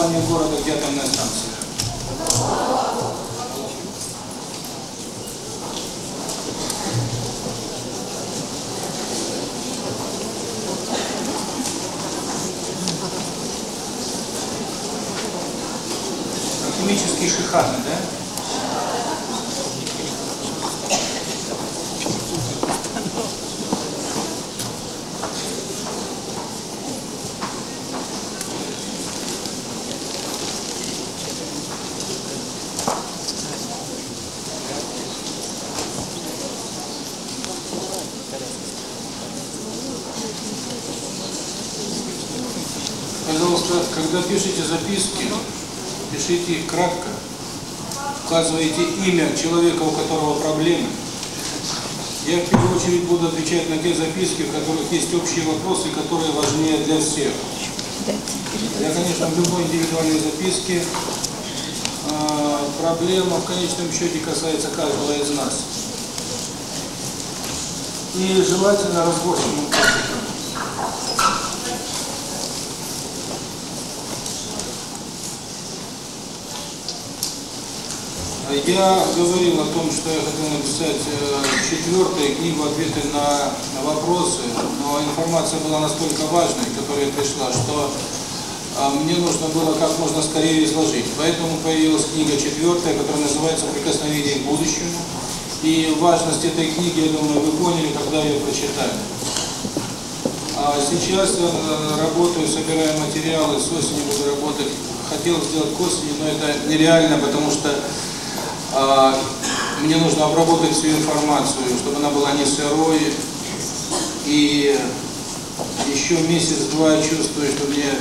послание города где-то на станции. пишите записки, пишите их кратко, указывайте имя человека, у которого проблемы. Я в первую очередь буду отвечать на те записки, в которых есть общие вопросы, которые важнее для всех. Я, конечно, в любой индивидуальной записке проблема в конечном счете касается каждого из нас. И желательно разборчивым Я говорил о том, что я хотел написать четвертая книгу ответы на, на вопросы, но информация была настолько важной, которая пришла, что мне нужно было как можно скорее изложить. Поэтому появилась книга четвертая, которая называется «Прикосновение к будущему». И важность этой книги, я думаю, вы поняли, когда ее прочитали. А сейчас работаю, собираю материалы, с осени буду работать. Хотел сделать к осени, но это нереально, потому что а, мне нужно обработать всю информацию, чтобы она была не сырой. И еще месяц-два я чувствую, что мне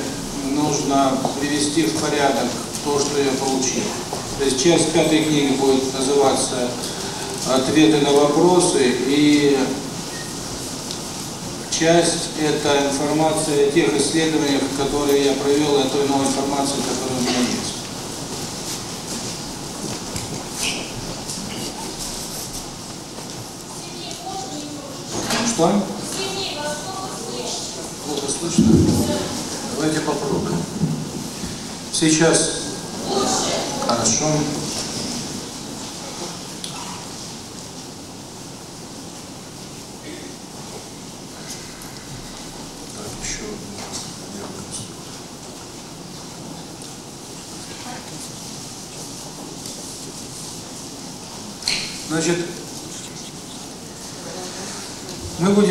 нужно привести в порядок то, что я получил. То есть часть пятой книги будет называться «Ответы на вопросы» и часть – это информация о тех исследованиях, которые я провел, и о той новой информации, которая у меня есть. Пришла? Плохо слышно? Давайте попробуем. Сейчас. Хорошо.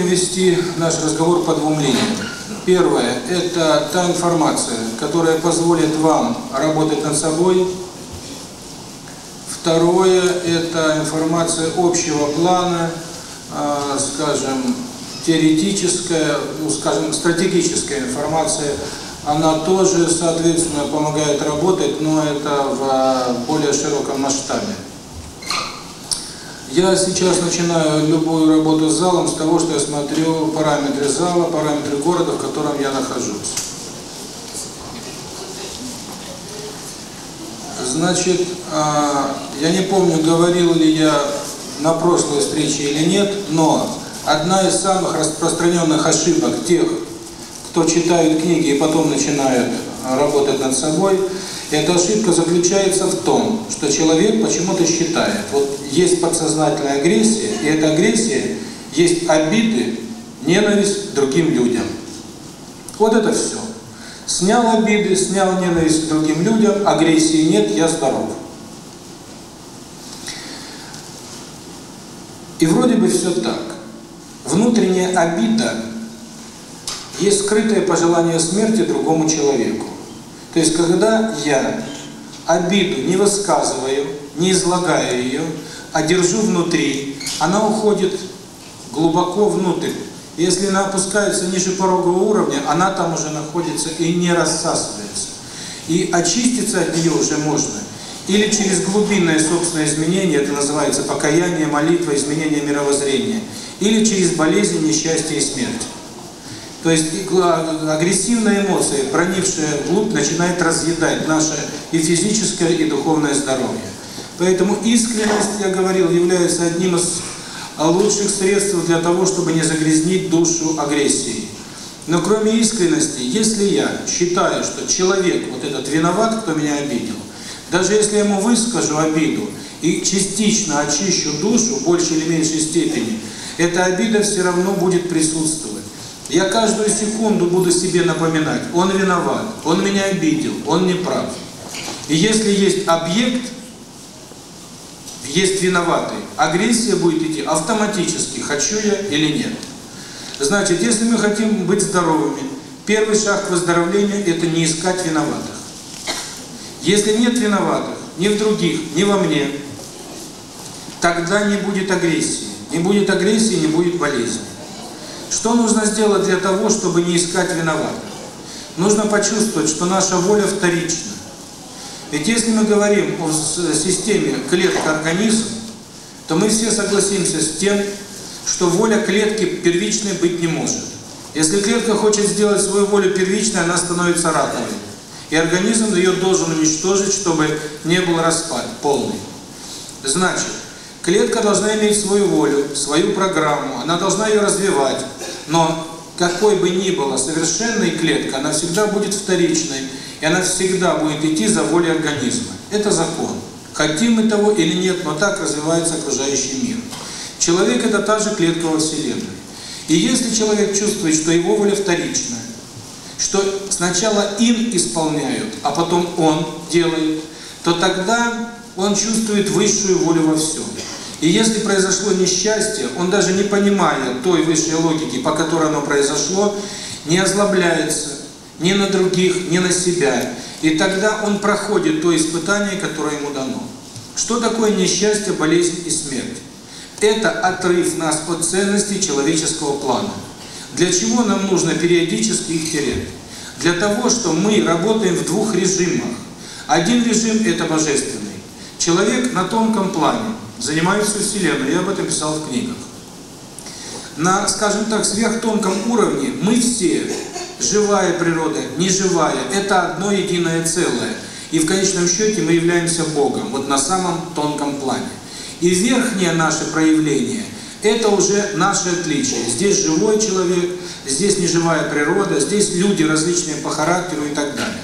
вести наш разговор по двум линиям. Первое – это та информация, которая позволит вам работать над собой. Второе – это информация общего плана, скажем, теоретическая, скажем, стратегическая информация. Она тоже, соответственно, помогает работать, но это в более широком масштабе. Я сейчас начинаю любую работу с залом с того, что я смотрю параметры зала, параметры города, в котором я нахожусь. Значит, а, я не помню, говорил ли я на прошлой встрече или нет, но одна из самых распространенных ошибок тех, кто читают книги и потом начинают работать над собой – эта ошибка заключается в том, что человек почему-то считает, вот есть подсознательная агрессия, и эта агрессия есть обиды, ненависть к другим людям. Вот это все. Снял обиды, снял ненависть к другим людям, агрессии нет, я здоров. И вроде бы все так. Внутренняя обида есть скрытое пожелание смерти другому человеку. То есть, когда я обиду не высказываю, не излагаю ее, а держу внутри, она уходит глубоко внутрь. Если она опускается ниже порогового уровня, она там уже находится и не рассасывается. И очиститься от нее уже можно. Или через глубинное собственное изменение, это называется покаяние, молитва, изменение мировоззрения. Или через болезнь, несчастье и смерть. То есть а, агрессивная эмоция, пронившая вглубь, начинает разъедать наше и физическое, и духовное здоровье. Поэтому искренность, я говорил, является одним из а, лучших средств для того, чтобы не загрязнить душу агрессией. Но кроме искренности, если я считаю, что человек вот этот виноват, кто меня обидел, даже если я ему выскажу обиду и частично очищу душу, большей или меньшей степени, эта обида все равно будет присутствовать. Я каждую секунду буду себе напоминать, он виноват, он меня обидел, он не прав. И если есть объект, есть виноватый, агрессия будет идти автоматически, хочу я или нет. Значит, если мы хотим быть здоровыми, первый шаг к выздоровлению – это не искать виноватых. Если нет виноватых, ни в других, ни во мне, тогда не будет агрессии. Не будет агрессии, не будет болезни. Что нужно сделать для того, чтобы не искать виноватых? Нужно почувствовать, что наша воля вторична. Ведь если мы говорим о системе клетка-организм, то мы все согласимся с тем, что воля клетки первичной быть не может. Если клетка хочет сделать свою волю первичной, она становится раковой. И организм ее должен уничтожить, чтобы не был распад полный. Значит, клетка должна иметь свою волю, свою программу, она должна ее развивать, но какой бы ни была совершенная клетка, она всегда будет вторичной, и она всегда будет идти за волей организма. Это закон. Хотим мы того или нет, но так развивается окружающий мир. Человек – это та же клетка во Вселенной. И если человек чувствует, что его воля вторичная, что сначала им исполняют, а потом он делает, то тогда он чувствует высшую волю во всем. И если произошло несчастье, он даже не понимая той высшей логики, по которой оно произошло, не озлобляется ни на других, ни на себя. И тогда он проходит то испытание, которое ему дано. Что такое несчастье, болезнь и смерть? Это отрыв нас от ценностей человеческого плана. Для чего нам нужно периодически их терять? Для того, что мы работаем в двух режимах. Один режим – это божественный. Человек на тонком плане занимаются Вселенной. Я об этом писал в книгах. На, скажем так, сверхтонком уровне мы все, живая природа, неживая, это одно единое целое. И в конечном счете мы являемся Богом, вот на самом тонком плане. И верхнее наше проявление – это уже наше отличие. Здесь живой человек, здесь неживая природа, здесь люди различные по характеру и так далее.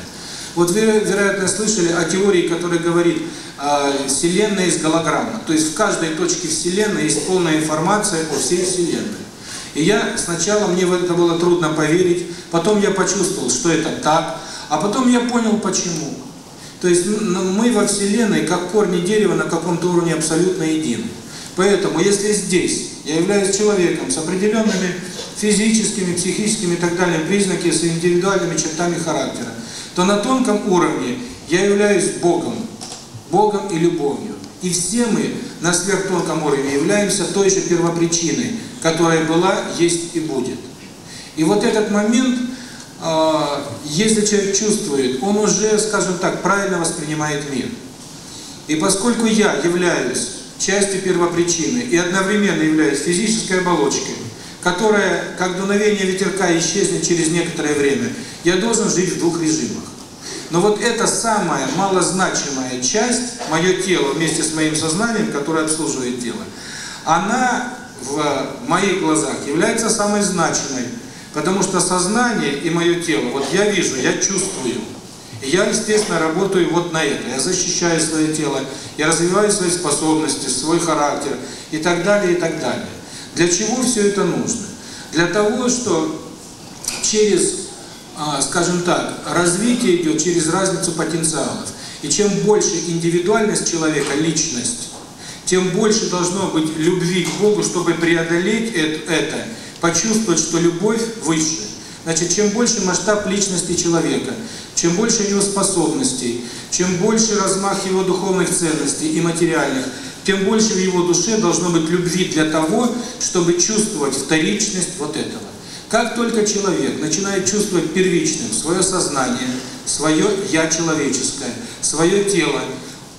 Вот вы, вероятно, слышали о теории, которая говорит, э, Вселенная из голограмма. То есть в каждой точке Вселенной есть полная информация о всей Вселенной. И я сначала, мне в это было трудно поверить, потом я почувствовал, что это так, а потом я понял, почему. То есть мы во Вселенной, как корни дерева, на каком-то уровне абсолютно едины. Поэтому, если здесь я являюсь человеком с определенными физическими, психическими и так далее признаками, с индивидуальными чертами характера, то на тонком уровне я являюсь Богом, Богом и любовью. И все мы на сверхтонком уровне являемся той же первопричиной, которая была, есть и будет. И вот этот момент, если человек чувствует, он уже, скажем так, правильно воспринимает мир. И поскольку я являюсь частью первопричины и одновременно являюсь физической оболочкой, которая, как дуновение ветерка, исчезнет через некоторое время, я должен жить в двух режимах. Но вот эта самая малозначимая часть, мое тело вместе с моим сознанием, которое обслуживает тело, она в моих глазах является самой значимой, потому что сознание и мое тело, вот я вижу, я чувствую, я, естественно, работаю вот на это. Я защищаю свое тело, я развиваю свои способности, свой характер и так далее, и так далее. Для чего все это нужно? Для того, что через, а, скажем так, развитие идет через разницу потенциалов. И чем больше индивидуальность человека, личность, тем больше должно быть любви к Богу, чтобы преодолеть это, почувствовать, что любовь выше. Значит, чем больше масштаб личности человека, чем больше его способностей, чем больше размах его духовных ценностей и материальных, тем больше в его душе должно быть любви для того, чтобы чувствовать вторичность вот этого. Как только человек начинает чувствовать первичным свое сознание, свое «я» человеческое, свое тело,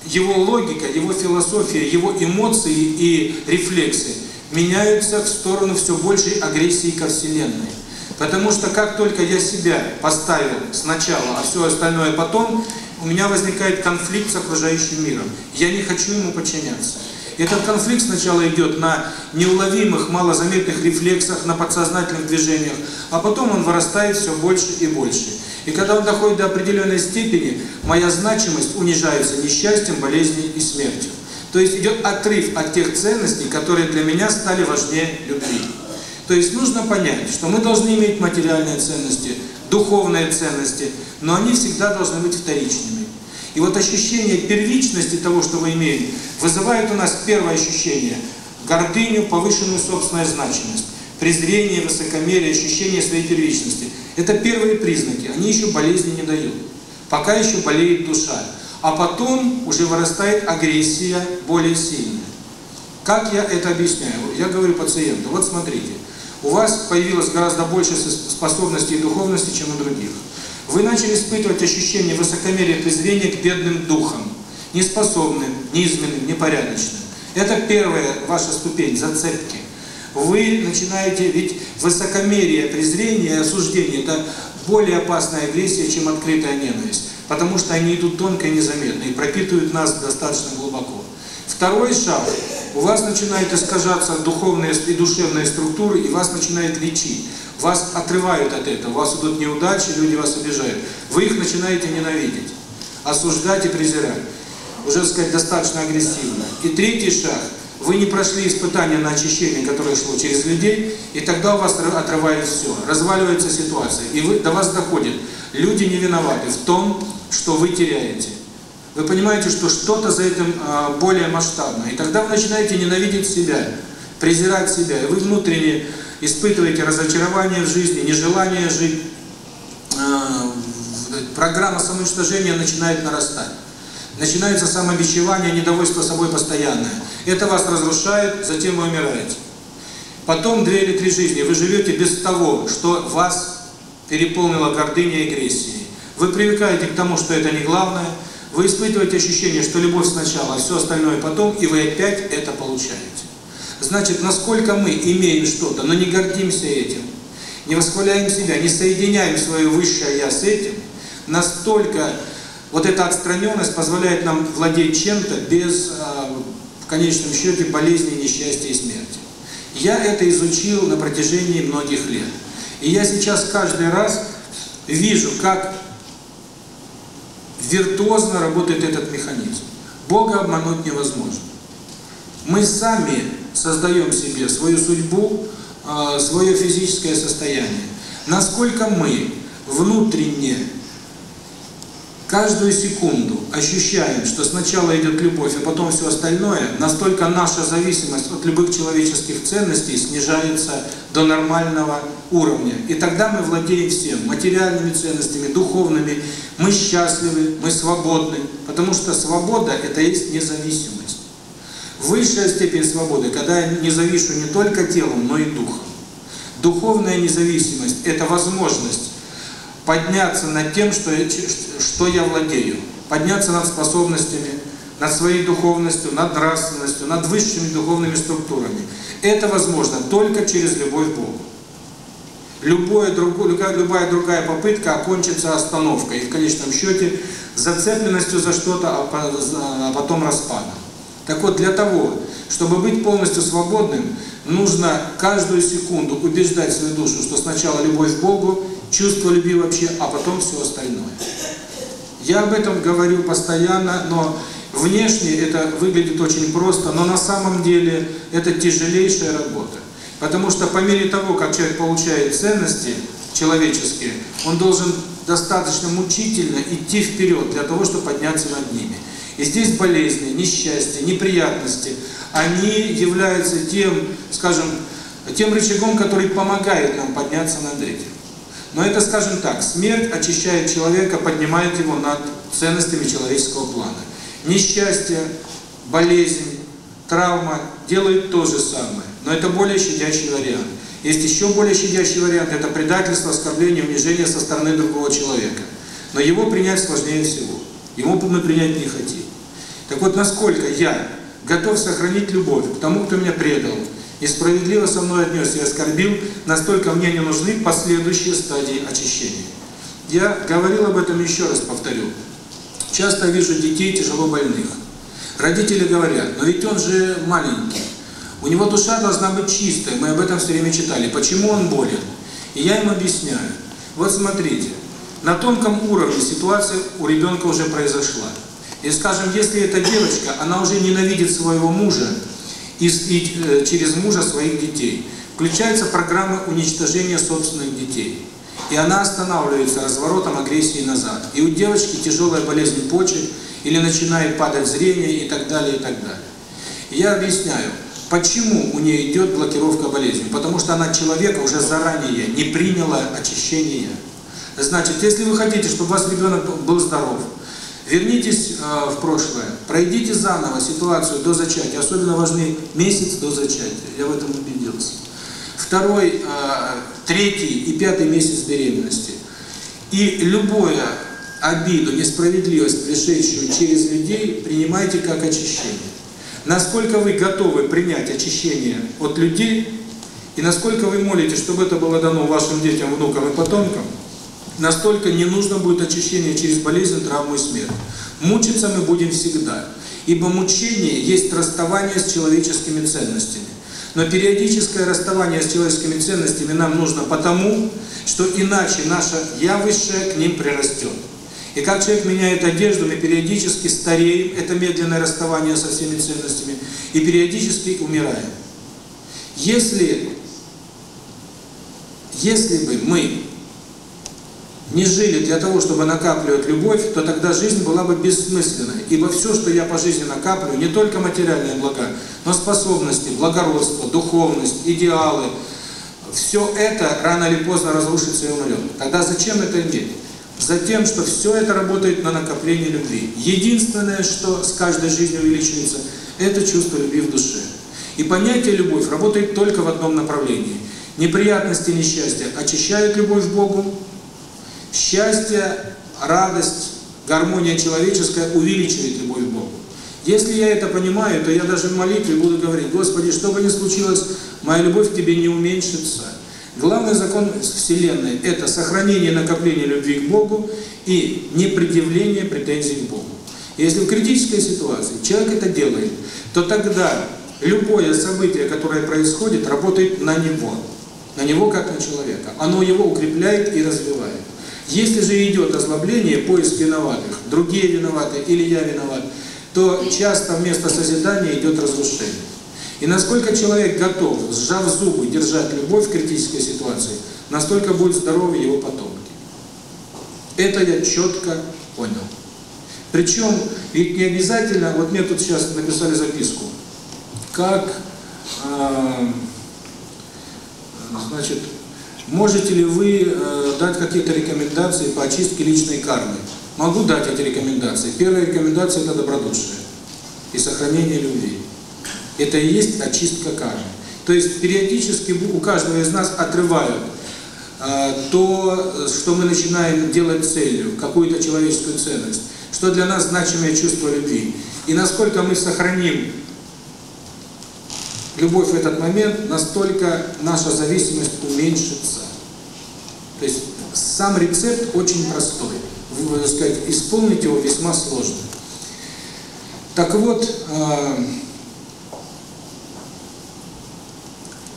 его логика, его философия, его эмоции и рефлексы меняются в сторону все большей агрессии ко Вселенной. Потому что как только я себя поставил сначала, а все остальное потом, у меня возникает конфликт с окружающим миром. Я не хочу ему подчиняться. Этот конфликт сначала идет на неуловимых, малозаметных рефлексах, на подсознательных движениях, а потом он вырастает все больше и больше. И когда он доходит до определенной степени, моя значимость унижается несчастьем, болезнью и смертью. То есть идет отрыв от тех ценностей, которые для меня стали важнее любви. То есть нужно понять, что мы должны иметь материальные ценности – духовные ценности, но они всегда должны быть вторичными. И вот ощущение первичности того, что вы имеете, вызывает у нас первое ощущение – гордыню, повышенную собственную значимость, презрение, высокомерие, ощущение своей первичности. Это первые признаки, они еще болезни не дают. Пока еще болеет душа. А потом уже вырастает агрессия более сильная. Как я это объясняю? Я говорю пациенту, вот смотрите – у вас появилось гораздо больше способностей и духовности, чем у других. Вы начали испытывать ощущение высокомерия и презрения к бедным духам, неспособным, низменным, непорядочным. Это первая ваша ступень зацепки. Вы начинаете, ведь высокомерие, презрение, осуждение – это более опасная агрессия, чем открытая ненависть, потому что они идут тонко и незаметно и пропитывают нас достаточно глубоко. Второй шаг у вас начинает искажаться духовная и душевная структура, и вас начинает лечить. Вас отрывают от этого, у вас идут неудачи, люди вас обижают. Вы их начинаете ненавидеть, осуждать и презирать. Уже, так сказать, достаточно агрессивно. И третий шаг – вы не прошли испытания на очищение, которое шло через людей, и тогда у вас отрывает все, разваливается ситуация, и вы, до вас доходит. Люди не виноваты в том, что вы теряете вы понимаете, что что-то за этим а, более масштабное, И тогда вы начинаете ненавидеть себя, презирать себя. И вы внутренне испытываете разочарование в жизни, нежелание жить. А, программа самоуничтожения начинает нарастать. Начинается самобичевание, недовольство собой постоянное. Это вас разрушает, затем вы умираете. Потом две или три жизни вы живете без того, что вас переполнила гордыня и агрессией. Вы привыкаете к тому, что это не главное – вы испытываете ощущение, что любовь сначала, а все остальное потом, и вы опять это получаете. Значит, насколько мы имеем что-то, но не гордимся этим, не восхваляем себя, не соединяем свое высшее «я» с этим, настолько вот эта отстраненность позволяет нам владеть чем-то без, а, в конечном счете, болезни, несчастья и смерти. Я это изучил на протяжении многих лет. И я сейчас каждый раз вижу, как виртуозно работает этот механизм. Бога обмануть невозможно. Мы сами создаем себе свою судьбу, э, свое физическое состояние. Насколько мы внутренне каждую секунду ощущаем, что сначала идет любовь, а потом все остальное, настолько наша зависимость от любых человеческих ценностей снижается до нормального уровня. И тогда мы владеем всем, материальными ценностями, духовными, мы счастливы, мы свободны, потому что свобода – это есть независимость. Высшая степень свободы, когда я не завишу не только телом, но и духом. Духовная независимость – это возможность подняться над тем, что, что я владею, подняться над способностями, над своей духовностью, над нравственностью, над высшими духовными структурами. Это возможно только через любовь к Богу. Любое, другое, любая другая попытка окончится остановкой и в конечном счете зацепленностью за что-то, а, а потом распадом. Так вот, для того, чтобы быть полностью свободным, нужно каждую секунду убеждать свою душу, что сначала любовь к Богу, чувство любви вообще, а потом все остальное. Я об этом говорю постоянно, но внешне это выглядит очень просто, но на самом деле это тяжелейшая работа. Потому что по мере того, как человек получает ценности человеческие, он должен достаточно мучительно идти вперед для того, чтобы подняться над ними. И здесь болезни, несчастья, неприятности, они являются тем, скажем, тем рычагом, который помогает нам подняться над этим. Но это, скажем так, смерть очищает человека, поднимает его над ценностями человеческого плана. Несчастье, болезнь, травма делают то же самое, но это более щадящий вариант. Есть еще более щадящий вариант – это предательство, оскорбление, унижение со стороны другого человека. Но его принять сложнее всего. Его мы принять не хотим. Так вот, насколько я готов сохранить любовь к тому, кто меня предал, и справедливо со мной отнесся и оскорбил, настолько мне не нужны последующие стадии очищения. Я говорил об этом еще раз повторю. Часто вижу детей тяжело больных. Родители говорят, но ведь он же маленький. У него душа должна быть чистая, мы об этом все время читали. Почему он болен? И я им объясняю. Вот смотрите, на тонком уровне ситуация у ребенка уже произошла. И скажем, если эта девочка, она уже ненавидит своего мужа, из, и э, через мужа своих детей. Включается программа уничтожения собственных детей. И она останавливается разворотом агрессии назад. И у девочки тяжелая болезнь почек, или начинает падать зрение и так далее, и так далее. Я объясняю, почему у нее идет блокировка болезни. Потому что она человека уже заранее не приняла очищение. Значит, если вы хотите, чтобы у вас ребенок был здоров, Вернитесь э, в прошлое, пройдите заново ситуацию до зачатия. Особенно важны месяц до зачатия. Я в этом убедился. Второй, э, третий и пятый месяц беременности. И любую обиду, несправедливость, пришедшую через людей, принимайте как очищение. Насколько вы готовы принять очищение от людей, и насколько вы молите, чтобы это было дано вашим детям, внукам и потомкам – Настолько не нужно будет очищение через болезнь, травму и смерть. Мучиться мы будем всегда, ибо мучение есть расставание с человеческими ценностями. Но периодическое расставание с человеческими ценностями нам нужно потому, что иначе наше «я высшее» к ним прирастет. И как человек меняет одежду, мы периодически стареем, это медленное расставание со всеми ценностями, и периодически умираем. Если, если бы мы не жили для того, чтобы накапливать любовь, то тогда жизнь была бы бессмысленной. Ибо все, что я по жизни накаплю, не только материальные блага, но способности, благородство, духовность, идеалы, все это рано или поздно разрушится и умрет. Тогда зачем это иметь? Затем, что все это работает на накопление любви. Единственное, что с каждой жизнью увеличивается, это чувство любви в душе. И понятие «любовь» работает только в одном направлении. Неприятности, несчастья очищают любовь к Богу, счастье, радость, гармония человеческая увеличивает любовь к Богу. Если я это понимаю, то я даже в молитве буду говорить, Господи, что бы ни случилось, моя любовь к Тебе не уменьшится. Главный закон Вселенной – это сохранение накопления любви к Богу и не предъявление претензий к Богу. Если в критической ситуации человек это делает, то тогда любое событие, которое происходит, работает на него. На него как на человека. Оно его укрепляет и развивает. Если же идет озлобление, поиск виноватых, другие виноваты или я виноват, то часто вместо созидания идет разрушение. И насколько человек готов, сжав зубы, держать любовь в критической ситуации, настолько будет здоровы его потомки. Это я четко понял. Причем, ведь не обязательно, вот мне тут сейчас написали записку, как, э, значит, Можете ли вы э, дать какие-то рекомендации по очистке личной кармы? Могу дать эти рекомендации. Первая рекомендация – это добродушие и сохранение любви. Это и есть очистка кармы. То есть периодически у каждого из нас отрывают э, то, э, что мы начинаем делать целью, какую-то человеческую ценность, что для нас значимое чувство любви. И насколько мы сохраним любовь в этот момент, настолько наша зависимость уменьшится. То есть сам рецепт очень простой. Вы, так сказать, исполнить его весьма сложно. Так вот, а,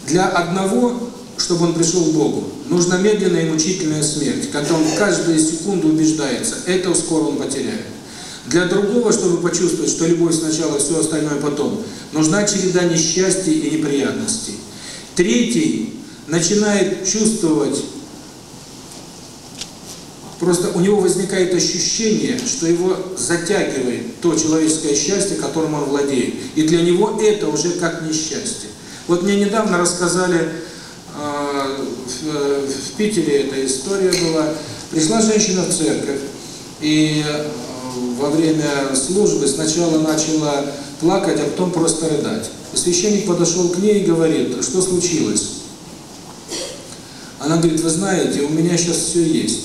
для одного, чтобы он пришел к Богу, нужна медленная и мучительная смерть, когда он каждую секунду убеждается, это скоро он потеряет. Для другого, чтобы почувствовать, что любовь сначала, все остальное потом, нужна череда несчастья и неприятностей. Третий начинает чувствовать, просто у него возникает ощущение, что его затягивает то человеческое счастье, которым он владеет. И для него это уже как несчастье. Вот мне недавно рассказали, а, э, в Питере эта история была, пришла женщина в церковь, и во время службы сначала начала плакать, а потом просто рыдать. Священник подошел к ней и говорит, что случилось? Она говорит, вы знаете, у меня сейчас все есть.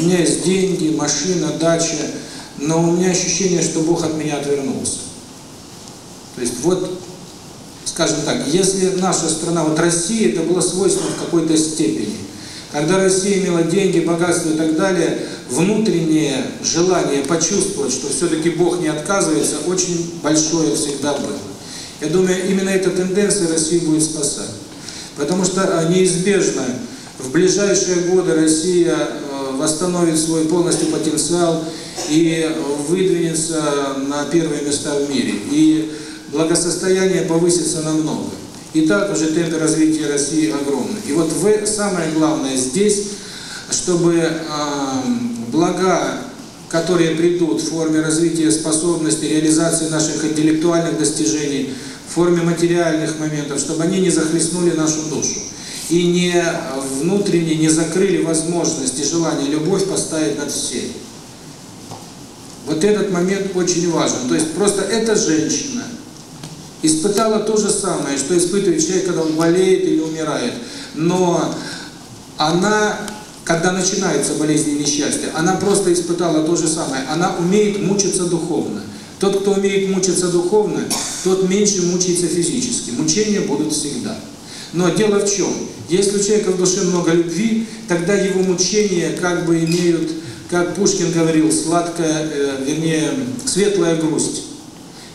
У меня есть деньги, машина, дача, но у меня ощущение, что Бог от меня отвернулся. То есть вот, скажем так, если наша страна, вот Россия, это было свойственно в какой-то степени – когда Россия имела деньги, богатство и так далее, внутреннее желание почувствовать, что все-таки Бог не отказывается, очень большое всегда было. Я думаю, именно эта тенденция России будет спасать. Потому что а, неизбежно в ближайшие годы Россия э, восстановит свой полностью потенциал и выдвинется на первые места в мире. И благосостояние повысится намного. И так уже темпы развития России огромны. И вот вы, самое главное здесь, чтобы э, блага, которые придут в форме развития способностей, реализации наших интеллектуальных достижений, в форме материальных моментов, чтобы они не захлестнули нашу душу и не э, внутренне не закрыли возможности, и желание любовь поставить над всеми. Вот этот момент очень важен. То есть просто эта женщина, испытала то же самое, что испытывает человек, когда он болеет или умирает. Но она, когда начинается болезнь и несчастье, она просто испытала то же самое. Она умеет мучиться духовно. Тот, кто умеет мучиться духовно, тот меньше мучается физически. Мучения будут всегда. Но дело в чем? Если у человека в душе много любви, тогда его мучения как бы имеют, как Пушкин говорил, сладкая, э, вернее, светлая грусть.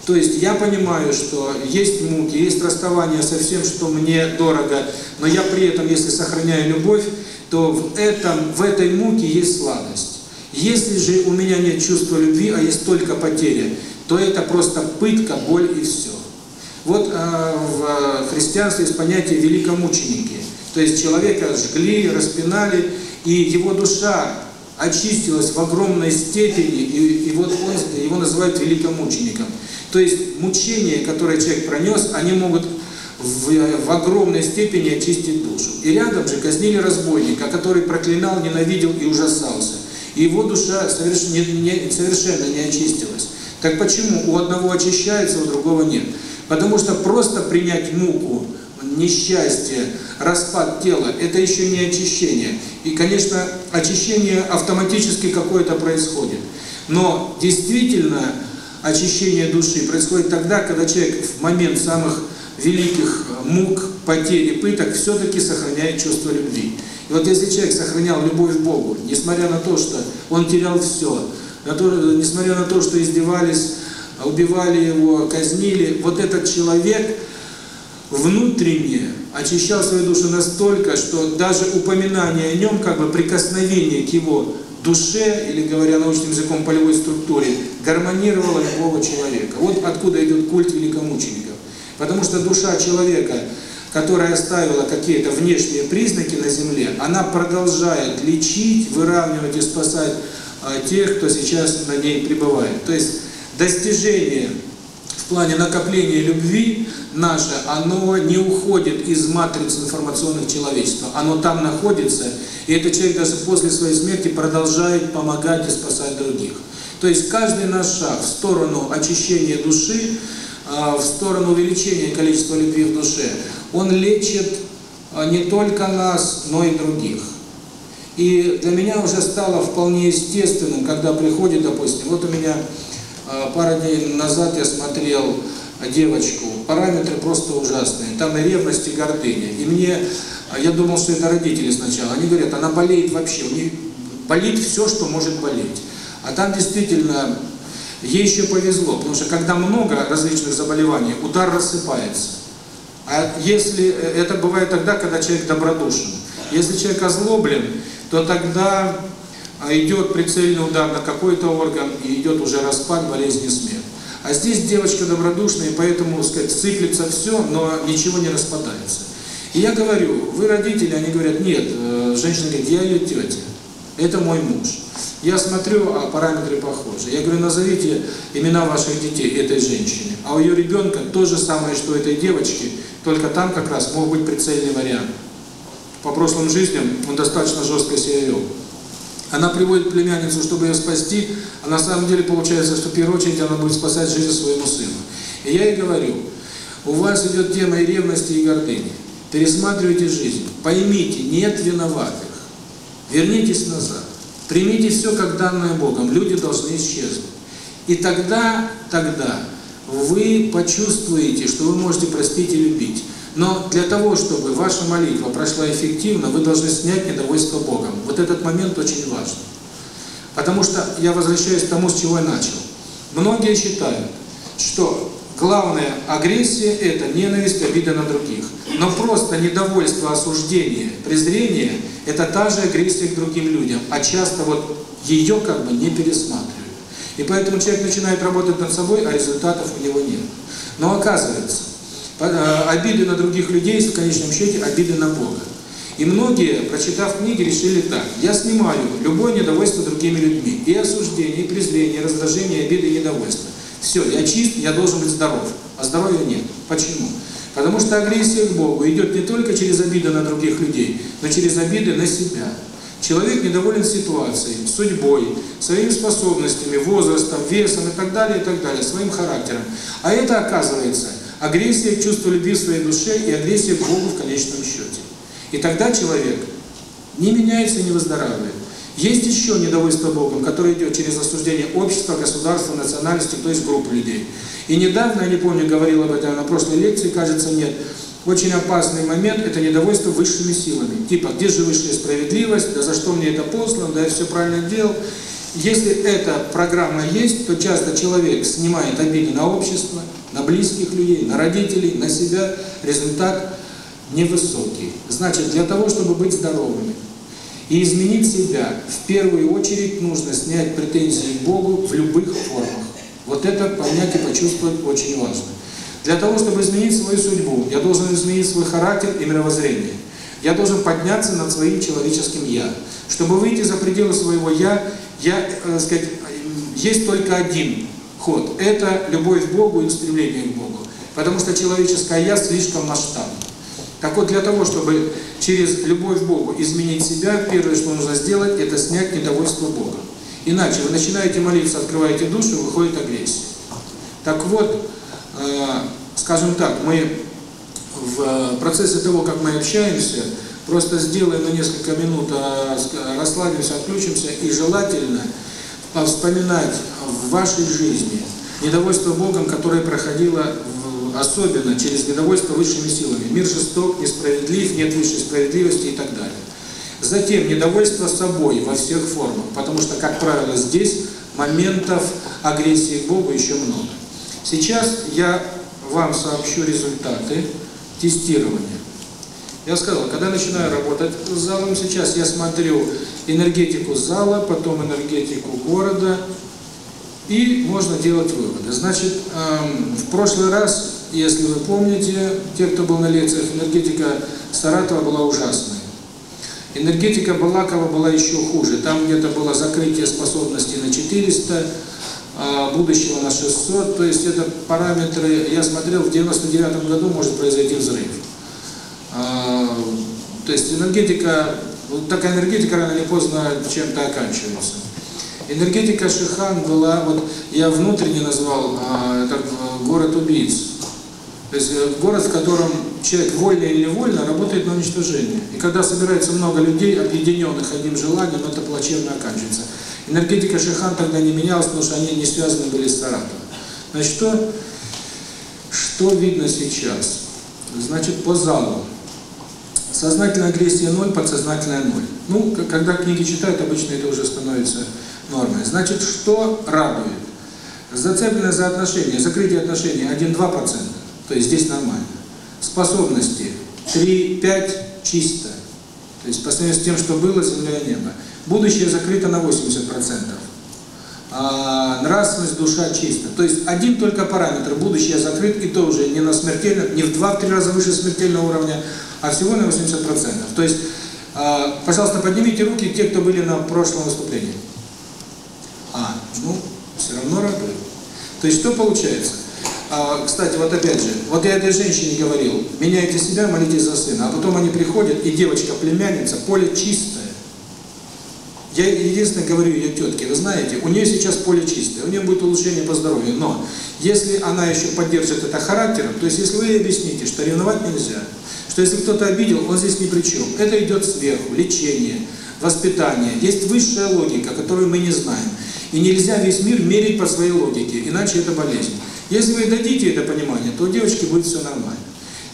То есть я понимаю, что есть муки, есть расставание со всем, что мне дорого, но я при этом, если сохраняю любовь, то в этом, в этой муке есть сладость. Если же у меня нет чувства любви, а есть только потеря, то это просто пытка, боль и все. Вот э, в христианстве есть понятие великомученики. То есть человека жгли, распинали, и его душа очистилась в огромной степени, и, и вот он, его называют великомучеником. То есть мучения, которые человек пронес, они могут в, в огромной степени очистить душу. И рядом же казнили разбойника, который проклинал, ненавидел и ужасался. И его душа совершенно не, не, совершенно не очистилась. Так почему у одного очищается, у другого нет? Потому что просто принять муку, несчастье, распад тела – это еще не очищение. И, конечно, очищение автоматически какое-то происходит. Но действительно очищение души происходит тогда, когда человек в момент самых великих мук, потерь и пыток все-таки сохраняет чувство любви. И вот если человек сохранял любовь к Богу, несмотря на то, что он терял все, несмотря на то, что издевались, убивали его, казнили, вот этот человек внутренне очищал свою душу настолько, что даже упоминание о нем, как бы прикосновение к его душе, или говоря научным языком, полевой структуре, гармонировала любого человека. Вот откуда идет культ великомучеников. Потому что душа человека, которая оставила какие-то внешние признаки на земле, она продолжает лечить, выравнивать и спасать тех, кто сейчас на ней пребывает. То есть достижение в плане накопления любви наше, оно не уходит из матрицы информационных человечества. Оно там находится, и этот человек даже после своей смерти продолжает помогать и спасать других. То есть каждый наш шаг в сторону очищения души, а, в сторону увеличения количества любви в душе, он лечит а, не только нас, но и других. И для меня уже стало вполне естественным, когда приходит, допустим, вот у меня Пару дней назад я смотрел девочку. Параметры просто ужасные. Там и ревность, и гордыня. И мне, я думал, что это родители сначала. Они говорят, она болеет вообще. У нее болит все, что может болеть. А там действительно ей еще повезло, потому что когда много различных заболеваний, удар рассыпается. А если э, это бывает тогда, когда человек добродушен. Если человек озлоблен, то тогда а идет прицельный удар на какой-то орган, и идет уже распад, болезнь и смерть. А здесь девочка добродушная, и поэтому, сказать, сыплется все, но ничего не распадается. И я говорю, вы родители, они говорят, нет, э, женщина говорит, я ее тетя, это мой муж. Я смотрю, а параметры похожи. Я говорю, назовите имена ваших детей этой женщине. А у ее ребенка то же самое, что этой девочки, только там как раз мог быть прицельный вариант. По прошлым жизням он достаточно жестко себя вел. А она приводит племянницу, чтобы ее спасти, а на самом деле получается, что в первую очередь она будет спасать жизнь своему сыну. И я ей говорю, у вас идет тема и ревности, и гордыни. Пересматривайте жизнь. Поймите, нет виноватых. Вернитесь назад. Примите все, как данное Богом. Люди должны исчезнуть. И тогда, тогда вы почувствуете, что вы можете простить и любить. Но для того, чтобы ваша молитва прошла эффективно, вы должны снять недовольство Богом. Вот этот момент очень важен. Потому что я возвращаюсь к тому, с чего я начал. Многие считают, что главная агрессия – это ненависть, обида на других. Но просто недовольство, осуждение, презрение – это та же агрессия к другим людям. А часто вот ее как бы не пересматривают. И поэтому человек начинает работать над собой, а результатов у него нет. Но оказывается, Э, обиды на других людей, в конечном счете, обиды на Бога. И многие, прочитав книги, решили так. Я снимаю любое недовольство другими людьми. И осуждение, и презрение, и раздражение, и обиды, и недовольство. Все, я чист, я должен быть здоров. А здоровья нет. Почему? Потому что агрессия к Богу идет не только через обиды на других людей, но через обиды на себя. Человек недоволен ситуацией, судьбой, своими способностями, возрастом, весом и так далее, и так далее, своим характером. А это, оказывается, агрессия, чувство любви своей душе и агрессия к Богу в конечном счете. И тогда человек не меняется, и не выздоравливает. Есть еще недовольство Богом, которое идет через осуждение общества, государства, национальности, то есть групп людей. И недавно, я не помню, говорил об этом на прошлой лекции, кажется, нет, очень опасный момент – это недовольство высшими силами. Типа, где же высшая справедливость, да за что мне это послано, да я все правильно делал. Если эта программа есть, то часто человек снимает обиды на общество – на близких людей, на родителей, на себя, результат невысокий. Значит, для того, чтобы быть здоровыми и изменить себя, в первую очередь нужно снять претензии к Богу в любых формах. Вот это понять и почувствовать очень важно. Для того, чтобы изменить свою судьбу, я должен изменить свой характер и мировоззрение. Я должен подняться над своим человеческим «я». Чтобы выйти за пределы своего «я», я, э, сказать, э, есть только один ход. Это любовь к Богу и стремление к Богу. Потому что человеческое «я» слишком масштабно. Так вот, для того, чтобы через любовь к Богу изменить себя, первое, что нужно сделать, это снять недовольство Бога. Иначе вы начинаете молиться, открываете душу, выходит агрессия. Так вот, э, скажем так, мы в процессе того, как мы общаемся, просто сделаем на несколько минут, э, э, расслабимся, отключимся и желательно вспоминать в вашей жизни недовольство Богом, которое проходило особенно через недовольство высшими силами. Мир жесток, несправедлив, нет высшей справедливости и так далее. Затем недовольство собой во всех формах, потому что, как правило, здесь моментов агрессии к Богу еще много. Сейчас я вам сообщу результаты тестирования. Я сказал, когда начинаю работать с залом, сейчас я смотрю энергетику зала, потом энергетику города, и можно делать выводы. Значит, эм, в прошлый раз, если вы помните, те, кто был на лекциях, энергетика Саратова была ужасной. Энергетика Балакова была еще хуже. Там где-то было закрытие способности на 400, а будущего на 600. То есть это параметры, я смотрел, в 99 году может произойти взрыв. То есть энергетика, вот такая энергетика рано или поздно чем-то оканчивается. Энергетика Шихан была, вот я внутренне назвал, а, город убийц. То есть город, в котором человек вольно или невольно работает на уничтожение. И когда собирается много людей, объединенных одним желанием, это плачевно оканчивается. Энергетика Шихан тогда не менялась, потому что они не связаны были с Саратовым. Значит, что, что видно сейчас? Значит, по залу. Сознательная агрессия 0, подсознательная 0. Ну, когда книги читают, обычно это уже становится нормой. Значит, что радует? Зацепленность за отношения, закрытие отношений 1-2%, то есть здесь нормально. Способности 3-5 чисто, то есть по сравнению с тем, что было, земля и небо. Будущее закрыто на 80%. А, нравственность, душа чисто. То есть один только параметр, будущее закрыт, и то уже не на смертельном, не в 2-3 раза выше смертельного уровня, а всего на 80 процентов То есть, э, пожалуйста, поднимите руки те, кто были на прошлом выступлении. А, ну, все равно радует. То есть, что получается? Э, кстати, вот опять же, вот я этой женщине говорил, меняйте себя, молитесь за сына, а потом они приходят, и девочка, племянница, поле чистое. Я единственное говорю ее тетке, вы знаете, у нее сейчас поле чистое, у нее будет улучшение по здоровью, но если она еще поддержит это характером, то есть если вы ей объясните, что ревновать нельзя, что если кто-то обидел, он здесь ни при чем. Это идет сверху, лечение, воспитание. Есть высшая логика, которую мы не знаем. И нельзя весь мир мерить по своей логике, иначе это болезнь. Если вы дадите это понимание, то у девочки будет все нормально.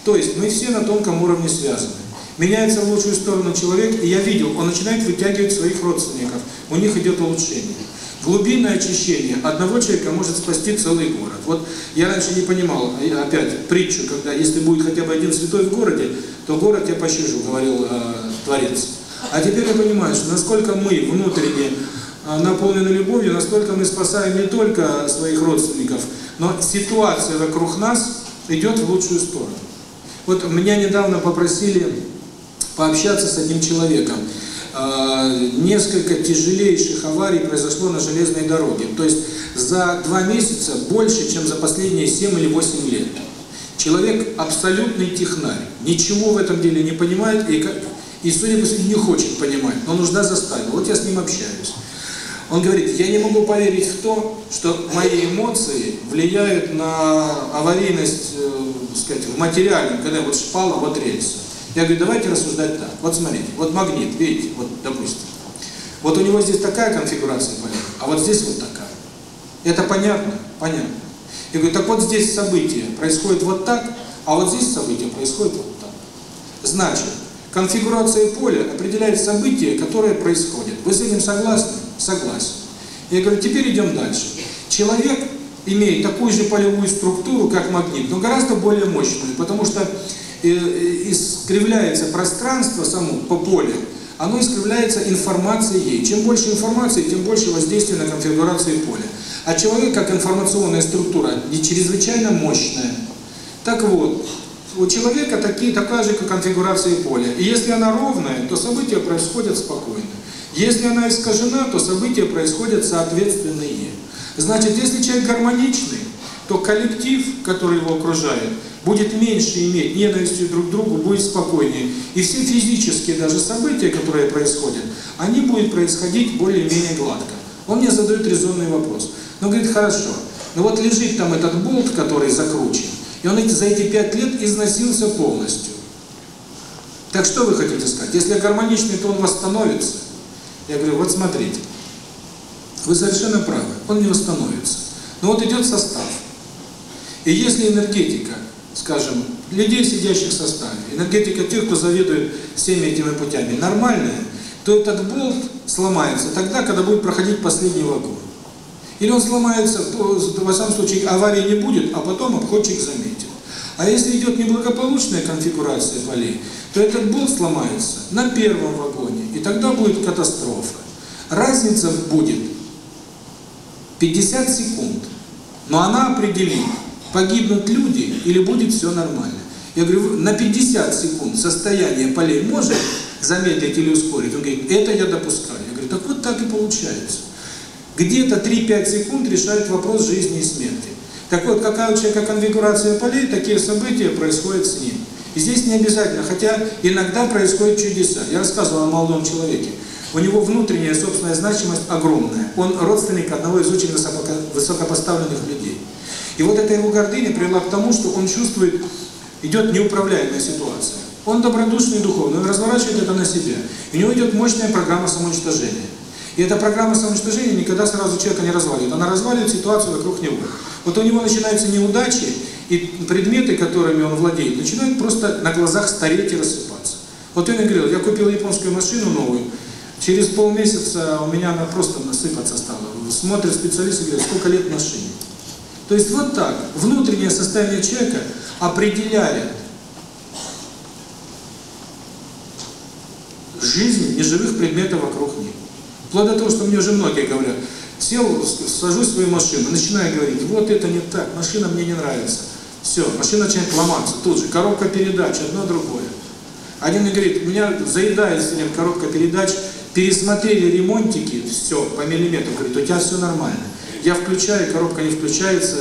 То есть мы все на тонком уровне связаны. Меняется в лучшую сторону человек, и я видел, он начинает вытягивать своих родственников, у них идет улучшение. Глубинное очищение одного человека может спасти целый город. Вот я раньше не понимал, опять притчу, когда если будет хотя бы один святой в городе, то город я пощажу, говорил э, Творец. А теперь я понимаю, что насколько мы внутренне э, наполнены любовью, настолько мы спасаем не только своих родственников, но ситуация вокруг нас идет в лучшую сторону. Вот меня недавно попросили пообщаться с одним человеком. А, несколько тяжелейших аварий произошло на железной дороге. То есть за два месяца больше, чем за последние семь или восемь лет. Человек абсолютный технарь, ничего в этом деле не понимает и, как, и судя по всему, не хочет понимать, но нужда заставила. Вот я с ним общаюсь. Он говорит, я не могу поверить в то, что мои эмоции влияют на аварийность, э, сказать, в материальном, когда вот шпала, вот рельсы. Я говорю, давайте рассуждать так. Вот смотрите, вот магнит, видите, вот допустим. Вот у него здесь такая конфигурация полета, а вот здесь вот такая. Это понятно? Понятно. Я говорю, так вот здесь событие происходит вот так, а вот здесь событие происходит вот так. Значит, конфигурация поля определяет событие, которое происходит. Вы с этим согласны? Согласен. Я говорю, теперь идем дальше. Человек имеет такую же полевую структуру, как магнит, но гораздо более мощную, потому что искривляется пространство само по поле, оно искривляется информацией. Чем больше информации, тем больше воздействия на конфигурации поля. А человек, как информационная структура, не чрезвычайно мощная. Так вот, у человека такие, такая же как конфигурация поля. И если она ровная, то события происходят спокойно. Если она искажена, то события происходят соответственные. Значит, если человек гармоничный, то коллектив, который его окружает, будет меньше иметь ненависти друг другу, будет спокойнее. И все физические даже события, которые происходят, они будут происходить более-менее гладко. Он мне задает резонный вопрос. Но говорит, хорошо, но вот лежит там этот болт, который закручен, и он эти за эти пять лет износился полностью. Так что вы хотите сказать? Если гармоничный, то он восстановится. Я говорю, вот смотрите, вы совершенно правы, он не восстановится. Но вот идет состав. И если энергетика скажем, людей, сидящих в составе, энергетика тех, кто заведует всеми этими путями, нормальная, то этот болт сломается тогда, когда будет проходить последний вагон. Или он сломается, в всяком случае аварии не будет, а потом обходчик заметил. А если идет неблагополучная конфигурация полей, то этот болт сломается на первом вагоне, и тогда будет катастрофа. Разница будет 50 секунд, но она определима погибнут люди или будет все нормально. Я говорю, на 50 секунд состояние полей может замедлить или ускорить? Он говорит, это я допускаю. Я говорю, так вот так и получается. Где-то 3-5 секунд решает вопрос жизни и смерти. Так вот, какая у человека конфигурация полей, такие события происходят с ним. И здесь не обязательно, хотя иногда происходят чудеса. Я рассказывал о молодом человеке. У него внутренняя собственная значимость огромная. Он родственник одного из очень высокопоставленных людей. И вот эта его гордыня привела к тому, что он чувствует, идет неуправляемая ситуация. Он добродушный духовный, он разворачивает это на себя. И у него идет мощная программа самоуничтожения. И эта программа самоуничтожения никогда сразу человека не разваливает. Она разваливает ситуацию вокруг него. Вот у него начинаются неудачи, и предметы, которыми он владеет, начинают просто на глазах стареть и рассыпаться. Вот он и говорил, я купил японскую машину новую, через полмесяца у меня она просто насыпаться стала. Смотрит специалист и говорит, сколько лет машине. То есть вот так, внутреннее состояние человека определяет жизнь неживых предметов вокруг них. Вплоть до того, что мне уже многие говорят, сел, сажусь в свою машину, начинаю говорить, вот это не так, машина мне не нравится. Все, машина начинает ломаться тут же, коробка передач, одно другое. Один говорит, меня заедает сегодня коробка передач, пересмотрели ремонтики, все, по миллиметру, говорит, у тебя все нормально. Я включаю, коробка не включается,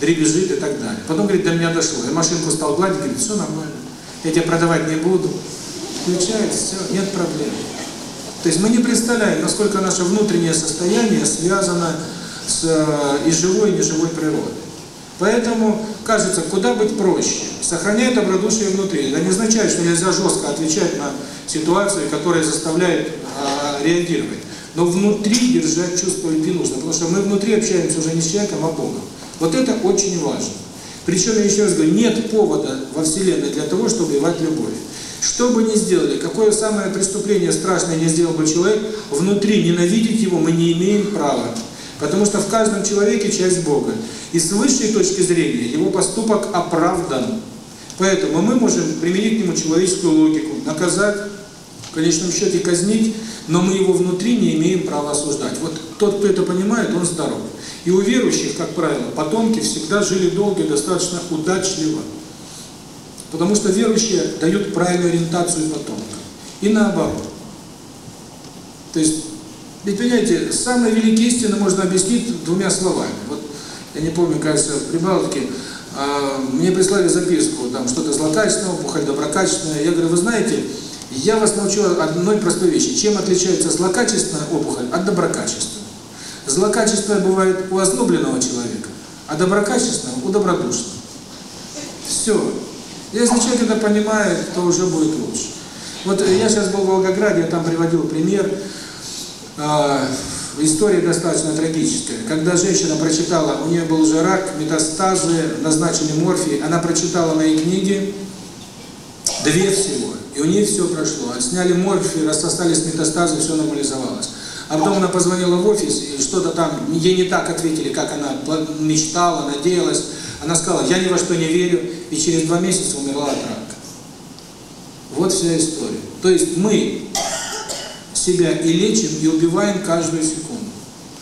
дребезжит и так далее. Потом говорит, до меня дошло. Я машинку стал гладить, говорит, все нормально. Я тебе продавать не буду. Включается, все, нет проблем. То есть мы не представляем, насколько наше внутреннее состояние связано с э, и живой, и неживой природой. Поэтому, кажется, куда быть проще. Сохраняй добродушие внутри. Это не означает, что нельзя жестко отвечать на ситуации, которые заставляют э, а, реагировать. Но внутри держать чувство любви нужно, потому что мы внутри общаемся уже не с человеком, а Богом. Вот это очень важно. Причем, я еще раз говорю, нет повода во Вселенной для того, чтобы убивать любовь. Что бы ни сделали, какое самое преступление страшное не сделал бы человек, внутри ненавидеть его мы не имеем права. Потому что в каждом человеке часть Бога. И с высшей точки зрения его поступок оправдан. Поэтому мы можем применить к нему человеческую логику, наказать, в конечном счете казнить, но мы его внутри не имеем права осуждать. Вот тот, кто это понимает, он здоров. И у верующих, как правило, потомки всегда жили долго и достаточно удачливо. Потому что верующие дают правильную ориентацию потомкам. И наоборот. То есть, ведь понимаете, самые великие истины можно объяснить двумя словами. Вот я не помню, кажется, в Прибалтике э, мне прислали записку, там что-то злокачественное, опухоль доброкачественная. Я говорю, вы знаете, я вас научу одной простой вещи. Чем отличается злокачественная опухоль от доброкачественной? Злокачественная бывает у озлобленного человека, а доброкачественная у добродушного. Все. Если человек это понимает, то уже будет лучше. Вот я сейчас был в Волгограде, я там приводил пример. А, история достаточно трагическая. Когда женщина прочитала, у нее был уже рак, метастазы, назначили морфий, она прочитала мои книги, две всего. И у нее все прошло. Сняли морфий, расстались метастазы, все нормализовалось. А потом она позвонила в офис, и что-то там, ей не так ответили, как она мечтала, надеялась. Она сказала, я ни во что не верю, и через два месяца умерла от рака. Вот вся история. То есть мы себя и лечим, и убиваем каждую секунду.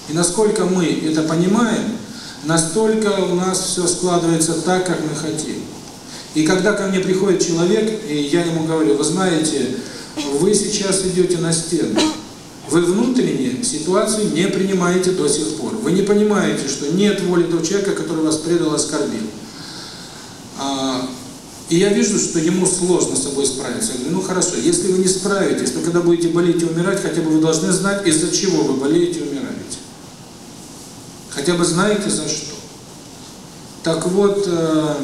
И насколько мы это понимаем, настолько у нас все складывается так, как мы хотим. И когда ко мне приходит человек, и я ему говорю, вы знаете, вы сейчас идете на стену, вы внутренне ситуацию не принимаете до сих пор. Вы не понимаете, что нет воли того человека, который вас предал, оскорбил. А, и я вижу, что ему сложно с собой справиться. Я говорю, ну хорошо, если вы не справитесь, то когда будете болеть и умирать, хотя бы вы должны знать, из-за чего вы болеете и умираете. Хотя бы знаете за что. Так вот... Э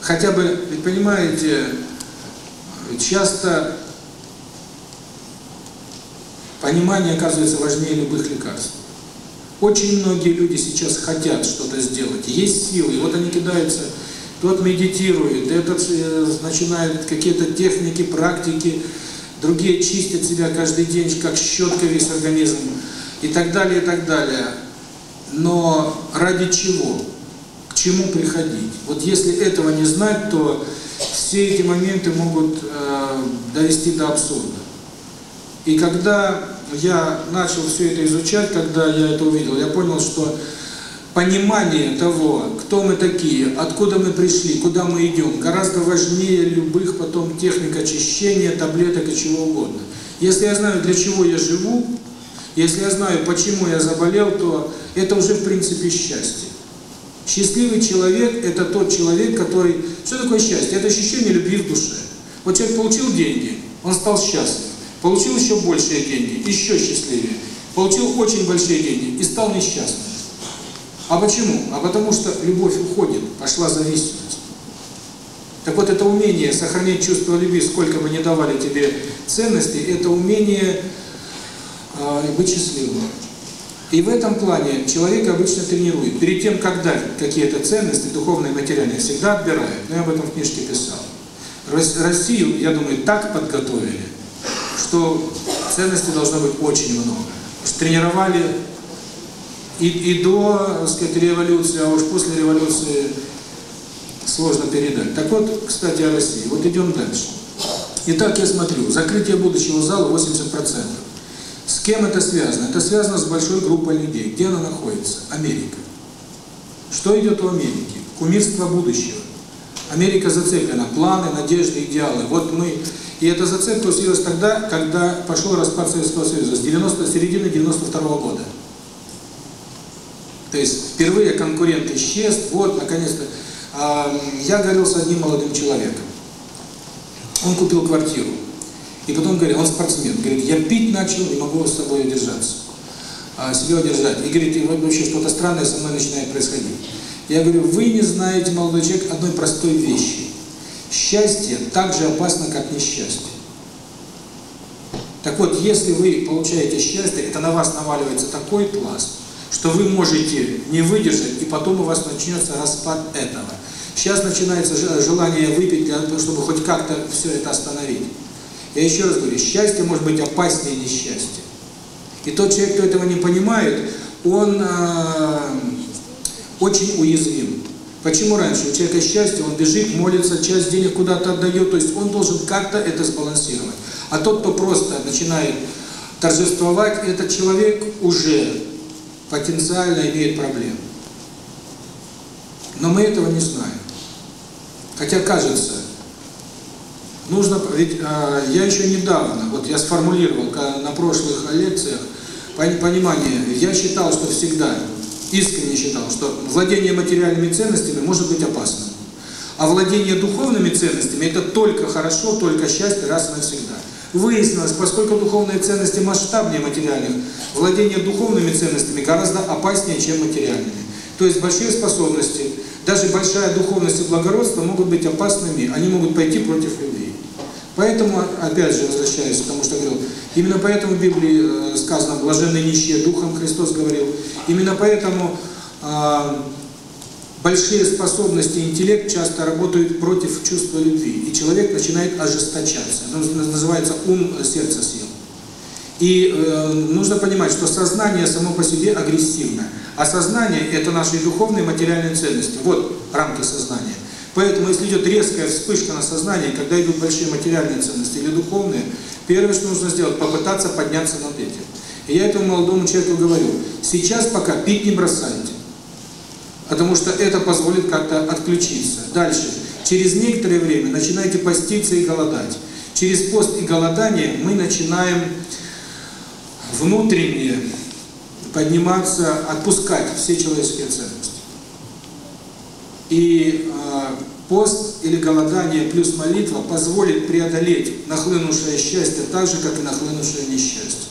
хотя бы, вы понимаете, э, часто понимание оказывается важнее любых лекарств. Очень многие люди сейчас хотят что-то сделать, есть силы, и вот они кидаются, тот медитирует, этот э, начинает какие-то техники, практики, другие чистят себя каждый день, как щетка весь организм, и так далее, и так далее. Но ради чего? к чему приходить. Вот если этого не знать, то все эти моменты могут э, довести до абсурда. И когда я начал все это изучать, когда я это увидел, я понял, что понимание того, кто мы такие, откуда мы пришли, куда мы идем, гораздо важнее любых потом техник очищения, таблеток и чего угодно. Если я знаю, для чего я живу, если я знаю, почему я заболел, то это уже в принципе счастье. Счастливый человек – это тот человек, который… Что такое счастье? Это ощущение любви в душе. Вот человек получил деньги, он стал счастлив. Получил еще большие деньги, еще счастливее. Получил очень большие деньги и стал несчастным. А почему? А потому что любовь уходит, пошла зависимость. Так вот, это умение сохранить чувство любви, сколько бы ни давали тебе ценности, это умение э, быть счастливым. И в этом плане человек обычно тренирует. Перед тем, как дать какие-то ценности, духовные и материальные, всегда отбирает. Но я об этом в книжке писал. Россию, я думаю, так подготовили, что ценностей должно быть очень много. Тренировали и, и до так сказать, революции, а уж после революции сложно передать. Так вот, кстати, о России. Вот идем дальше. Итак, я смотрю, закрытие будущего зала 80%. С кем это связано? Это связано с большой группой людей. Где она находится? Америка. Что идет у Америки? Кумирство будущего. Америка зациклена. Планы, надежды, идеалы. Вот мы... И эта зацепка усилилась тогда, когда пошел распад Советского Союза, с 90, середины 92 -го года. То есть впервые конкурент исчез, вот, наконец-то. А, я говорил с одним молодым человеком. Он купил квартиру. И потом говорит, он спортсмен, говорит, я пить начал, не могу с тобой удержаться, а, себя удержать. И говорит, и вообще что-то странное со мной начинает происходить. Я говорю, вы не знаете, молодой человек, одной простой вещи. Счастье так же опасно, как несчастье. Так вот, если вы получаете счастье, это на вас наваливается такой пласт, что вы можете не выдержать, и потом у вас начнется распад этого. Сейчас начинается желание выпить, для того, чтобы хоть как-то все это остановить. Я еще раз говорю, счастье может быть опаснее несчастья. И тот человек, кто этого не понимает, он э, очень уязвим. Почему раньше? У человека счастье, он бежит, молится, часть денег куда-то отдает, то есть он должен как-то это сбалансировать. А тот, кто просто начинает торжествовать, этот человек уже потенциально имеет проблемы. Но мы этого не знаем. Хотя кажется, Нужно, ведь а, я еще недавно, вот я сформулировал на прошлых лекциях понимание, я считал, что всегда, искренне считал, что владение материальными ценностями может быть опасным. А владение духовными ценностями – это только хорошо, только счастье, раз и навсегда. Выяснилось, поскольку духовные ценности масштабнее материальных, владение духовными ценностями гораздо опаснее, чем материальными. То есть большие способности, даже большая духовность и благородство могут быть опасными, они могут пойти против людей. Поэтому, опять же, возвращаясь к тому, что говорил, именно поэтому в Библии э, сказано «блаженные нищие духом» Христос говорил, именно поэтому э, большие способности интеллект часто работают против чувства любви, и человек начинает ожесточаться. Оно называется «ум сердца съел». И э, нужно понимать, что сознание само по себе агрессивно, а сознание – это наши духовные материальные ценности. Вот рамки сознания – Поэтому, если идет резкая вспышка на сознании, когда идут большие материальные ценности или духовные, первое, что нужно сделать, попытаться подняться над этим. И я этому молодому человеку говорю, сейчас пока пить не бросайте, потому что это позволит как-то отключиться. Дальше, через некоторое время начинайте поститься и голодать. Через пост и голодание мы начинаем внутренне подниматься, отпускать все человеческие ценности. И э, пост или голодание плюс молитва позволит преодолеть нахлынувшее счастье так же, как и нахлынувшее несчастье.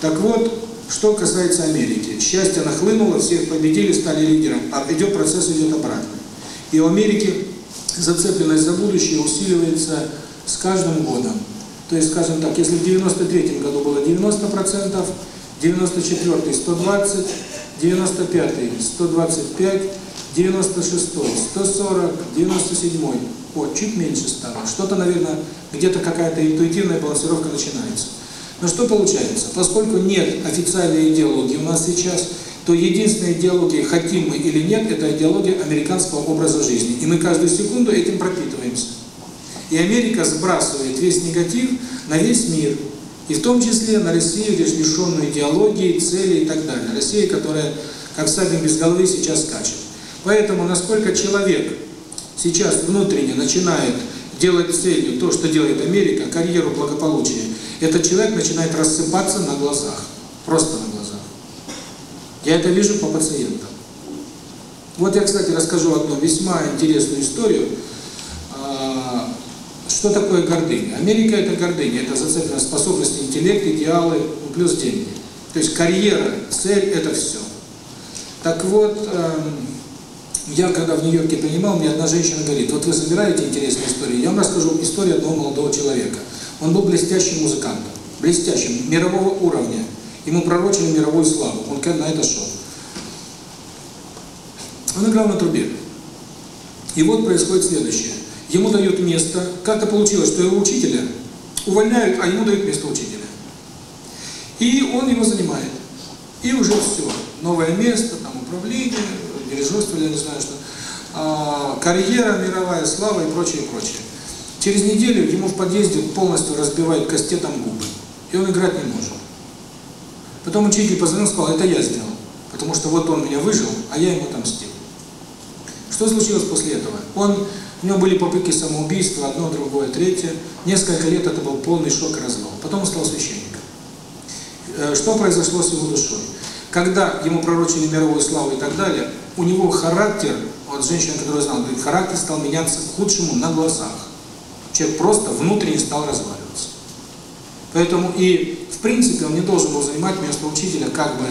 Так вот, что касается Америки. Счастье нахлынуло, всех победили, стали лидером, а идет процесс идет обратно. И у Америки зацепленность за будущее усиливается с каждым годом. То есть, скажем так, если в 93 году было 90%, 94 120, 95 125, 96, 140, 97, вот, чуть меньше стало Что-то, наверное, где-то какая-то интуитивная балансировка начинается. Но что получается? Поскольку нет официальной идеологии у нас сейчас, то единственная идеология, хотим мы или нет, это идеология американского образа жизни. И мы каждую секунду этим пропитываемся. И Америка сбрасывает весь негатив на весь мир. И в том числе на Россию, лишь лишенную идеологии, цели и так далее. Россия, которая, как сабин без головы, сейчас скачет. Поэтому, насколько человек сейчас внутренне начинает делать среднюю, то, что делает Америка, карьеру благополучия, этот человек начинает рассыпаться на глазах, просто на глазах. Я это вижу по пациентам. Вот я, кстати, расскажу одну весьма интересную историю. А, что такое гордыня? Америка – это гордыня, это зацеплено способности, интеллект, идеалы, ну, плюс деньги. То есть карьера, цель – это все. Так вот, эм, я, когда в Нью-Йорке принимал, мне одна женщина говорит, вот вы собираете интересные истории, я вам расскажу историю одного молодого человека. Он был блестящим музыкантом, блестящим, мирового уровня. Ему пророчили мировую славу, он на это шел. Он играл на трубе. И вот происходит следующее. Ему дают место, как-то получилось, что его учителя увольняют, а ему дают место учителя. И он его занимает. И уже все. Новое место, там управление, дирижерство, я не знаю что, а, карьера, мировая слава и прочее, прочее. Через неделю ему в подъезде полностью разбивают кастетом губы, и он играть не может. Потом учитель позвонил сказал, это я сделал, потому что вот он меня выжил, а я ему отомстил. Что случилось после этого? Он, у него были попытки самоубийства, одно, другое, третье. Несколько лет это был полный шок и разлом. Потом он стал священником. Что произошло с его душой? Когда ему пророчили мировую славу и так далее, у него характер, вот женщина, которая знала, говорит, характер стал меняться к худшему на глазах. Человек просто внутренне стал разваливаться. Поэтому и, в принципе, он не должен был занимать место учителя, как бы,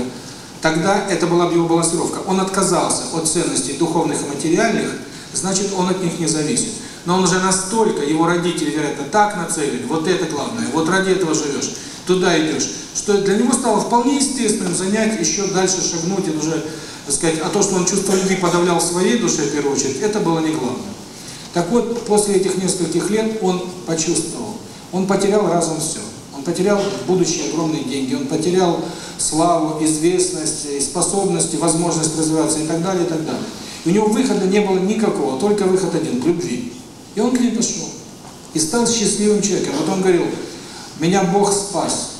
тогда это была бы его балансировка. Он отказался от ценностей духовных и материальных, значит, он от них не зависит. Но он уже настолько, его родители, вероятно, так нацелили, вот это главное, вот ради этого живешь туда идешь, что для него стало вполне естественным занять еще дальше шагнуть и уже так сказать, а то, что он чувство любви подавлял в своей душе, в первую очередь, это было не главное. Так вот, после этих нескольких лет он почувствовал, он потерял разом все. Он потерял будущие огромные деньги, он потерял славу, известность, способности, возможность развиваться и так далее, и так далее. И у него выхода не было никакого, только выход один – к любви. И он к ней пошел. И стал счастливым человеком. Вот он говорил – меня Бог спас.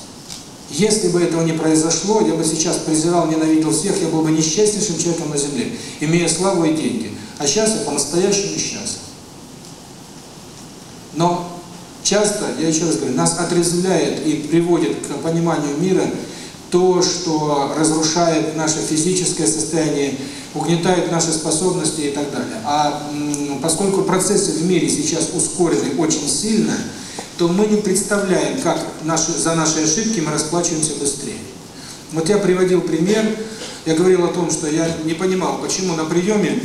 Если бы этого не произошло, я бы сейчас презирал, ненавидел всех, я был бы несчастнейшим человеком на земле, имея славу и деньги. А сейчас я по-настоящему счастлив. Но часто, я еще раз говорю, нас отрезвляет и приводит к пониманию мира то, что разрушает наше физическое состояние, угнетают наши способности и так далее. А поскольку процессы в мире сейчас ускорены очень сильно, то мы не представляем, как наши, за наши ошибки мы расплачиваемся быстрее. Вот я приводил пример, я говорил о том, что я не понимал, почему на приеме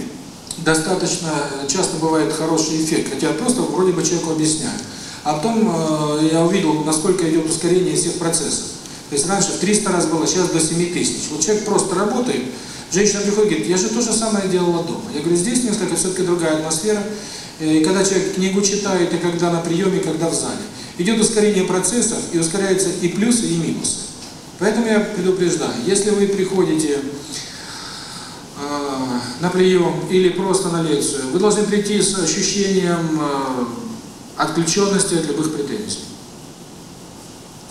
достаточно часто бывает хороший эффект, хотя просто вроде бы человеку объясняю. А потом э, я увидел, насколько идет ускорение всех процессов. То есть раньше в 300 раз было, сейчас до 7000. Вот человек просто работает, Женщина приходит говорит, я же то же самое делала дома. Я говорю, здесь несколько все-таки другая атмосфера. И когда человек книгу читает, и когда на приеме, и когда в зале. Идет ускорение процессов, и ускоряется и плюс и минус. Поэтому я предупреждаю, если вы приходите э, на прием или просто на лекцию, вы должны прийти с ощущением э, отключенности от любых претензий.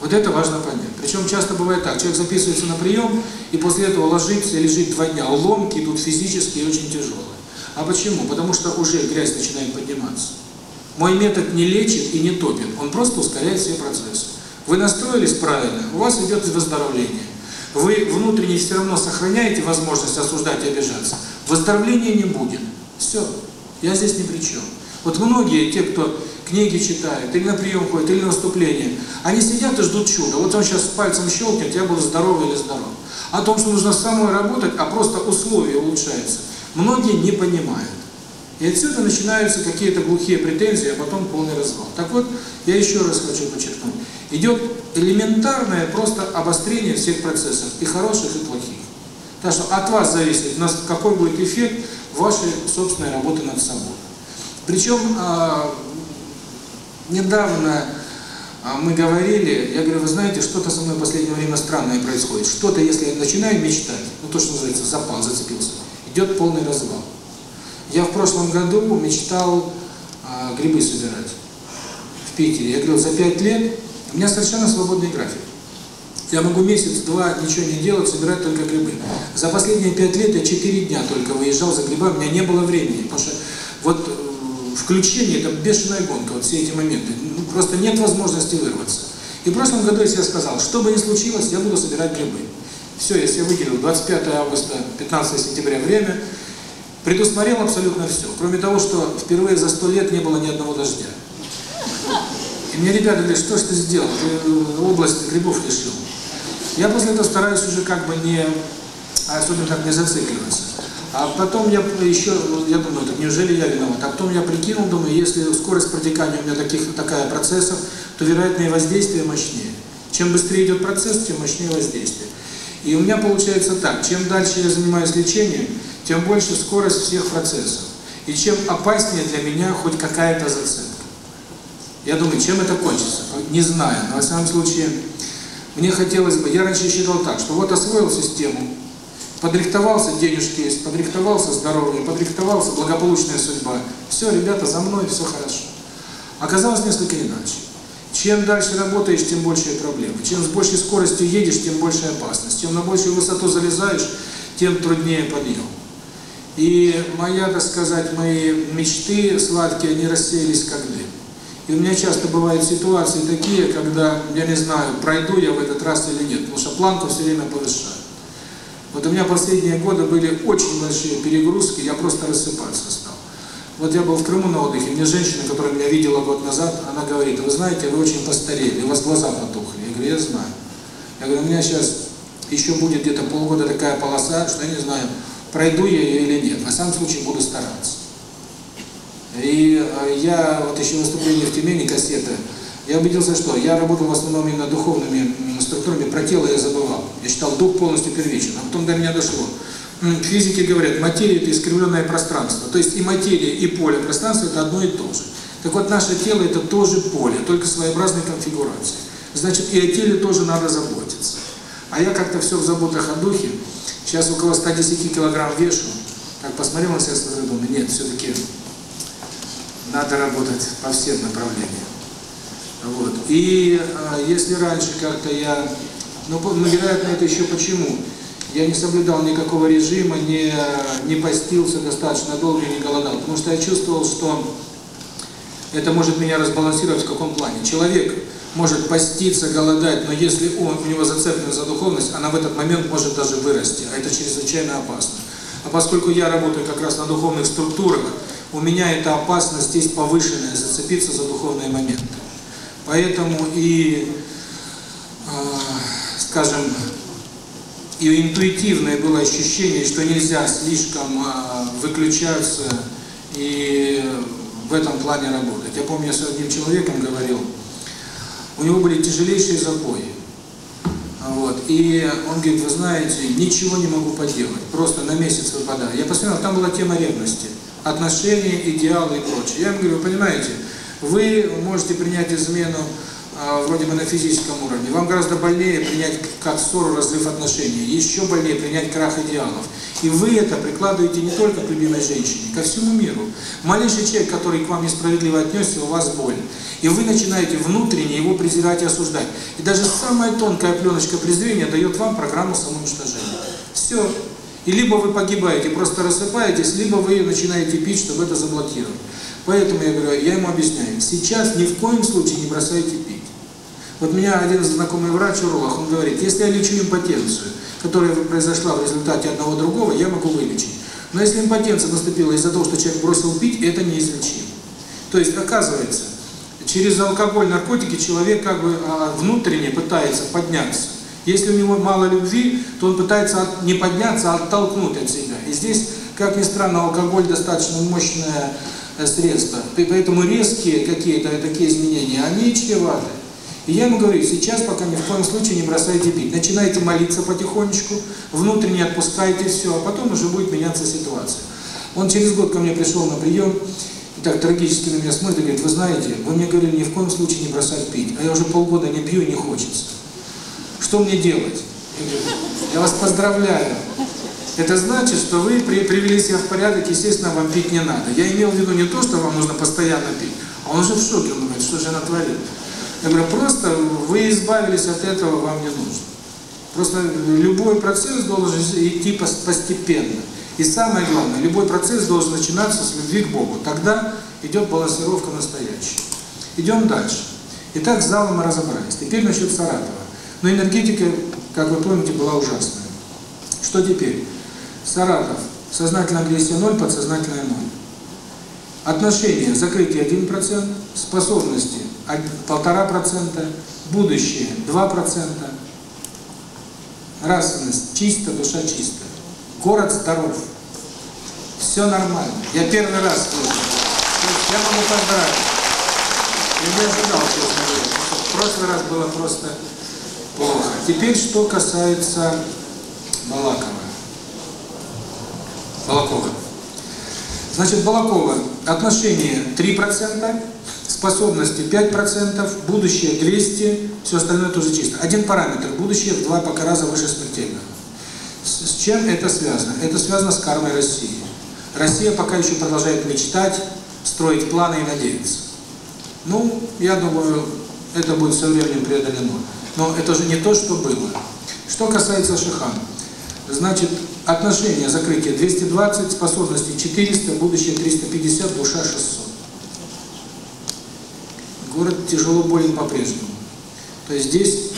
Вот это важно понять. Причем часто бывает так, человек записывается на прием, и после этого ложится и лежит два дня. Ломки идут физические и очень тяжелые. А почему? Потому что уже грязь начинает подниматься. Мой метод не лечит и не топит, он просто ускоряет все процессы. Вы настроились правильно, у вас идет выздоровление. Вы внутренне все равно сохраняете возможность осуждать и обижаться. Выздоровления не будет. Все, я здесь ни при чем. Вот многие, те, кто книги читают, или на прием ходят, или на выступление. Они сидят и ждут чуда. Вот он сейчас пальцем щелкнет, я был здоров или здоров. О том, что нужно самой работать, а просто условия улучшаются, многие не понимают. И отсюда начинаются какие-то глухие претензии, а потом полный развал. Так вот, я еще раз хочу подчеркнуть. Идет элементарное просто обострение всех процессов, и хороших, и плохих. Так что от вас зависит, какой будет эффект вашей собственной работы над собой. Причем а, Недавно а, мы говорили, я говорю, вы знаете, что-то со мной в последнее время странное происходит. Что-то, если я начинаю мечтать, ну то, что называется, запал, зацепился, идет полный развал. Я в прошлом году мечтал а, грибы собирать в Питере. Я говорил, за пять лет у меня совершенно свободный график. Я могу месяц-два ничего не делать, собирать только грибы. За последние пять лет я четыре дня только выезжал за грибами, у меня не было времени. Потому что вот включение, это бешеная гонка, вот все эти моменты. Ну, просто нет возможности вырваться. И в прошлом году я сказал, что бы ни случилось, я буду собирать грибы. Все, если выделил 25 августа, 15 сентября время, предусмотрел абсолютно все. Кроме того, что впервые за сто лет не было ни одного дождя. И мне ребята говорят, что ты сделал, ты э, область грибов лишил. Я после этого стараюсь уже как бы не, а особенно так не зацикливаться. А потом я еще, ну, я думаю, так неужели я виноват? А потом я прикинул, думаю, если скорость протекания у меня таких, такая процессов, то вероятное воздействие мощнее. Чем быстрее идет процесс, тем мощнее воздействие. И у меня получается так, чем дальше я занимаюсь лечением, тем больше скорость всех процессов. И чем опаснее для меня хоть какая-то зацепка. Я думаю, чем это кончится? Не знаю. Но, в всяком случае, мне хотелось бы... Я раньше считал так, что вот освоил систему, Подрихтовался денежки есть, подрихтовался здоровье, подрихтовался благополучная судьба. Все, ребята, за мной, все хорошо. Оказалось несколько иначе. Чем дальше работаешь, тем большие проблемы. Чем с большей скоростью едешь, тем больше опасность. Тем на большую высоту залезаешь, тем труднее подъем. И моя, так сказать, мои мечты сладкие, они рассеялись как дым. И у меня часто бывают ситуации такие, когда, я не знаю, пройду я в этот раз или нет, потому что планку все время повышаю. Вот у меня последние годы были очень большие перегрузки, я просто рассыпаться стал. Вот я был в Крыму на отдыхе, мне женщина, которая меня видела год назад, она говорит, вы знаете, вы очень постарели, у вас глаза потухли. Я говорю, я знаю. Я говорю, у меня сейчас еще будет где-то полгода такая полоса, что я не знаю, пройду я ее или нет. На самом случае, буду стараться. И э, я вот еще выступление в Тюмени, кассета, я убедился, что я работал в основном именно духовными структурами, про тело я забывал. Я считал дух полностью первичен, а потом до меня дошло. Физики говорят, материя – это искривленное пространство. То есть и материя, и поле пространства – это одно и то же. Так вот, наше тело – это тоже поле, только своеобразной конфигурации. Значит, и о теле тоже надо заботиться. А я как-то все в заботах о духе. Сейчас около 110 килограмм вешу. Так посмотрел на себя, смотрю, думаю, нет, все-таки надо работать по всем направлениям. Вот. И а, если раньше как-то я... Ну, набирает ну, на это еще почему? Я не соблюдал никакого режима, не, не постился достаточно долго и не голодал. Потому что я чувствовал, что это может меня разбалансировать в каком плане. Человек может поститься, голодать, но если он у него зацеплен за духовность, она в этот момент может даже вырасти, а это чрезвычайно опасно. А поскольку я работаю как раз на духовных структурах, у меня эта опасность есть повышенная, зацепиться за духовные моменты. Поэтому и, а, скажем, и интуитивное было ощущение, что нельзя слишком а, выключаться и в этом плане работать. Я помню, я с одним человеком говорил, у него были тяжелейшие запои. Вот. И он говорит, вы знаете, ничего не могу поделать, просто на месяц выпадаю. Я посмотрел, там была тема ревности, отношения, идеалы и прочее. Я ему говорю, вы понимаете, вы можете принять измену а, вроде бы на физическом уровне. Вам гораздо больнее принять как ссору, разрыв отношений. Еще больнее принять крах идеалов. И вы это прикладываете не только к любимой женщине, ко всему миру. Малейший человек, который к вам несправедливо отнесся, у вас боль. И вы начинаете внутренне его презирать и осуждать. И даже самая тонкая пленочка презрения дает вам программу самоуничтожения. Все. И либо вы погибаете, просто рассыпаетесь, либо вы начинаете пить, чтобы это заблокировать. Поэтому я говорю, я ему объясняю, сейчас ни в коем случае не бросайте пить. Вот меня один знакомый врач, уролог, он говорит, если я лечу импотенцию, которая произошла в результате одного другого, я могу вылечить. Но если импотенция наступила из-за того, что человек бросил пить, это неизлечимо. То есть, оказывается, через алкоголь, наркотики человек как бы а, внутренне пытается подняться. Если у него мало любви, то он пытается не подняться, а оттолкнуть от себя. И здесь, как ни странно, алкоголь достаточно мощная средства. И поэтому резкие какие-то такие изменения, они чреваты. И я ему говорю, сейчас пока ни в коем случае не бросайте пить. Начинайте молиться потихонечку, внутренне отпускайте все, а потом уже будет меняться ситуация. Он через год ко мне пришел на прием, и так трагически на меня смотрит и говорит, вы знаете, вы мне говорили ни в коем случае не бросать пить, а я уже полгода не пью и не хочется. Что мне делать? Я, говорю, я вас поздравляю, это значит, что вы привели себя в порядок, естественно, вам пить не надо. Я имел в виду не то, что вам нужно постоянно пить, а он же в шоке, он говорит, что же она творит. Я говорю, просто вы избавились от этого, вам не нужно. Просто любой процесс должен идти постепенно. И самое главное, любой процесс должен начинаться с любви к Богу. Тогда идет балансировка настоящая. Идем дальше. Итак, с залом мы разобрались. Теперь насчет Саратова. Но энергетика, как вы помните, была ужасная. Что теперь? Саратов. Сознательно агрессия 0, подсознательная 0. Отношения. Закрытие 1%, способности 1,5%, будущее 2%, нравственность чисто, душа чистая. Город здоров. Все нормально. Я первый раз слышу. Я могу поздравить. Я не ожидал, честно говоря. В прошлый раз было просто плохо. Теперь что касается Балакова. Балакова. Значит, Балакова отношение 3%, способности 5%, будущее 200, все остальное тоже чисто. Один параметр, будущее в два пока раза выше смертельного. С, с чем это связано? Это связано с кармой России. Россия пока еще продолжает мечтать, строить планы и надеяться. Ну, я думаю, это будет со временем преодолено. Но это же не то, что было. Что касается Шихана. Значит, отношение закрытия 220, способности 400, будущее 350, душа 600. Город тяжело болен по-прежнему. То есть здесь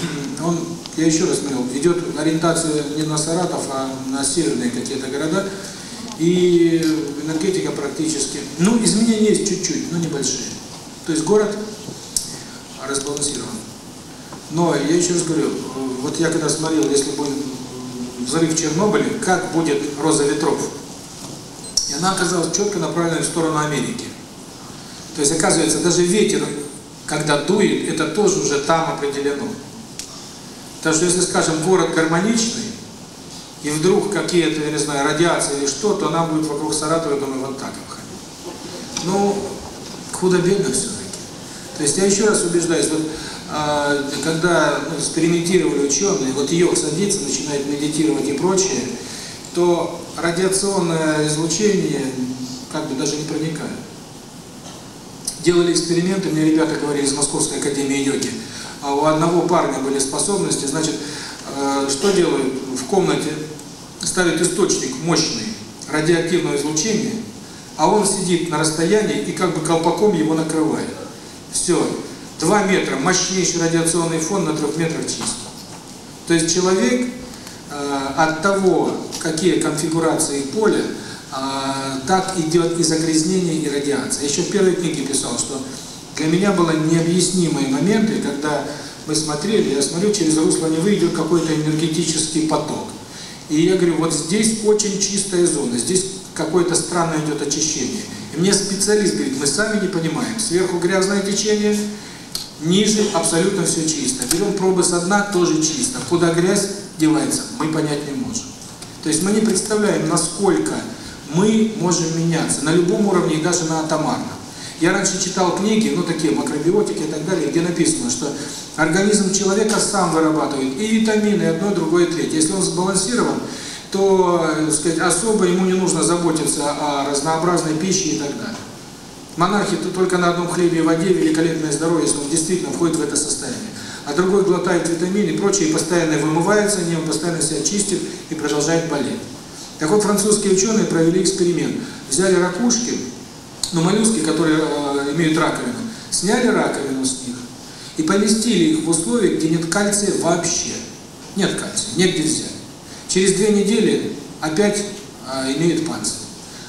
он, я еще раз говорил, ведет ориентация не на Саратов, а на северные какие-то города. И энергетика практически, ну, изменения есть чуть-чуть, но небольшие. То есть город разбалансирован. Но я еще раз говорю, вот я когда смотрел, если будет взрыв Чернобыля. Как будет «Роза ветров». И она оказалась четко направлена в сторону Америки. То есть, оказывается, даже ветер, когда дует, это тоже уже там определено. Так что, если, скажем, город гармоничный, и вдруг какие-то, я не знаю, радиации или что, то она будет вокруг Саратова, я думаю, вот так ходить. Ну, худо-бедно все-таки. То есть я еще раз убеждаюсь, вот а, когда экспериментировали ученые, вот ее садится, начинает медитировать и прочее, то радиационное излучение как бы даже не проникает. Делали эксперименты, мне ребята говорили из Московской академии йоги, а у одного парня были способности, значит, э, что делают? В комнате ставят источник мощный, радиоактивного излучения, а он сидит на расстоянии и как бы колпаком его накрывает. Все. 2 метра мощнейший радиационный фон на трех метрах чисто. То есть человек э, от того, какие конфигурации поля, э, так идет и загрязнение, и радиация. Еще в первой книге писал, что для меня было необъяснимые моменты, когда мы смотрели, я смотрю, через русло не выйдет какой-то энергетический поток. И я говорю, вот здесь очень чистая зона, здесь какое-то странное идет очищение. И мне специалист говорит, мы сами не понимаем, сверху грязное течение, Ниже абсолютно все чисто. Берем пробы со дна, тоже чисто. Куда грязь девается, мы понять не можем. То есть мы не представляем, насколько мы можем меняться на любом уровне и даже на атомарном. Я раньше читал книги, ну такие макробиотики и так далее, где написано, что организм человека сам вырабатывает и витамины, и одно, и другое, третье. Если он сбалансирован, то э, сказать, особо ему не нужно заботиться о разнообразной пище и так далее. Монархи -то только на одном хлебе и воде, великолепное здоровье, если он действительно входит в это состояние. А другой глотает витамины и прочее, и постоянно вымывается, не он постоянно себя чистит и продолжает болеть. Так вот, французские ученые провели эксперимент. Взяли ракушки, ну, моллюски, которые э, имеют раковину, сняли раковину с них и поместили их в условия, где нет кальция вообще. Нет кальция, негде взять. Через две недели опять э, имеют панцирь.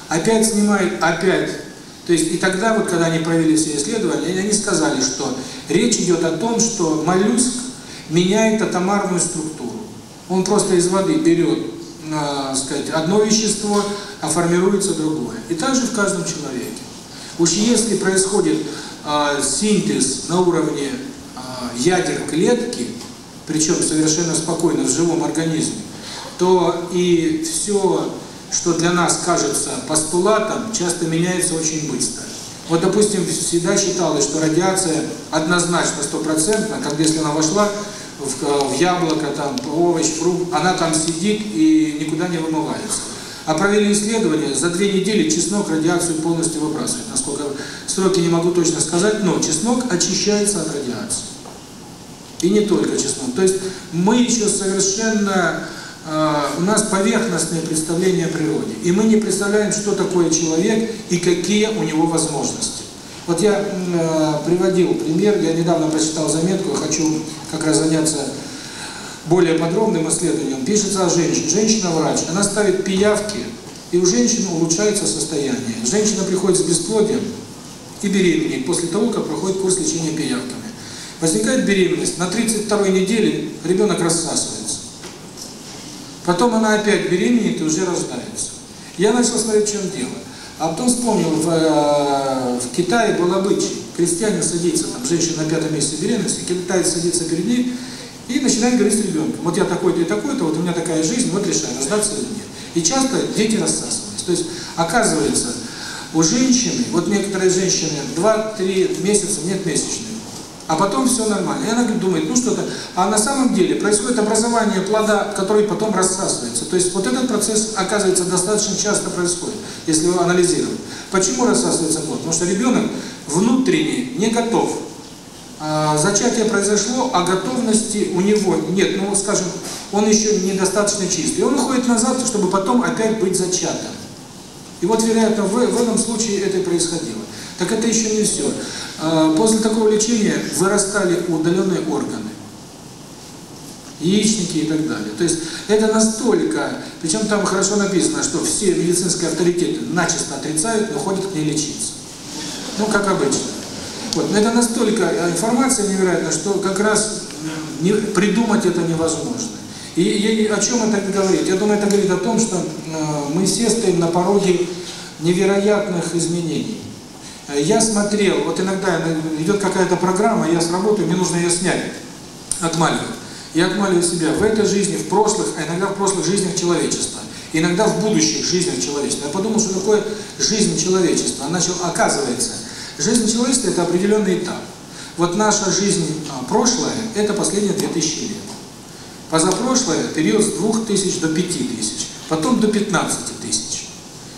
Опять снимают, опять то есть и тогда вот, когда они провели все исследования, они сказали, что речь идет о том, что моллюск меняет атомарную структуру. Он просто из воды берет, э, сказать, одно вещество, а формируется другое. И также в каждом человеке. Уж если происходит э, синтез на уровне э, ядер клетки, причем совершенно спокойно в живом организме, то и все что для нас кажется постулатом, часто меняется очень быстро. Вот, допустим, всегда считалось, что радиация однозначно, стопроцентно, как если она вошла в, э, в яблоко, там, овощ, фрукт, она там сидит и никуда не вымывается. А провели исследование, за две недели чеснок радиацию полностью выбрасывает. Насколько сроки не могу точно сказать, но чеснок очищается от радиации. И не только чеснок. То есть мы еще совершенно а, у нас поверхностное представление о природе. И мы не представляем, что такое человек и какие у него возможности. Вот я э, приводил пример, я недавно прочитал заметку, хочу как раз заняться более подробным исследованием. Пишется о женщине. Женщина-врач, она ставит пиявки, и у женщины улучшается состояние. Женщина приходит с бесплодием и беременеет после того, как проходит курс лечения пиявками. Возникает беременность, на 32 неделе ребенок рассасывается. Потом она опять беременеет и уже рождается. Я начал смотреть, в чем дело. А потом вспомнил, в, э, в Китае был обычай. Крестьянин садится, там женщина на пятом месяце беременности, китаец садится перед ней и начинает говорить с ребенком. Вот я такой-то и такой-то, вот у меня такая жизнь, вот решаю, рождаться или нет. И часто дети рассасывались. То есть, оказывается, у женщины, вот некоторые женщины 2-3 месяца нет месячных, а потом все нормально. И она говорит, думает, ну что-то. А на самом деле происходит образование плода, который потом рассасывается. То есть вот этот процесс, оказывается, достаточно часто происходит, если его анализировать. Почему рассасывается плод? Потому что ребенок внутренний, не готов. А, зачатие произошло, а готовности у него нет. Ну, скажем, он еще недостаточно чистый. Он уходит назад, чтобы потом опять быть зачатым. И вот, вероятно, в, в этом случае это и происходило. Так это еще не все. После такого лечения вырастали удаленные органы, яичники и так далее. То есть это настолько, причем там хорошо написано, что все медицинские авторитеты начисто отрицают, но ходят к ней лечиться. Ну, как обычно. Вот. Но это настолько информация невероятная, что как раз не, придумать это невозможно. И, и о чем это говорит? Я думаю, это говорит о том, что э, мы все стоим на пороге невероятных изменений. Я смотрел, вот иногда э, идет какая-то программа, я сработаю, мне нужно ее снять, отмаливать. Я отмаливаю себя в этой жизни, в прошлых, а иногда в прошлых жизнях человечества, иногда в будущих жизнях человечества. Я подумал, что такое жизнь человечества. Она начал, оказывается, жизнь человечества – это определенный этап. Вот наша жизнь а, прошлое – это последние 2000 лет. Позапрошлое – период с 2000 до 5000, потом до 15 тысяч.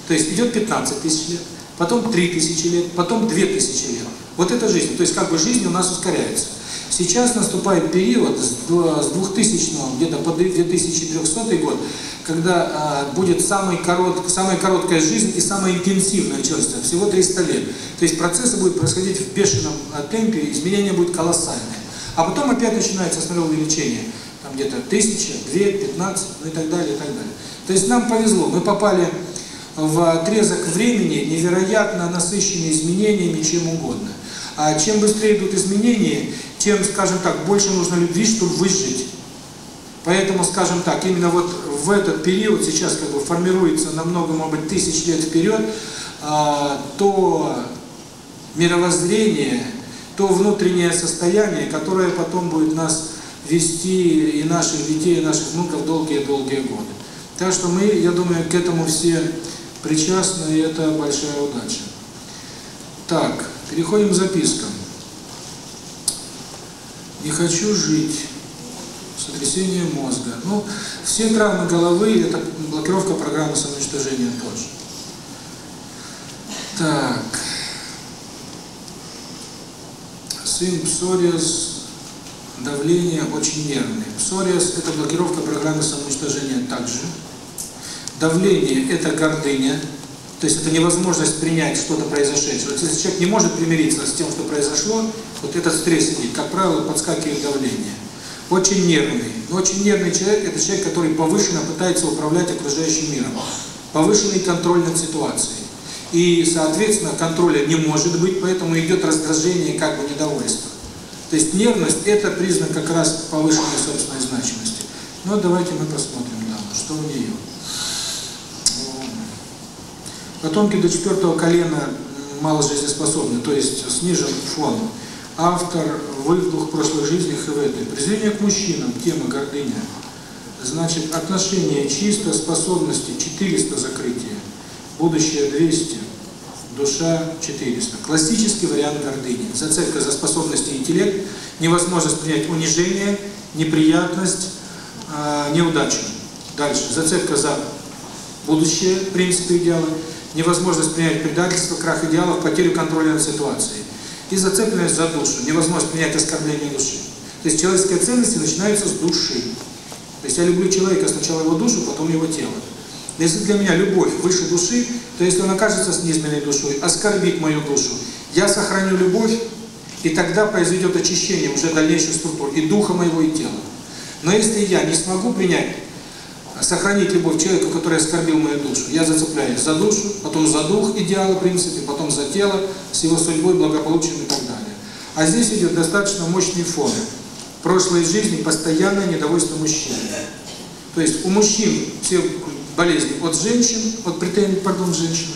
То есть идет 15 тысяч лет потом 3000 лет, потом 2000 лет. Вот эта жизнь. То есть как бы жизнь у нас ускоряется. Сейчас наступает период с 2000 где-то по 2300 год, когда э, будет самый корот, самая короткая жизнь и самая интенсивная часть, всего 300 лет. То есть процессы будут происходить в бешеном а, темпе, изменения будут колоссальные. А потом опять начинается основное увеличение, там где-то 1000, 2, 15, ну и так далее, и так далее. То есть нам повезло, мы попали в отрезок времени невероятно насыщены изменениями чем угодно. А чем быстрее идут изменения, тем, скажем так, больше нужно любви, чтобы выжить. Поэтому, скажем так, именно вот в этот период, сейчас как бы формируется на много, может быть, тысяч лет вперед, а, то мировоззрение, то внутреннее состояние, которое потом будет нас вести и наших детей, и наших внуков долгие-долгие годы. Так что мы, я думаю, к этому все причастны, и это большая удача. Так, переходим к запискам. Не хочу жить. Сотрясение мозга. Ну, все травмы головы – это блокировка программы самоуничтожения тоже. Так. Сын псориаз, давление очень нервный. Псориаз – это блокировка программы самоуничтожения также. Давление – это гордыня, то есть это невозможность принять что-то произошедшее. Вот если человек не может примириться с тем, что произошло, вот этот стресс, и, как правило, подскакивает давление. Очень нервный. Но очень нервный человек – это человек, который повышенно пытается управлять окружающим миром. Повышенный контроль над ситуацией. И, соответственно, контроля не может быть, поэтому идет раздражение как бы недовольство. То есть нервность – это признак как раз повышенной собственной значимости. Но давайте мы посмотрим, да, что у нее. Потомки до четвертого колена мало жизнеспособны, то есть снижен фон. Автор выдух в прошлых жизнях и в этой. Презрение к мужчинам, тема гордыня. Значит, отношение чисто, способности 400 закрытия, будущее 200, душа 400. Классический вариант гордыни. Зацепка за способности и интеллект, невозможность принять унижение, неприятность, э, неудачу. Дальше, зацепка за будущее, принципы идеала невозможность принять предательство, крах идеалов, потерю контроля над ситуацией. И зацепленность за душу, невозможность принять оскорбление души. То есть человеческие ценности начинаются с души. То есть я люблю человека, сначала его душу, потом его тело. Но если для меня любовь выше души, то если он окажется с низменной душой, оскорбит мою душу, я сохраню любовь, и тогда произойдет очищение уже дальнейших структур и духа моего, и тела. Но если я не смогу принять сохранить любовь человека, который оскорбил мою душу. Я зацепляюсь за душу, потом за дух идеала, принципе, потом за тело, с его судьбой, благополучием и так далее. А здесь идет достаточно мощный фон. Прошлой жизни постоянное недовольство мужчины. То есть у мужчин все болезни от женщин, от претензий, пардон, женщин,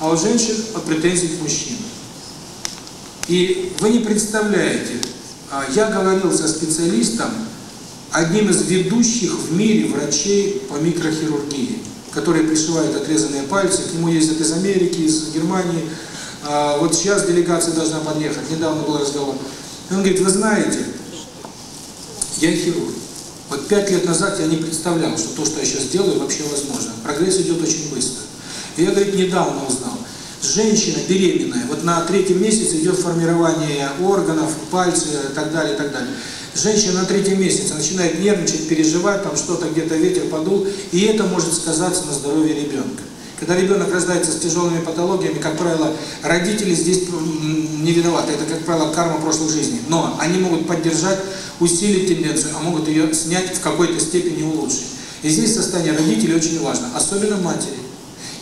а у женщин от претензий к мужчинам. И вы не представляете, а я говорил со специалистом, одним из ведущих в мире врачей по микрохирургии, которые пришивают отрезанные пальцы, к нему ездят из Америки, из Германии. А, вот сейчас делегация должна подъехать, недавно был разговор. И он говорит, вы знаете, я хирург. Вот пять лет назад я не представлял, что то, что я сейчас делаю, вообще возможно. Прогресс идет очень быстро. И я, говорит, недавно узнал, женщина беременная, вот на третьем месяце идет формирование органов, пальцы и так далее, и так далее. Женщина на третьем месяце начинает нервничать, переживать, там что-то где-то ветер подул, и это может сказаться на здоровье ребенка. Когда ребенок рождается с тяжелыми патологиями, как правило, родители здесь не виноваты, это, как правило, карма прошлой жизни. Но они могут поддержать, усилить тенденцию, а могут ее снять в какой-то степени улучшить. И здесь состояние родителей очень важно, особенно матери.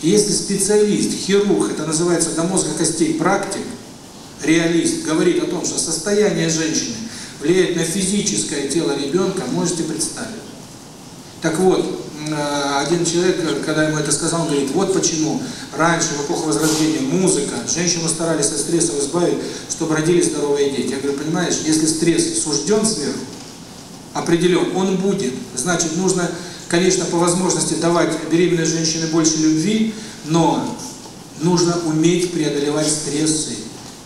Если специалист, хирург, это называется до мозга костей практик, реалист, говорит о том, что состояние женщины – влияет на физическое тело ребенка, можете представить. Так вот, один человек, когда ему это сказал, говорит, вот почему раньше, в эпоху Возрождения, музыка, женщину старались от стресса избавить, чтобы родились здоровые дети. Я говорю, понимаешь, если стресс сужден сверху, определен, он будет, значит, нужно, конечно, по возможности давать беременной женщине больше любви, но нужно уметь преодолевать стрессы.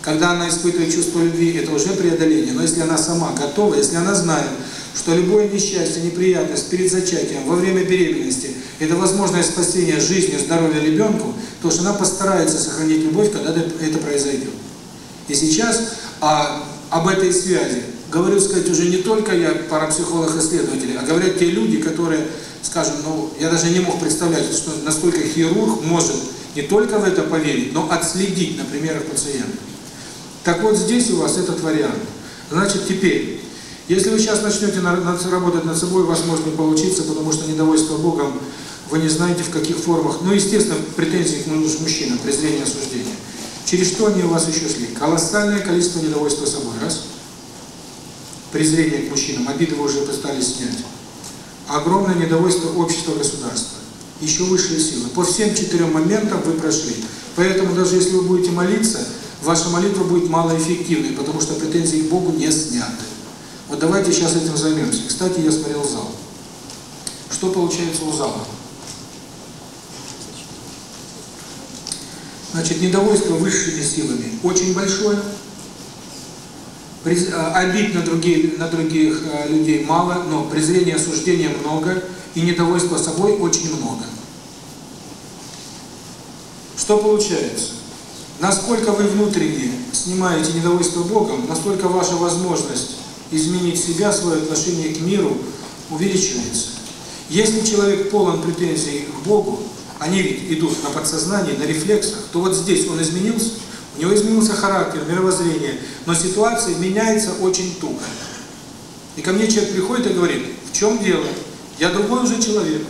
Когда она испытывает чувство любви, это уже преодоление. Но если она сама готова, если она знает, что любое несчастье, неприятность перед зачатием, во время беременности – это возможность спасения жизни, здоровья ребенку, то что она постарается сохранить любовь, когда это произойдет. И сейчас а, об этой связи говорю, сказать, уже не только я парапсихолог-исследователь, а говорят те люди, которые, скажем, ну, я даже не мог представлять, что настолько хирург может не только в это поверить, но отследить например, пациента. Так вот здесь у вас этот вариант. Значит, теперь, если вы сейчас начнете на, на, работать над собой, у вас может не получиться, потому что недовольство Богом вы не знаете в каких формах. Ну, естественно, претензии к мужчинам, презрение, осуждение. Через что они у вас еще шли? Колоссальное количество недовольства собой. Раз. Презрение к мужчинам. Обиды вы уже пытались снять. Огромное недовольство общества, государства. Еще высшие силы. По всем четырем моментам вы прошли. Поэтому даже если вы будете молиться, ваша молитва будет малоэффективной, потому что претензии к Богу не сняты. Вот давайте сейчас этим займемся. Кстати, я смотрел зал. Что получается у зала? Значит, недовольство высшими силами очень большое, а, обид на, другие, на других а, людей мало, но презрение, осуждения много, и недовольство собой очень много. Что получается? Насколько вы внутренне снимаете недовольство Богом, настолько ваша возможность изменить себя, свое отношение к миру увеличивается. Если человек полон претензий к Богу, а они идут на подсознании, на рефлексах, то вот здесь он изменился, у него изменился характер, мировоззрение, но ситуация меняется очень туго. И ко мне человек приходит и говорит, в чем дело? Я другой уже человек,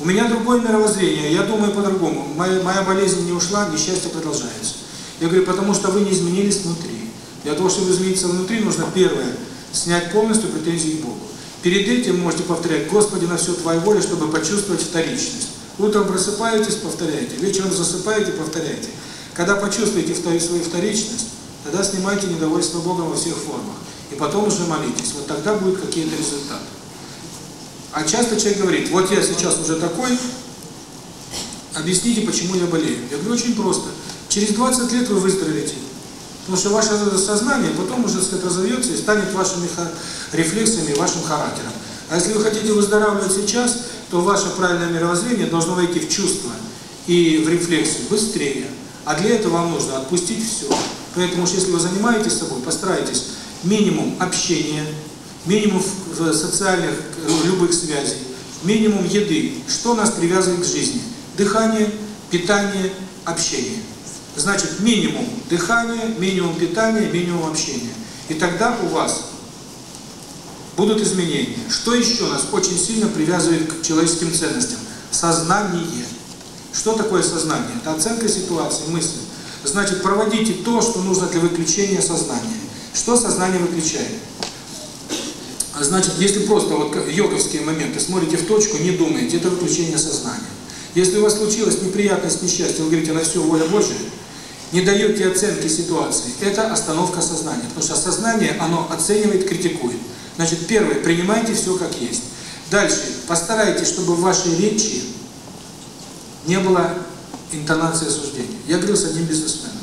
у меня другое мировоззрение, я думаю по-другому, моя, моя болезнь не ушла, несчастье продолжается. Я говорю, потому что вы не изменились внутри. Для того, чтобы измениться внутри, нужно первое, снять полностью претензии к Богу. Перед этим можете повторять «Господи, на все Твоя воля», чтобы почувствовать вторичность. Утром просыпаетесь, повторяете, вечером засыпаете, повторяете. Когда почувствуете свою вторичность, тогда снимайте недовольство Богом во всех формах. И потом уже молитесь. Вот тогда будут какие-то результаты. А часто человек говорит, вот я сейчас уже такой, объясните, почему я болею. Я говорю, очень просто. Через 20 лет вы выздоровеете. Потому что ваше сознание потом уже сказать, разовьется и станет вашими рефлексами, вашим характером. А если вы хотите выздоравливать сейчас, то ваше правильное мировоззрение должно войти в чувство и в рефлексию быстрее. А для этого вам нужно отпустить все. Поэтому, если вы занимаетесь собой, постарайтесь минимум общения, минимум социальных э, любых связей, минимум еды, что нас привязывает к жизни. Дыхание, питание, общение. Значит, минимум дыхания, минимум питания, минимум общения. И тогда у вас будут изменения. Что еще нас очень сильно привязывает к человеческим ценностям? Сознание. Что такое сознание? Это оценка ситуации, мысли. Значит, проводите то, что нужно для выключения сознания. Что сознание выключает? Значит, если просто вот йоговские моменты, смотрите в точку, не думаете, это выключение сознания. Если у вас случилось неприятность, несчастье, вы говорите, на все воля Божья, не дает тебе оценки ситуации, это остановка сознания. Потому что сознание, оно оценивает, критикует. Значит, первое, принимайте все как есть. Дальше, постарайтесь, чтобы в вашей речи не было интонации осуждения. Я говорил с одним бизнесменом.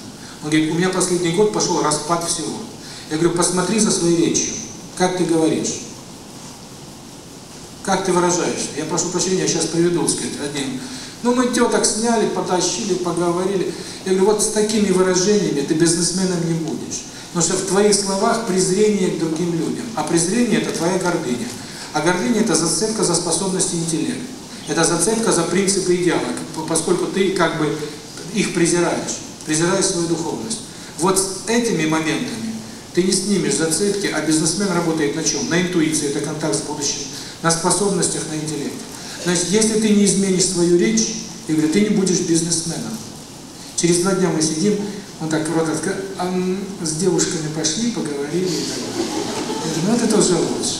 Он говорит, у меня последний год пошел распад всего. Я говорю, посмотри за своей речью, как ты говоришь, как ты выражаешь. Я прошу прощения, я сейчас приведу, сказать, одним. Ну мы тебя так сняли, потащили, поговорили. Я говорю, вот с такими выражениями ты бизнесменом не будешь. Потому что в твоих словах презрение к другим людям. А презрение – это твоя гордыня. А гордыня – это зацепка за способности интеллекта. Это зацепка за принципы идеала, поскольку ты как бы их презираешь, презираешь свою духовность. Вот с этими моментами ты не снимешь зацепки, а бизнесмен работает на чем? На интуиции, это контакт с будущим, на способностях, на интеллекте. Значит, если ты не изменишь свою речь, я говорю, ты не будешь бизнесменом. Через два дня мы сидим, он так рот открыл, а, с девушками пошли, поговорили и так далее. Я говорю, ну это тоже лучше.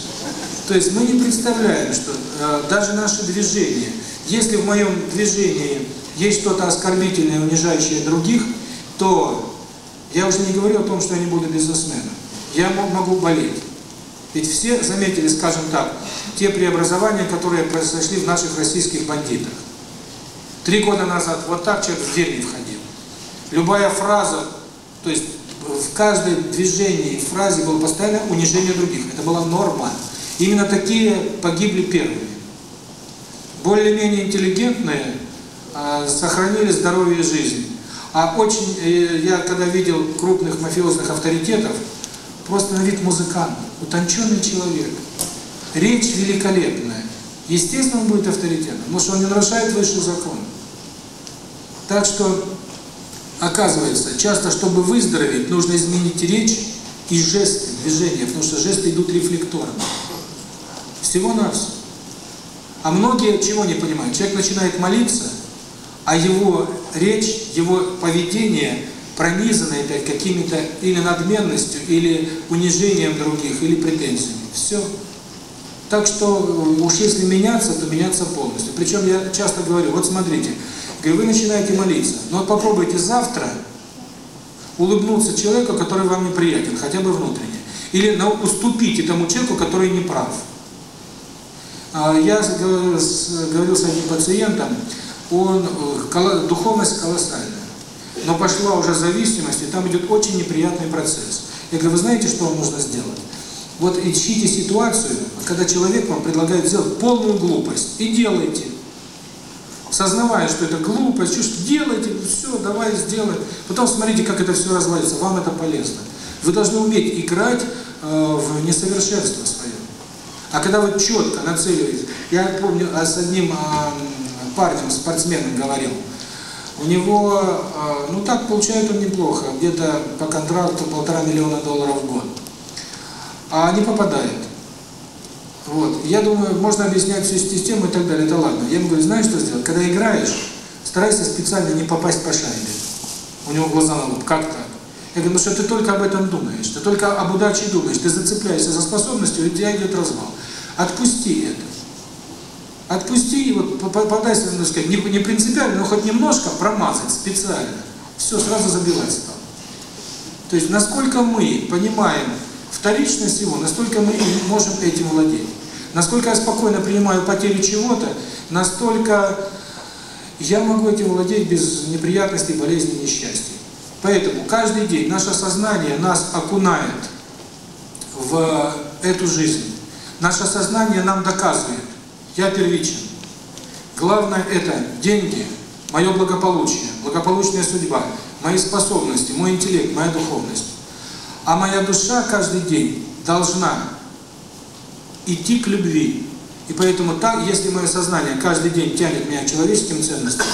То есть мы не представляем, что э, даже наше движение, если в моем движении есть что-то оскорбительное, унижающее других, то я уже не говорю о том, что я не буду бизнесменом. Я могу болеть. Ведь все заметили, скажем так, те преобразования, которые произошли в наших российских бандитах. Три года назад вот так человек в деревне входил. Любая фраза, то есть в каждом движении, фразе было постоянно унижение других. Это была норма. Именно такие погибли первыми. Более-менее интеллигентные э, сохранили здоровье и жизнь. А очень, э, я когда видел крупных мафиозных авторитетов, просто на вид музыкант, утонченный человек – Речь великолепная. Естественно, он будет авторитетным, потому что он не нарушает высший закон. Так что, оказывается, часто, чтобы выздороветь, нужно изменить речь и жесты, движения, потому что жесты идут рефлекторно. Всего-навсего. А многие чего не понимают? Человек начинает молиться, а его речь, его поведение пронизано опять какими-то или надменностью, или унижением других, или претензиями. Все. Так что э, уж если меняться, то меняться полностью. Причем я часто говорю, вот смотрите, вы начинаете молиться, но попробуйте завтра улыбнуться человеку, который вам неприятен, хотя бы внутренне. Или на, уступите тому человеку, который не прав. А, я э, говорил с одним пациентом, он э, духовность колоссальная, но пошла уже зависимость, и там идет очень неприятный процесс. Я говорю, вы знаете, что вам нужно сделать? Вот ищите ситуацию, когда человек вам предлагает сделать полную глупость, и делайте. Сознавая, что это глупость, чувствуете, делайте, ну все, давай сделай. Потом смотрите, как это все разладится, вам это полезно. Вы должны уметь играть э, в несовершенство свое. А когда вы четко нацеливаетесь, я помню, а с одним э, парнем, спортсменом говорил, у него, э, ну так получает он неплохо, где-то по контракту полтора миллиона долларов в год а не попадает. Вот. Я думаю, можно объяснять всю систему и так далее. Да ладно. Я ему говорю, знаешь, что сделать? Когда играешь, старайся специально не попасть по шайбе. У него глаза на лоб. Как так? Я говорю, ну что ты только об этом думаешь, ты только об удаче думаешь, ты зацепляешься за способностью, и у тебя идет развал. Отпусти это. Отпусти и вот попадайся, ну, сказать, не, не принципиально, но хоть немножко промазать специально. Все, сразу забивать стал. То есть, насколько мы понимаем вторичность его, насколько мы можем этим владеть. Насколько я спокойно принимаю потери чего-то, настолько я могу этим владеть без неприятностей, болезней, несчастья. Поэтому каждый день наше сознание нас окунает в эту жизнь. Наше сознание нам доказывает, я первичен. Главное это деньги, мое благополучие, благополучная судьба, мои способности, мой интеллект, моя духовность. А моя душа каждый день должна идти к любви. И поэтому так, если мое сознание каждый день тянет меня к человеческим ценностям,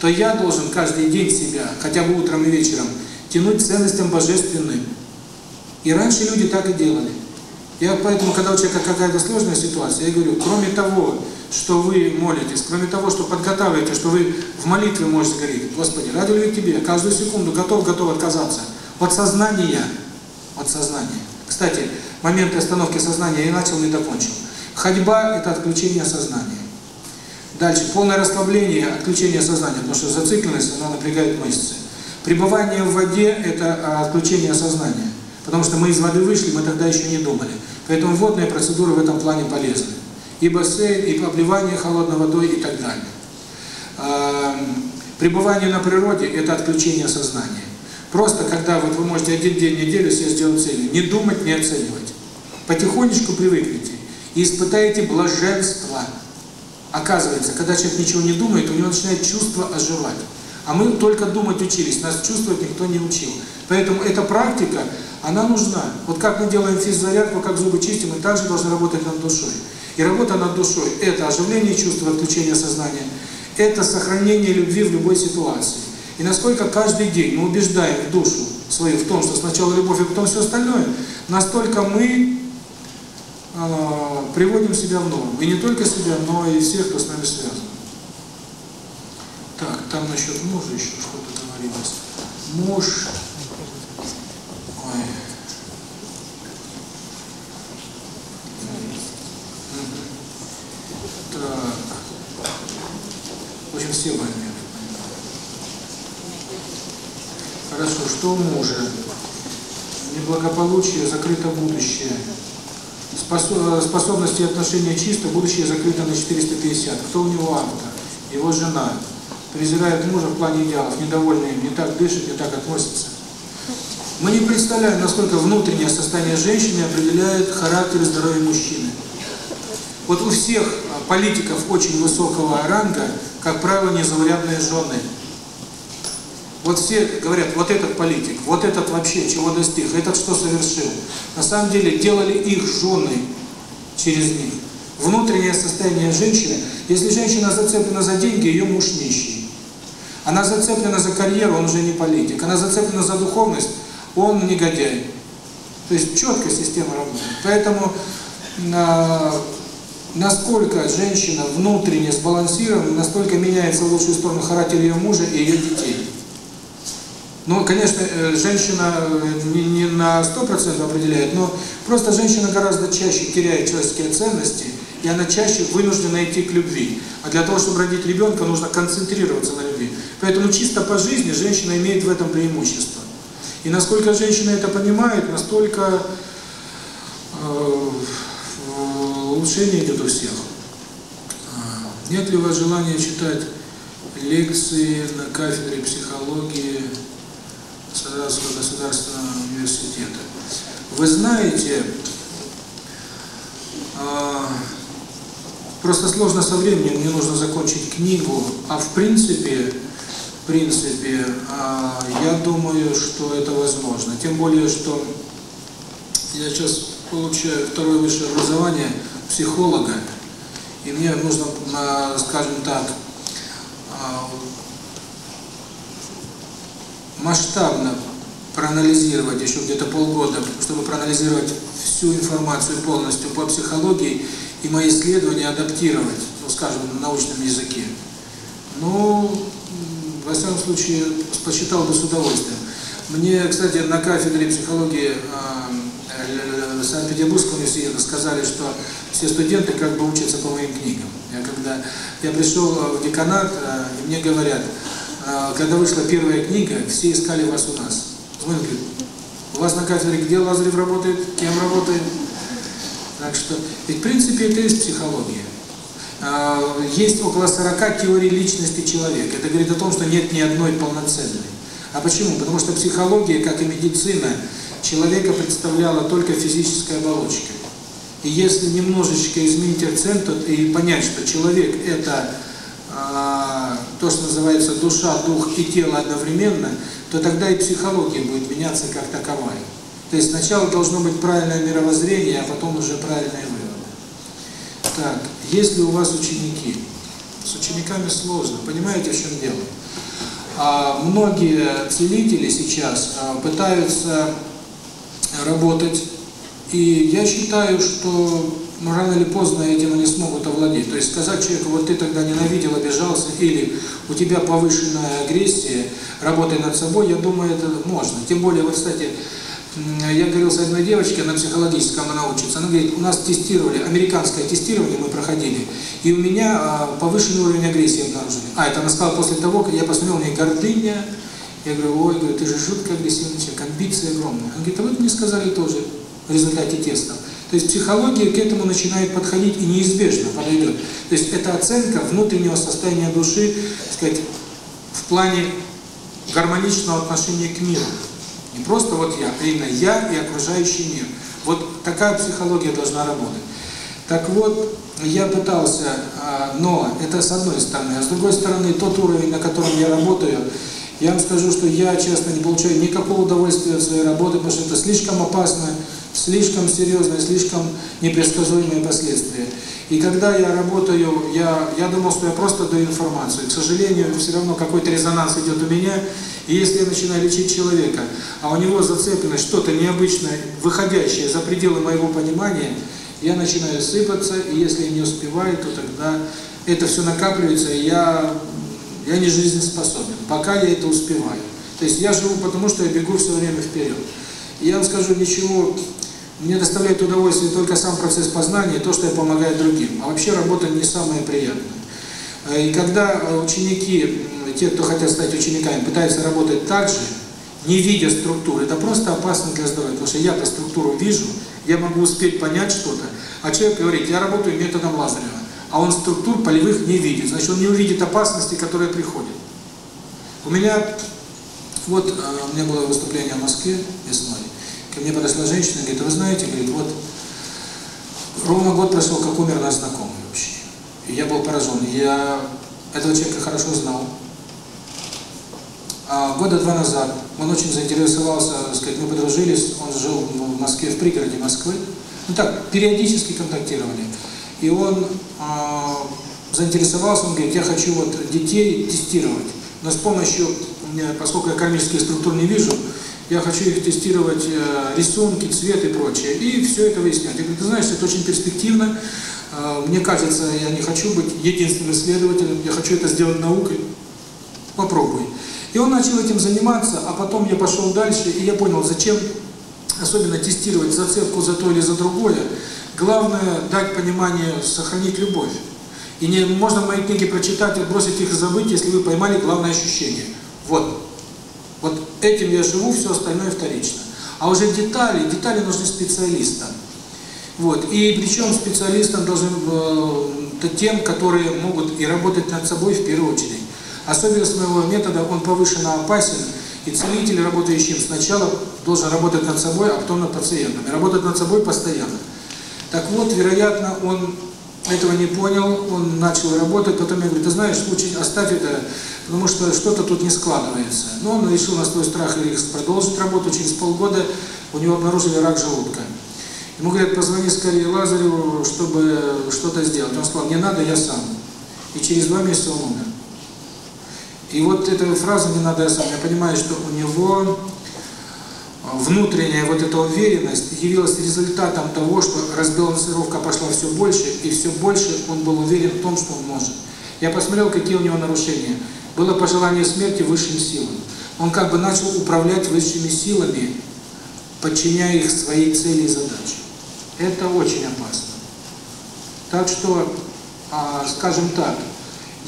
то я должен каждый день себя, хотя бы утром и вечером, тянуть ценностям божественным. И раньше люди так и делали. Я поэтому, когда у человека какая-то сложная ситуация, я говорю, кроме того, что вы молитесь, кроме того, что подготавливаете, что вы в молитве можете говорить, Господи, ради ли тебе, каждую секунду готов, готов отказаться от сознания, от сознания. Кстати, момент остановки сознания я начал, не закончил. Ходьба – это отключение сознания. Дальше, полное расслабление, отключение сознания, потому что зацикленность, она напрягает мышцы. Пребывание в воде – это а, отключение сознания, потому что мы из воды вышли, мы тогда еще не думали. Поэтому водные процедуры в этом плане полезны. И бассейн, и обливание холодной водой и так далее. Пребывание на природе – это отключение сознания. Просто когда вот вы можете один день неделю себе сделать целью, не думать, не оценивать. Потихонечку привыкните и испытаете блаженство. Оказывается, когда человек ничего не думает, у него начинает чувство оживать. А мы только думать учились, нас чувствовать никто не учил. Поэтому эта практика, она нужна. Вот как мы делаем физзарядку, как зубы чистим, мы также должны работать над душой. И работа над душой – это оживление чувства, отключение сознания, это сохранение любви в любой ситуации. И насколько каждый день ну, мы убеждаем душу свою в том, что сначала любовь, а потом все остальное, настолько мы э, приводим себя в норму. И не только себя, но и всех, кто с нами связан. Так, там насчет мужа еще что-то говорилось. Муж... Ой. Так. В общем, все больные. в том муже неблагополучие закрыто будущее. Способности и отношения чисто будущее закрыто на 450 кто у него автор? Его жена. Презирает мужа в плане идеалов недовольны им. Не так дышит не так относится. Мы не представляем насколько внутреннее состояние женщины определяет характер и здоровье мужчины. Вот у всех политиков очень высокого ранга как правило незаурядные жены. Вот все говорят, вот этот политик, вот этот вообще чего достиг, этот что совершил. На самом деле делали их жены через них. Внутреннее состояние женщины, если женщина зацеплена за деньги, ее муж нищий. Она зацеплена за карьеру, он уже не политик. Она зацеплена за духовность, он негодяй. То есть четкая система работает. Поэтому э, насколько женщина внутренне сбалансирована, настолько меняется в лучшую сторону характер ее мужа и ее детей. Ну, конечно, э, женщина э, не, на 100% определяет, но просто женщина гораздо чаще теряет человеческие ценности, и она чаще вынуждена идти к любви. А для того, чтобы родить ребенка, нужно концентрироваться на любви. Поэтому чисто по жизни женщина имеет в этом преимущество. И насколько женщина это понимает, настолько э, улучшение идет у всех. А, нет ли у вас желания читать лекции на кафедре психологии? Садарского государственного университета. Вы знаете, просто сложно со временем, мне нужно закончить книгу, а в принципе, в принципе, я думаю, что это возможно. Тем более, что я э, э, сейчас получаю второе высшее образование психолога, и мне нужно, э, скажем так, масштабно проанализировать еще где-то полгода, чтобы проанализировать всю информацию полностью по психологии и мои исследования адаптировать, ну, скажем, на научном языке. Ну, во всяком случае, посчитал бы с удовольствием. Мне, кстати, на кафедре психологии э, Санкт-Петербургского университета сказали, что все студенты как бы учатся по моим книгам. Я когда я пришел в деканат, э, и мне говорят, когда вышла первая книга, все искали вас у нас. Звонили. У вас на кафедре где Лазарев работает, кем работает? Так что, ведь в принципе это есть психология. Есть около 40 теорий личности человека. Это говорит о том, что нет ни одной полноценной. А почему? Потому что психология, как и медицина, человека представляла только физическая оболочка. И если немножечко изменить акцент и понять, что человек – это а, то, что называется душа, дух и тело одновременно, то тогда и психология будет меняться как таковая. То есть сначала должно быть правильное мировоззрение, а потом уже правильное выводы. Так, если у вас ученики, с учениками сложно, понимаете, в чем дело? А многие целители сейчас а, пытаются работать, и я считаю, что рано или поздно этим они смогут овладеть. То есть сказать человеку, вот ты тогда ненавидел, обижался, или у тебя повышенная агрессия, работай над собой, я думаю, это можно. Тем более, вот, кстати, я говорил с одной девочкой, она психологическом она учится, она говорит, у нас тестировали, американское тестирование мы проходили, и у меня повышенный уровень агрессии обнаружили. А, это она сказала после того, как я посмотрел, у нее гордыня, я говорю, ой, говорю, ты же жутко агрессивный человек, амбиции огромные. Она говорит, а вы мне сказали тоже в результате тестов. То есть психология к этому начинает подходить и неизбежно подойдет. То есть это оценка внутреннего состояния души, сказать, в плане гармоничного отношения к миру. Не просто вот я, а именно я и окружающий мир. Вот такая психология должна работать. Так вот, я пытался, а, но это с одной стороны. А с другой стороны, тот уровень, на котором я работаю, я вам скажу, что я, честно, не получаю никакого удовольствия от своей работы, потому что это слишком опасно слишком серьезные, слишком непредсказуемые последствия. И когда я работаю, я, я думал, что я просто даю информацию. К сожалению, все равно какой-то резонанс идет у меня. И если я начинаю лечить человека, а у него зацеплено что-то необычное, выходящее за пределы моего понимания, я начинаю сыпаться, и если я не успеваю, то тогда это все накапливается, и я, я не жизнеспособен. Пока я это успеваю. То есть я живу потому, что я бегу все время вперед. Я вам скажу, ничего мне доставляет удовольствие только сам процесс познания, то, что я помогаю другим. А вообще работа не самая приятная. А, и когда а, ученики, те, кто хотят стать учениками, пытаются работать так же, не видя структуры, это просто опасно для здоровья, потому что я-то структуру вижу, я могу успеть понять что-то, а человек говорит, я работаю методом Лазарева, а он структур полевых не видит, значит, он не увидит опасности, которые приходят. У меня, вот, а, у меня было выступление в Москве весной, Ко мне подошла женщина и говорит, вы знаете, говорит, вот ровно год прошел, как умер наш знакомый общий. И я был поражен. Я этого человека хорошо знал. А года два назад он очень заинтересовался, сказать, мы подружились, он жил в Москве, в пригороде Москвы. Ну так, периодически контактировали. И он э, заинтересовался, он говорит, я хочу вот детей тестировать. Но с помощью, поскольку я кармические структуры не вижу, я хочу их тестировать, э, рисунки, цвет и прочее, и все это выяснять. Говорю, ты знаешь, это очень перспективно, э, мне кажется, я не хочу быть единственным исследователем, я хочу это сделать наукой, попробуй. И он начал этим заниматься, а потом я пошел дальше, и я понял, зачем особенно тестировать зацепку за то или за другое. Главное дать понимание, сохранить любовь. И не можно мои книги прочитать, отбросить их и забыть, если вы поймали главное ощущение. Вот. Вот Этим я живу, все остальное вторично. А уже детали, детали нужны специалистам. Вот. И причем специалистам должны э, тем, которые могут и работать над собой в первую очередь. Особенность моего метода, он повышенно опасен, и целитель, работающий сначала, должен работать над собой, а потом над пациентом. Работать над собой постоянно. Так вот, вероятно, он этого не понял, он начал работать, потом я говорю, ты знаешь, лучше оставь это, потому что что-то тут не складывается. Но он решил на свой страх и риск продолжить работу, через полгода у него обнаружили рак желудка. Ему говорят, позвони скорее Лазареву, чтобы что-то сделать. Он сказал, не надо, я сам. И через два месяца он умер. И вот эта фраза «не надо, я сам», я понимаю, что у него внутренняя вот эта уверенность явилась результатом того, что разбалансировка пошла все больше, и все больше он был уверен в том, что он может. Я посмотрел, какие у него нарушения. Было пожелание смерти высшим силам. Он как бы начал управлять высшими силами, подчиняя их своей цели и задаче. Это очень опасно. Так что, а, скажем так,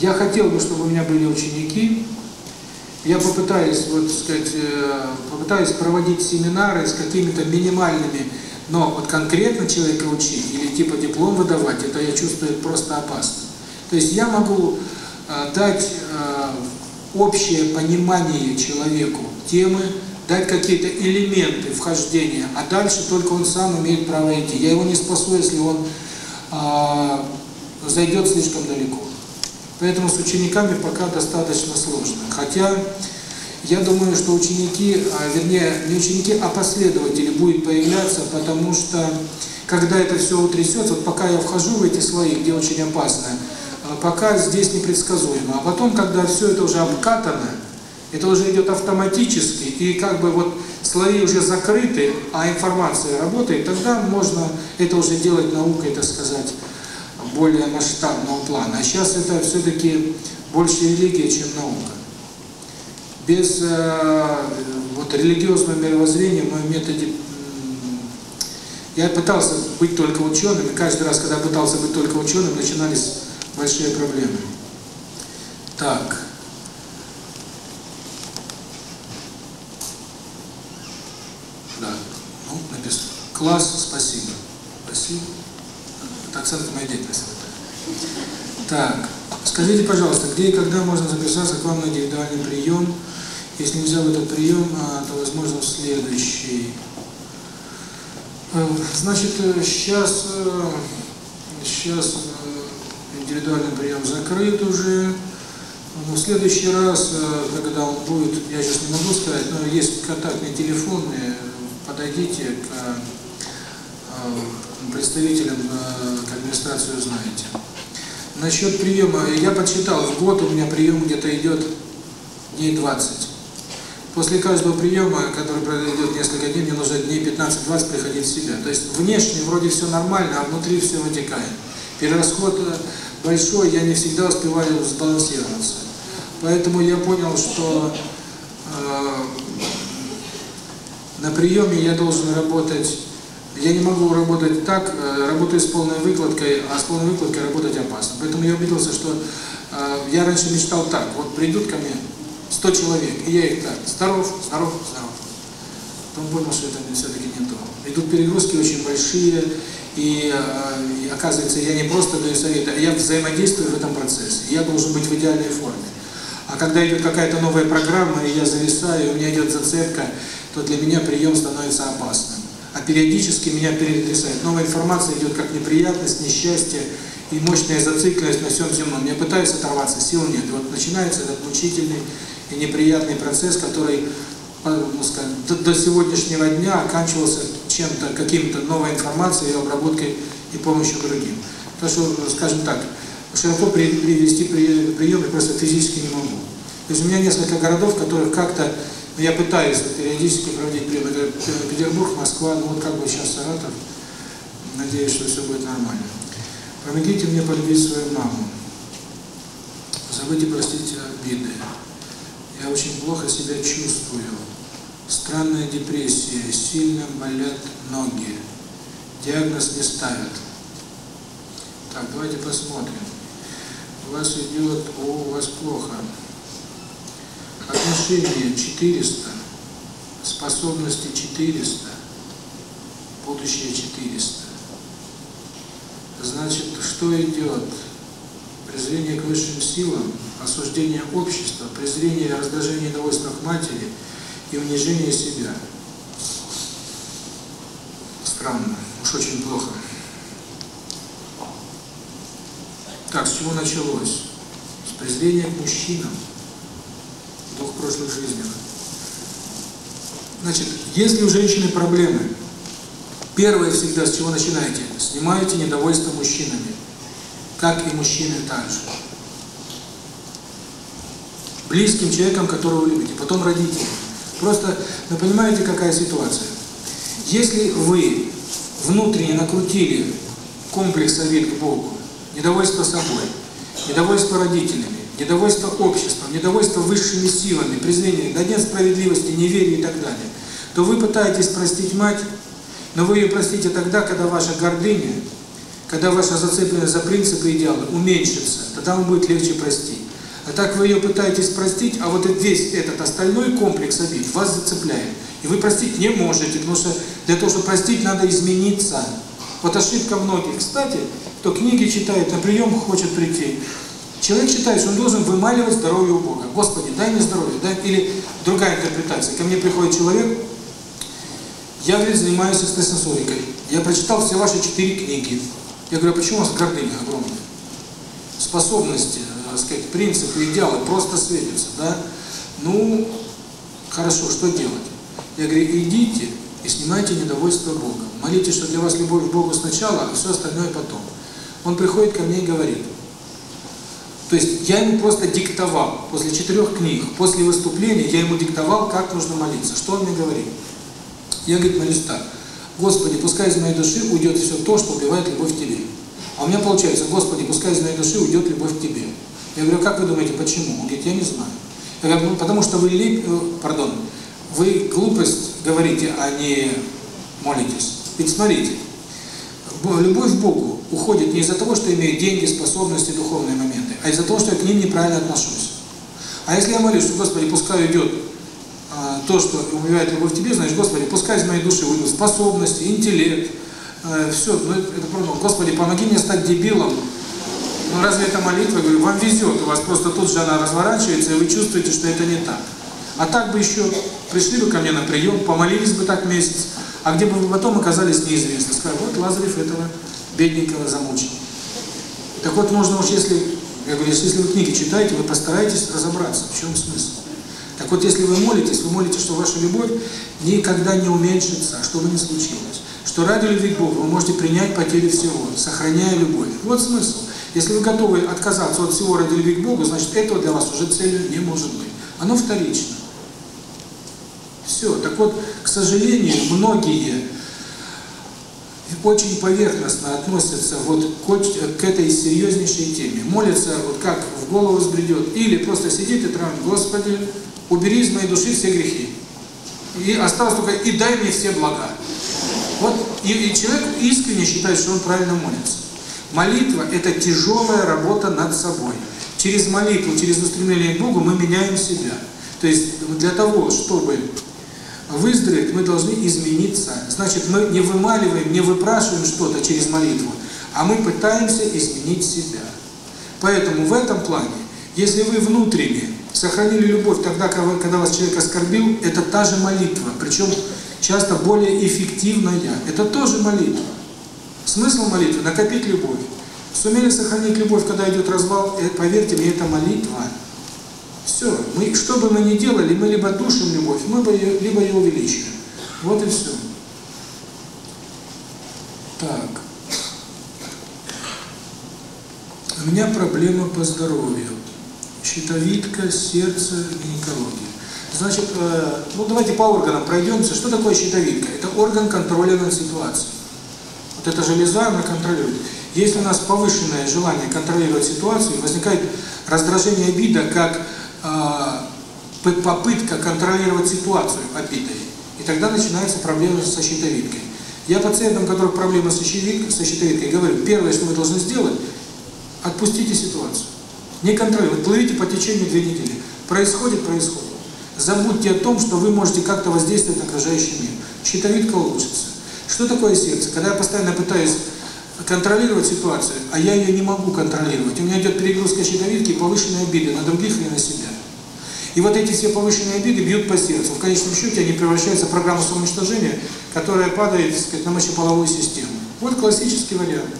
я хотел бы, чтобы у меня были ученики, я попытаюсь, вот сказать, э, попытаюсь проводить семинары с какими-то минимальными, но вот конкретно человека учить или типа диплом выдавать, это я чувствую просто опасно. То есть я могу э, дать э, общее понимание человеку темы, дать какие-то элементы вхождения, а дальше только он сам имеет право идти. Я его не спасу, если он э, зайдет слишком далеко. Поэтому с учениками пока достаточно сложно. Хотя я думаю, что ученики, а, вернее, не ученики, а последователи будут появляться, потому что когда это все утрясется, вот пока я вхожу в эти слои, где очень опасно, а, пока здесь непредсказуемо. А потом, когда все это уже обкатано, это уже идет автоматически, и как бы вот слои уже закрыты, а информация работает, тогда можно это уже делать наукой, это сказать, более масштабного плана. А сейчас это все-таки больше религия, чем наука. Без э, вот религиозного мировоззрения мы методе... Я пытался быть только ученым, и каждый раз, когда пытался быть только ученым, начинались большие проблемы. Так. Да. Ну, написано. Класс, спасибо. Спасибо акцент в моей деятельности. Так, скажите, пожалуйста, где и когда можно записаться к вам на индивидуальный прием? Если нельзя взял этот прием, то возможно следующий. Значит, сейчас, сейчас индивидуальный прием закрыт уже. Но в следующий раз, когда он будет, я сейчас не могу сказать, но есть контактный телефон, подойдите к представителям э, к администрацию знаете. Насчет приема, э, я подсчитал, в год у меня прием где-то идет дней 20. После каждого приема, который произойдет несколько дней, мне нужно дней 15-20 приходить в себя. То есть внешне вроде все нормально, а внутри все вытекает. Перерасход э, большой, я не всегда успеваю сбалансироваться. Поэтому я понял, что э, на приеме я должен работать я не могу работать так, э, работаю с полной выкладкой, а с полной выкладкой работать опасно. Поэтому я убедился, что э, я раньше мечтал так, вот придут ко мне 100 человек, и я их так, здоров, здоров, здоров. Потом понял, что это все-таки не то. Идут перегрузки очень большие, и, э, и оказывается, я не просто даю советы, а я взаимодействую в этом процессе. Я должен быть в идеальной форме. А когда идет какая-то новая программа, и я зависаю, у меня идет зацепка, то для меня прием становится опасным а периодически меня перетрясает. Новая информация идет как неприятность, несчастье и мощная зацикленность на всем земном. Я пытаюсь оторваться, сил нет. И вот начинается этот мучительный и неприятный процесс, который ну, до, до сегодняшнего дня оканчивался чем-то, каким-то новой информацией, обработкой и помощью другим. То, что, скажем так, широко привести приемы просто физически не могу. То есть у меня несколько городов, в которых как-то я пытаюсь периодически проводить прибыль Петербург, Москва, ну вот как бы сейчас Саратов. Надеюсь, что все будет нормально. Помогите мне полюбить свою маму. Забудьте и простить обиды. Я очень плохо себя чувствую. Странная депрессия, сильно болят ноги. Диагноз не ставят. Так, давайте посмотрим. У вас идет, о, у вас плохо. Отношения 400, способности 400, будущее 400. Значит, что идет? Презрение к высшим силам, осуждение общества, презрение и раздражение довольства к матери и унижение себя. Странно, уж очень плохо. Так, с чего началось? С презрения к мужчинам двух прошлых жизнях. Значит, если у женщины проблемы, первое всегда с чего начинаете? Снимаете недовольство мужчинами, как и мужчины также. Близким человеком, которого вы любите, потом родители. Просто, вы понимаете, какая ситуация? Если вы внутренне накрутили комплекс обид к Богу, недовольство собой, недовольство родителями, недовольство обществом, недовольство высшими силами, презрение, да нет справедливости, неверие и так далее, то вы пытаетесь простить мать, но вы ее простите тогда, когда ваша гордыня, когда ваша зацепленность за принципы и идеалы уменьшится, тогда вам будет легче простить. А так вы ее пытаетесь простить, а вот весь этот остальной комплекс обид вас зацепляет. И вы простить не можете, потому что для того, чтобы простить, надо измениться. Вот ошибка многих. Кстати, кто книги читает, на прием хочет прийти, Человек считает, что он должен вымаливать здоровье у Бога. Господи, дай мне здоровье, дай... Или другая интерпретация. Ко мне приходит человек, я, говорит, занимаюсь эстесенсорикой. Я прочитал все ваши четыре книги. Я говорю, почему у вас гордыня огромная? Способности, так сказать, принципы, идеалы просто светятся, да? Ну, хорошо, что делать? Я говорю, идите и снимайте недовольство Бога. Молитесь, что для вас любовь к Богу сначала, а все остальное потом. Он приходит ко мне и говорит – то есть я ему просто диктовал. После четырех книг, после выступления я ему диктовал, как нужно молиться. Что он мне говорит? Я, говорю, молюсь так. Господи, пускай из моей души уйдет все то, что убивает любовь к Тебе. А у меня получается, Господи, пускай из моей души уйдет любовь к Тебе. Я говорю, как вы думаете, почему? Он говорит, я не знаю. Я говорю, ну, потому что вы лип... Э, пардон. Вы глупость говорите, а не молитесь. Ведь смотрите, любовь ну, к Богу уходит не из-за того, что имеет деньги, способности, духовные моменты, а из-за того, что я к ним неправильно отношусь. А если я молюсь, что, Господи, пускай идет а, то, что убивает любовь к Тебе, значит, Господи, пускай из моей души уйдут способности, интеллект, э, а, все, ну это, это правда. Господи, помоги мне стать дебилом. Ну разве это молитва? Я говорю, вам везет, у вас просто тут же она разворачивается, и вы чувствуете, что это не так. А так бы еще пришли бы ко мне на прием, помолились бы так месяц, а где бы потом оказались неизвестно. Сказали, вот Лазарев этого бедненького замучил. Так вот, нужно уж, если, я говорю, если вы книги читаете, вы постарайтесь разобраться, в чем смысл. Так вот, если вы молитесь, вы молитесь, что ваша любовь никогда не уменьшится, а что бы не случилось. Что ради любви к Богу вы можете принять потери всего, сохраняя любовь. Вот смысл. Если вы готовы отказаться от всего ради любви к Богу, значит, этого для вас уже целью не может быть. Оно вторично. Все. Так вот, сожалению, многие очень поверхностно относятся вот к, к этой серьезнейшей теме. Молятся, вот как в голову взбредет, или просто сидит и травмит, Господи, убери из моей души все грехи. И осталось только, и дай мне все блага. Вот, и, и человек искренне считает, что он правильно молится. Молитва – это тяжелая работа над собой. Через молитву, через устремление к Богу мы меняем себя. То есть для того, чтобы выздороветь, мы должны измениться. Значит, мы не вымаливаем, не выпрашиваем что-то через молитву, а мы пытаемся изменить себя. Поэтому в этом плане, если вы внутренне сохранили любовь тогда, когда вас человек оскорбил, это та же молитва, причем часто более эффективная. Это тоже молитва. Смысл молитвы – накопить любовь. Сумели сохранить любовь, когда идет развал, э, поверьте мне, это молитва. Все. Мы, что бы мы ни делали, мы либо душим любовь, мы бы ее, либо ее увеличиваем. Вот и все. Так. У меня проблема по здоровью. Щитовидка, сердце, гинекология. Значит, э, ну давайте по органам пройдемся. Что такое щитовидка? Это орган контроля над ситуацией. Вот эта железа, она контролирует. Если у нас повышенное желание контролировать ситуацию, возникает раздражение обида, как попытка контролировать ситуацию опитой. И тогда начинается проблема со щитовидкой. Я пациентам, у которых проблемы со щитовидкой, со щитовидкой говорю, первое, что вы должны сделать, отпустите ситуацию. Не контролируйте, плывите по течению две недели. Происходит, происходит. Забудьте о том, что вы можете как-то воздействовать на окружающий мир. Щитовидка улучшится. Что такое сердце? Когда я постоянно пытаюсь контролировать ситуацию, а я ее не могу контролировать. У меня идет перегрузка щитовидки, повышенные обиды на других и на себя. И вот эти все повышенные обиды бьют по сердцу. В конечном счете они превращаются в программу самоуничтожения, которая падает, так сказать, на мочеполовую систему. Вот классический вариант.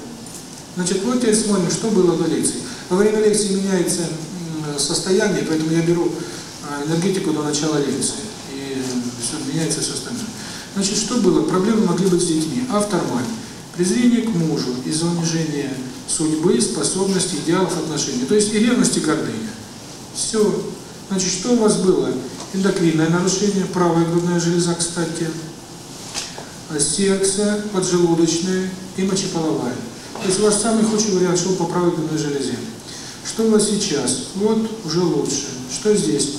Значит, вот я смотрим, что было до лекции. Во время лекции меняется состояние, поэтому я беру а, энергетику до начала лекции. И все, меняется все остальное. Значит, что было? Проблемы могли быть с детьми. Автор мать презрение к мужу из-за судьбы, способности, идеалов отношений. То есть и ревности, и гордыня. Все. Значит, что у вас было? Эндокринное нарушение, правая грудная железа, кстати, а сердце, поджелудочная и мочеполовая. То есть ваш самый худший вариант шел по правой грудной железе. Что у вас сейчас? Вот, уже лучше. Что здесь?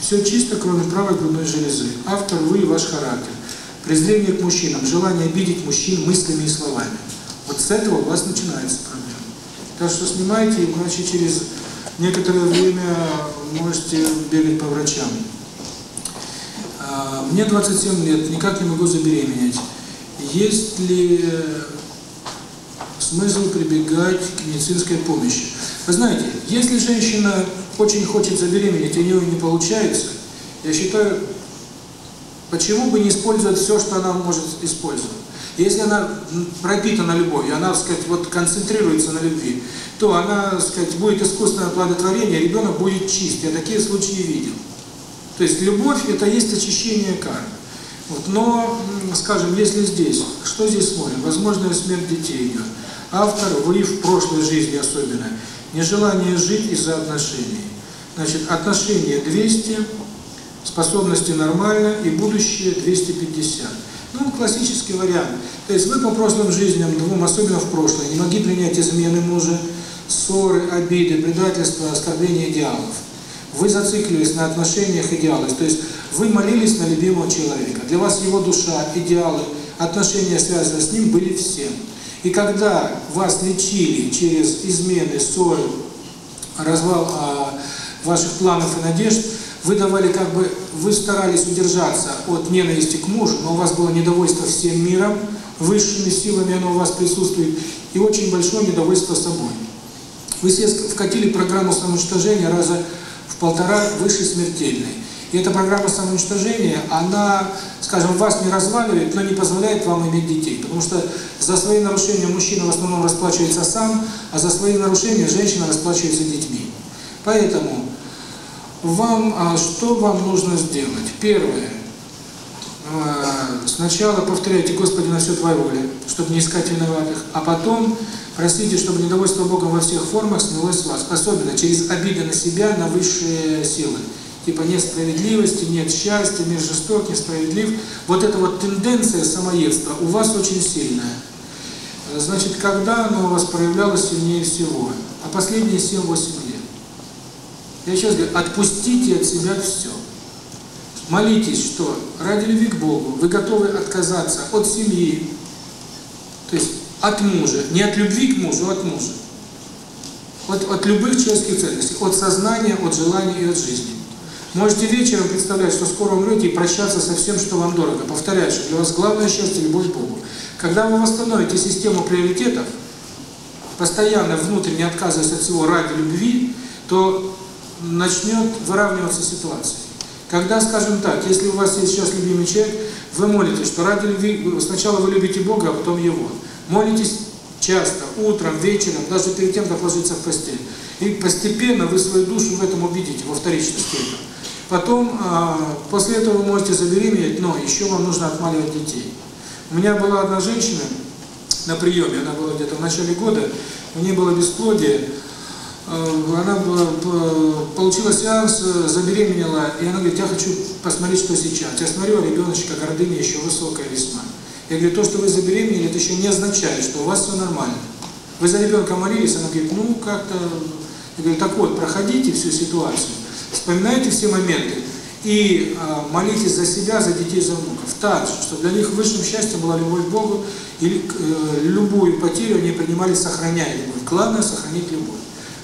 Все чисто, кроме правой грудной железы. Автор вы и ваш характер презрение к мужчинам, желание обидеть мужчин мыслями и словами. Вот с этого у вас начинается проблема. Так что снимайте, иначе через некоторое время можете бегать по врачам. Мне 27 лет, никак не могу забеременеть. Есть ли смысл прибегать к медицинской помощи? Вы знаете, если женщина очень хочет забеременеть, и у нее не получается, я считаю, Почему бы не использовать все, что она может использовать? Если она пропитана любовью, она, так сказать, вот концентрируется на любви, то она, так сказать, будет искусственное плодотворение, ребенок будет чист. Я такие случаи видел. То есть любовь – это есть очищение кармы. Вот, но, скажем, если здесь, что здесь смотрим? Возможная смерть детей идет. Автор, вы в прошлой жизни особенно, нежелание жить из-за отношений. Значит, отношения 200, способности нормально и будущее 250. Ну, классический вариант. То есть вы по прошлым жизням, двум, особенно в прошлое, не могли принять измены мужа, ссоры, обиды, предательства, оскорбления идеалов. Вы зациклились на отношениях идеалов. То есть вы молились на любимого человека. Для вас его душа, идеалы, отношения, связанные с ним, были всем. И когда вас лечили через измены, ссоры, развал а, ваших планов и надежд, вы давали как бы, вы старались удержаться от ненависти к мужу, но у вас было недовольство всем миром, высшими силами оно у вас присутствует, и очень большое недовольство собой. Вы себе вкатили программу самоуничтожения раза в полтора выше смертельной. И эта программа самоуничтожения, она, скажем, вас не разваливает, но не позволяет вам иметь детей. Потому что за свои нарушения мужчина в основном расплачивается сам, а за свои нарушения женщина расплачивается детьми. Поэтому вам, а что вам нужно сделать? Первое. Э, сначала повторяйте, Господи, на все твои воли, чтобы не искать виноватых, а потом просите, чтобы недовольство Богом во всех формах снялось с вас, особенно через обиды на себя, на высшие силы. Типа нет справедливости, нет счастья, мир жесток, несправедлив. Вот эта вот тенденция самоедства у вас очень сильная. Значит, когда она у вас проявлялась сильнее всего? А последние 7-8 лет. Я сейчас говорю, отпустите от себя все. Молитесь, что ради любви к Богу вы готовы отказаться от семьи, то есть от мужа, не от любви к мужу, а от мужа. От, от любых человеческих ценностей, от сознания, от желания и от жизни. Можете вечером представлять, что скоро умрете и прощаться со всем, что вам дорого. Повторяю, что для вас главное счастье – любовь к Богу. Когда вы восстановите систему приоритетов, постоянно внутренне отказываясь от всего ради любви, то начнет выравниваться ситуация. Когда, скажем так, если у вас есть сейчас любимый человек, вы молитесь, что ради любви, сначала вы любите Бога, а потом Его. Молитесь часто, утром, вечером, даже перед тем, как ложиться в постель. И постепенно вы свою душу в этом убедите, во вторичности этого. Потом, а, после этого вы можете забеременеть, но еще вам нужно отмаливать детей. У меня была одна женщина на приеме, она была где-то в начале года, у нее было бесплодие, она получила сеанс, забеременела, и она говорит, я хочу посмотреть, что сейчас. Я смотрю, ребеночка гордыня еще высокая весна. Я говорю, то, что вы забеременели, это еще не означает, что у вас все нормально. Вы за ребенка молились, она говорит, ну как-то... Я говорю, так вот, проходите всю ситуацию, вспоминайте все моменты и э, молитесь за себя, за детей, за внуков. Так, чтобы для них высшим счастьем была любовь к Богу, и э, любую потерю они принимали, сохраняя любовь. Главное – сохранить любовь.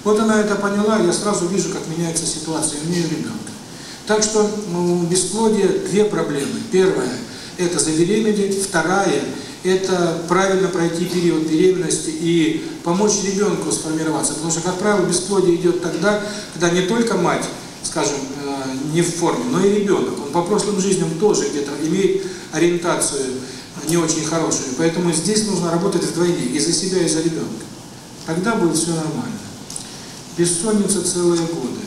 Вот она это поняла, я сразу вижу, как меняется ситуация у нее ребенка. Так что ну, бесплодие две проблемы. Первая – это забеременеть, вторая – это правильно пройти период беременности и помочь ребенку сформироваться. Потому что, как правило, бесплодие идет тогда, когда не только мать, скажем, э, не в форме, но и ребенок. Он по прошлым жизням тоже где-то имеет ориентацию не очень хорошую. Поэтому здесь нужно работать вдвойне, и за себя, и за ребенка. Тогда будет все нормально. Бессонница целые годы.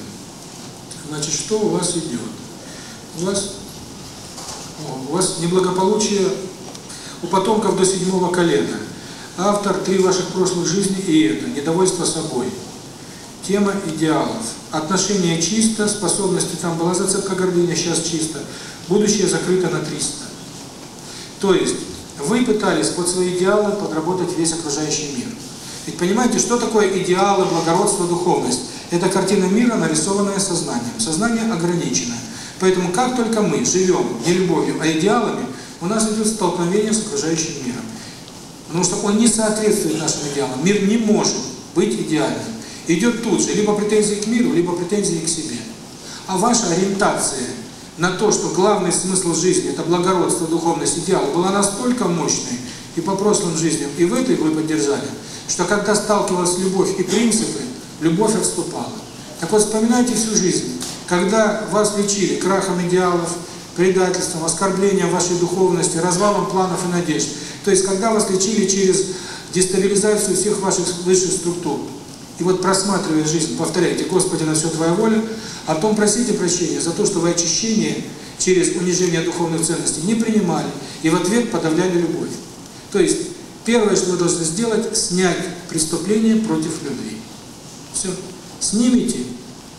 Значит, что у вас идет? У вас, о, у вас неблагополучие у потомков до седьмого колена. Автор три ваших прошлых жизней и это, недовольство собой. Тема идеалов. Отношения чисто, способности там была зацепка гордыня, сейчас чисто. Будущее закрыто на 300. То есть, вы пытались под свои идеалы подработать весь окружающий мир. И понимаете, что такое идеалы, благородство, духовность? Это картина мира, нарисованная сознанием. Сознание ограниченное. Поэтому как только мы живем не любовью, а идеалами, у нас идет столкновение с окружающим миром. Потому что он не соответствует нашим идеалам. Мир не может быть идеальным. Идет тут же либо претензии к миру, либо претензии к себе. А ваша ориентация на то, что главный смысл жизни – это благородство, духовность, идеал, была настолько мощной, и по прошлым жизням, и в этой вы поддержали, что когда сталкивалась любовь и принципы, любовь отступала. Так вот, вспоминайте всю жизнь, когда вас лечили крахом идеалов, предательством, оскорблением вашей духовности, развалом планов и надежд. То есть, когда вас лечили через дестабилизацию всех ваших высших структур. И вот просматривая жизнь, повторяйте, Господи, на все Твоя воля, а о том просите прощения за то, что вы очищение через унижение духовных ценностей не принимали и в ответ подавляли любовь. То есть первое, что вы должны сделать, снять преступление против людей. Все. Снимите,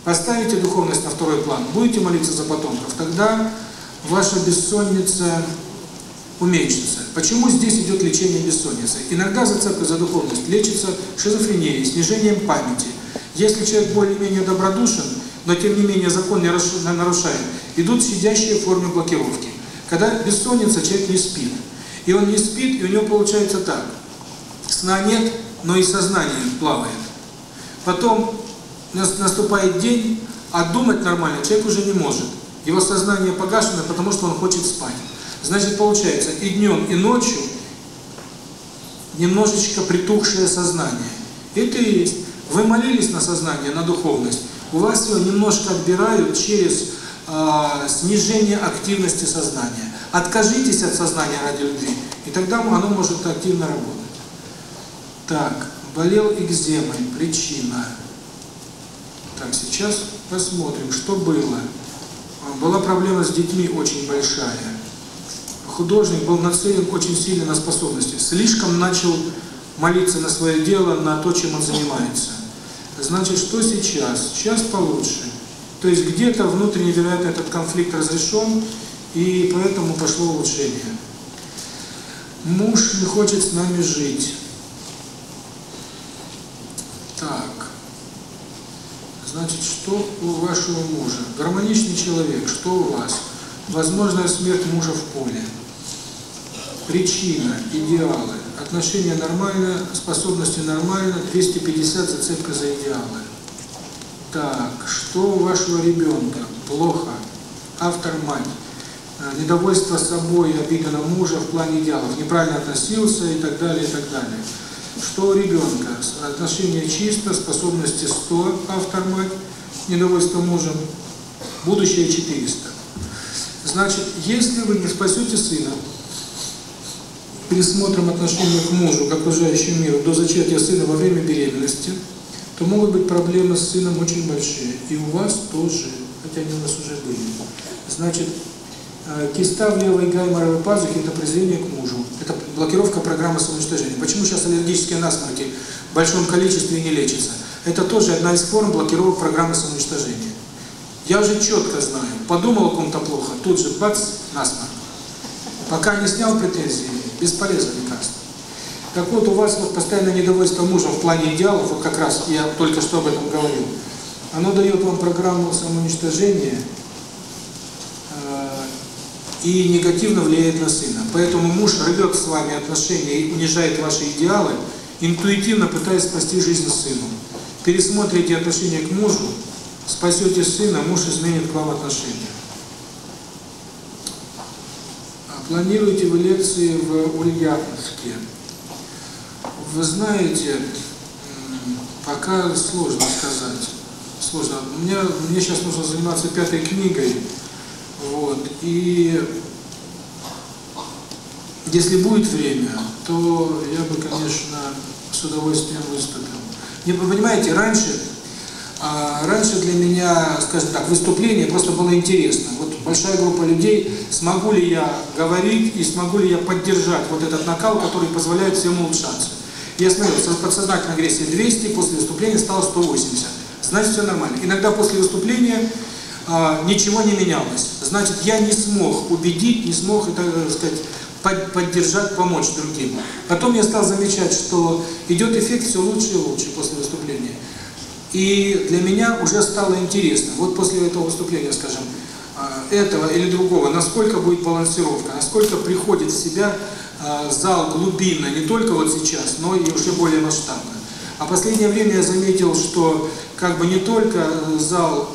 поставите духовность на второй план, будете молиться за потомков, тогда ваша бессонница уменьшится. Почему здесь идет лечение бессонницы? Иногда зацепка за духовность лечится шизофренией, снижением памяти. Если человек более-менее добродушен, но тем не менее закон не нарушает, идут сидящие формы блокировки. Когда бессонница, человек не спит и он не спит, и у него получается так. Сна нет, но и сознание плавает. Потом наступает день, а думать нормально человек уже не может. Его сознание погашено, потому что он хочет спать. Значит, получается и днем, и ночью немножечко притухшее сознание. Это и есть. Вы молились на сознание, на духовность. У вас его немножко отбирают через э, снижение активности сознания. Откажитесь от сознания ради любви, и тогда оно может активно работать. Так, болел экземой, причина. Так, сейчас посмотрим, что было. А, была проблема с детьми очень большая. Художник был нацелен очень сильно на способности. Слишком начал молиться на свое дело, на то, чем он занимается. Значит, что сейчас? Сейчас получше. То есть где-то внутренне, вероятно, этот конфликт разрешен, и поэтому пошло улучшение. Муж не хочет с нами жить. Так. Значит, что у вашего мужа? Гармоничный человек, что у вас? Возможная смерть мужа в поле. Причина, идеалы. Отношения нормально, способности нормально, 250 зацепка за идеалы. Так, что у вашего ребенка? Плохо. Автор мать недовольство собой, обида на мужа в плане идеалов, неправильно относился и так далее, и так далее. Что у ребенка? отношения чисто, способности 100, автор мать, недовольство мужем, будущее 400. Значит, если вы не спасете сына, пересмотрим отношения к мужу, к окружающему миру до зачатия сына во время беременности, то могут быть проблемы с сыном очень большие. И у вас тоже, хотя они у нас уже были. Значит, киста в левой гайморовой – это презрение к мужу. Это блокировка программы самоуничтожения. Почему сейчас аллергические насморки в большом количестве не лечатся? Это тоже одна из форм блокировок программы самоуничтожения. Я уже четко знаю, подумал о ком-то плохо, тут же бац, насморк. Пока не снял претензии, бесполезно лекарство. Так вот, у вас вот постоянное недовольство мужем в плане идеалов, вот как раз я только что об этом говорил, оно дает вам программу самоуничтожения – и негативно влияет на сына. Поэтому муж рвет с вами отношения и унижает ваши идеалы, интуитивно пытаясь спасти жизнь сыну. Пересмотрите отношение к мужу, спасете сына, муж изменит к вам отношения. А планируете вы лекции в Ульяновске? Вы знаете, пока сложно сказать. Сложно. Мне, мне сейчас нужно заниматься пятой книгой. Вот. И если будет время, то я бы, конечно, с удовольствием выступил. Не, вы понимаете, раньше, а, раньше для меня, скажем так, выступление просто было интересно. Вот большая группа людей, смогу ли я говорить и смогу ли я поддержать вот этот накал, который позволяет всем улучшаться. Я смотрел, подсознательная агрессия 200, после выступления стало 180. Значит, все нормально. Иногда после выступления а, ничего не менялось. Значит, я не смог убедить, не смог, это, так сказать, под, поддержать, помочь другим. Потом я стал замечать, что идет эффект все лучше и лучше после выступления. И для меня уже стало интересно, вот после этого выступления, скажем, а, этого или другого, насколько будет балансировка, насколько приходит в себя а, зал глубинно, не только вот сейчас, но и уже более масштабно. А последнее время я заметил, что как бы не только зал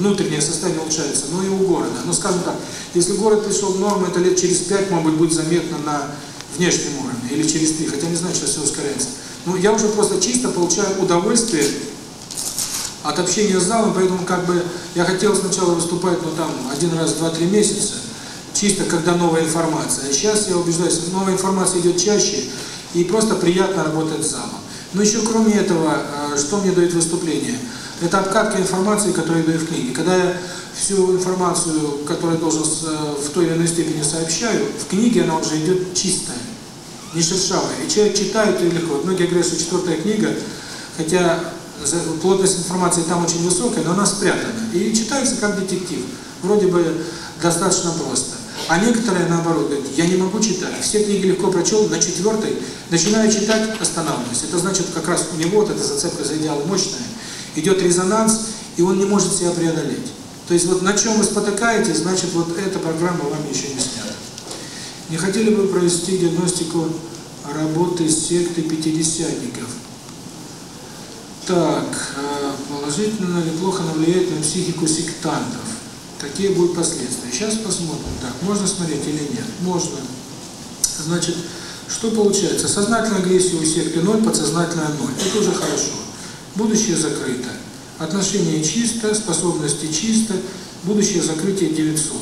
внутреннее состояние улучшается, но и у города. Но скажем так, если город пришел в норму, это лет через пять, может быть, будет заметно на внешнем уровне, или через три, хотя не знаю, что все ускоряется. Но я уже просто чисто получаю удовольствие от общения с залом, поэтому как бы я хотел сначала выступать, ну, там, один раз в два-три месяца, чисто когда новая информация. А сейчас я убеждаюсь, новая информация идет чаще, и просто приятно работать с залом. Но еще кроме этого, э, что мне дает выступление – это обкатка информации, которая идет в книге. Когда я всю информацию, которую должен в той или иной степени сообщаю, в книге она уже идет чистая, не шершавая. И человек читает ее легко. Многие говорят, четвертая книга, хотя плотность информации там очень высокая, но она спрятана. И читается как детектив. Вроде бы достаточно просто. А некоторые, наоборот, говорят, я не могу читать. Все книги легко прочел, на четвертой начинаю читать, останавливаюсь. Это значит, как раз у него вот эта зацепка за идеал мощная идет резонанс, и он не может себя преодолеть. То есть вот на чем вы спотыкаетесь, значит вот эта программа вам еще не снята. Не хотели бы провести диагностику работы секты пятидесятников. Так, э, положительно или плохо она влияет на психику сектантов? Какие будут последствия? Сейчас посмотрим. Так, можно смотреть или нет? Можно. Значит, что получается? Сознательная агрессия у секты 0, подсознательная 0. Это уже хорошо. Будущее закрыто. Отношение чисто, способности чисто, будущее закрытие 900.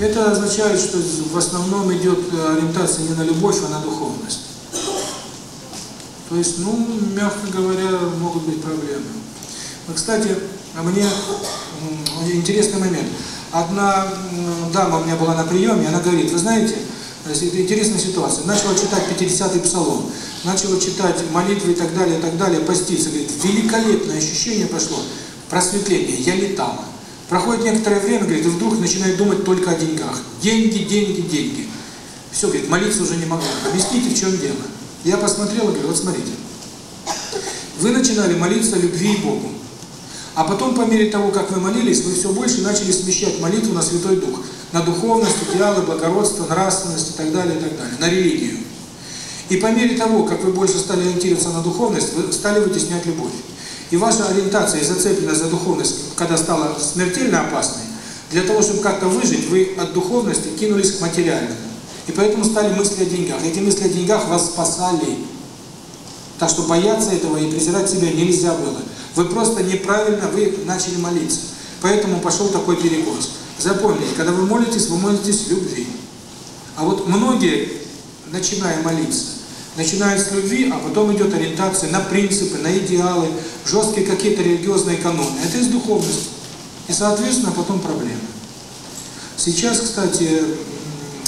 Это означает, что в основном идет э, ориентация не на любовь, а на духовность. То есть, ну, мягко говоря, могут быть проблемы. Но, кстати, а мне интересный момент. Одна дама у меня была на приеме, она говорит, вы знаете, это интересная ситуация. Начала читать 50-й псалом, начала читать молитвы и так далее, и так далее, поститься. Говорит, великолепное ощущение пошло, просветление, я летала. Проходит некоторое время, говорит, и вдруг начинает думать только о деньгах. Деньги, деньги, деньги. Все, говорит, молиться уже не могу. Объясните, в чем дело. Я посмотрела, говорю, вот смотрите. Вы начинали молиться любви и Богу. А потом, по мере того, как вы молились, вы все больше начали смещать молитву на Святой Дух на духовность, идеалы, благородство, нравственность и так далее, и так далее, на религию. И по мере того, как вы больше стали ориентироваться на духовность, вы стали вытеснять любовь. И ваша ориентация и зацепленность за духовность, когда стала смертельно опасной, для того, чтобы как-то выжить, вы от духовности кинулись к материальному. И поэтому стали мысли о деньгах. Эти мысли о деньгах вас спасали. Так что бояться этого и презирать себя нельзя было. Вы просто неправильно, вы начали молиться. Поэтому пошел такой перекос. Запомни, когда вы молитесь, вы молитесь любви. А вот многие, начиная молиться, начинают с любви, а потом идет ориентация на принципы, на идеалы, жесткие какие-то религиозные каноны. Это из духовности. И, соответственно, потом проблемы. Сейчас, кстати,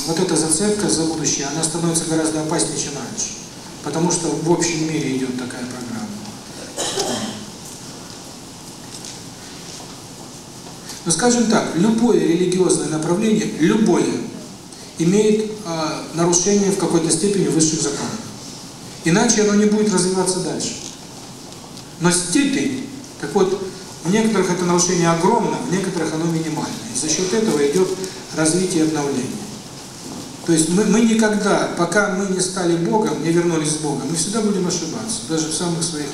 вот эта зацепка за будущее, она становится гораздо опаснее, чем раньше. Потому что в общем мире идет такая программа. Но скажем так, любое религиозное направление, любое, имеет э, нарушение в какой-то степени высших законов. Иначе оно не будет развиваться дальше. Но степень, так вот, в некоторых это нарушение огромно, в некоторых оно минимальное. И за счет этого идет развитие и обновление. То есть мы, мы никогда, пока мы не стали Богом, не вернулись с Богом, мы всегда будем ошибаться, даже в самых своих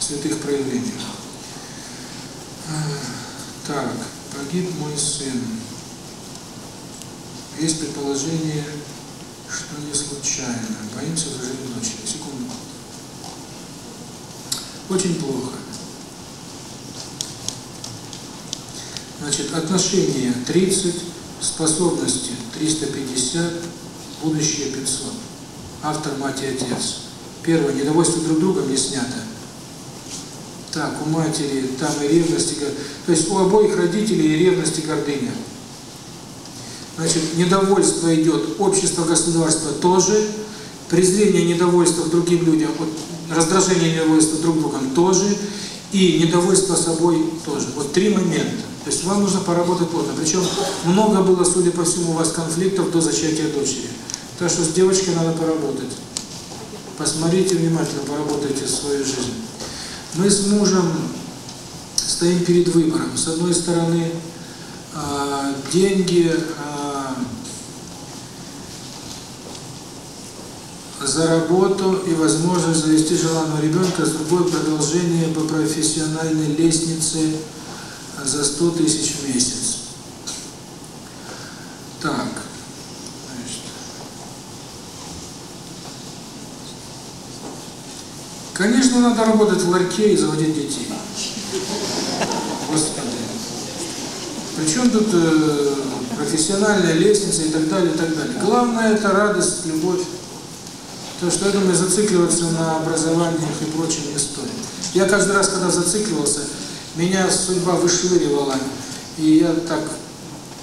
святых проявлениях. Так, погиб мой сын. Есть предположение, что не случайно. Боимся зажили ночи. Секунду. Очень плохо. Значит, отношение 30, способности 350, будущее 500. Автор, мать и отец. Первое, недовольство друг другом не снято так у матери там и ревности то есть у обоих родителей и ревности гордыня значит недовольство идет общество государства тоже презрение недовольства другим людям вот, раздражение недовольства друг другом тоже и недовольство собой тоже вот три момента то есть вам нужно поработать плотно причем много было судя по всему у вас конфликтов до зачатия дочери так что с девочкой надо поработать посмотрите внимательно поработайте свою жизнь мы с мужем стоим перед выбором. С одной стороны, деньги за работу и возможность завести желанного ребенка, с другой продолжение по профессиональной лестнице за 100 тысяч в месяц. Так, Конечно, надо работать в ларьке и заводить детей. Господи. Причем тут э, профессиональная лестница и так далее, и так далее. Главное – это радость, любовь. То, что, я думаю, зацикливаться на образованиях и прочем не стоит. Я каждый раз, когда зацикливался, меня судьба вышвыривала, и я так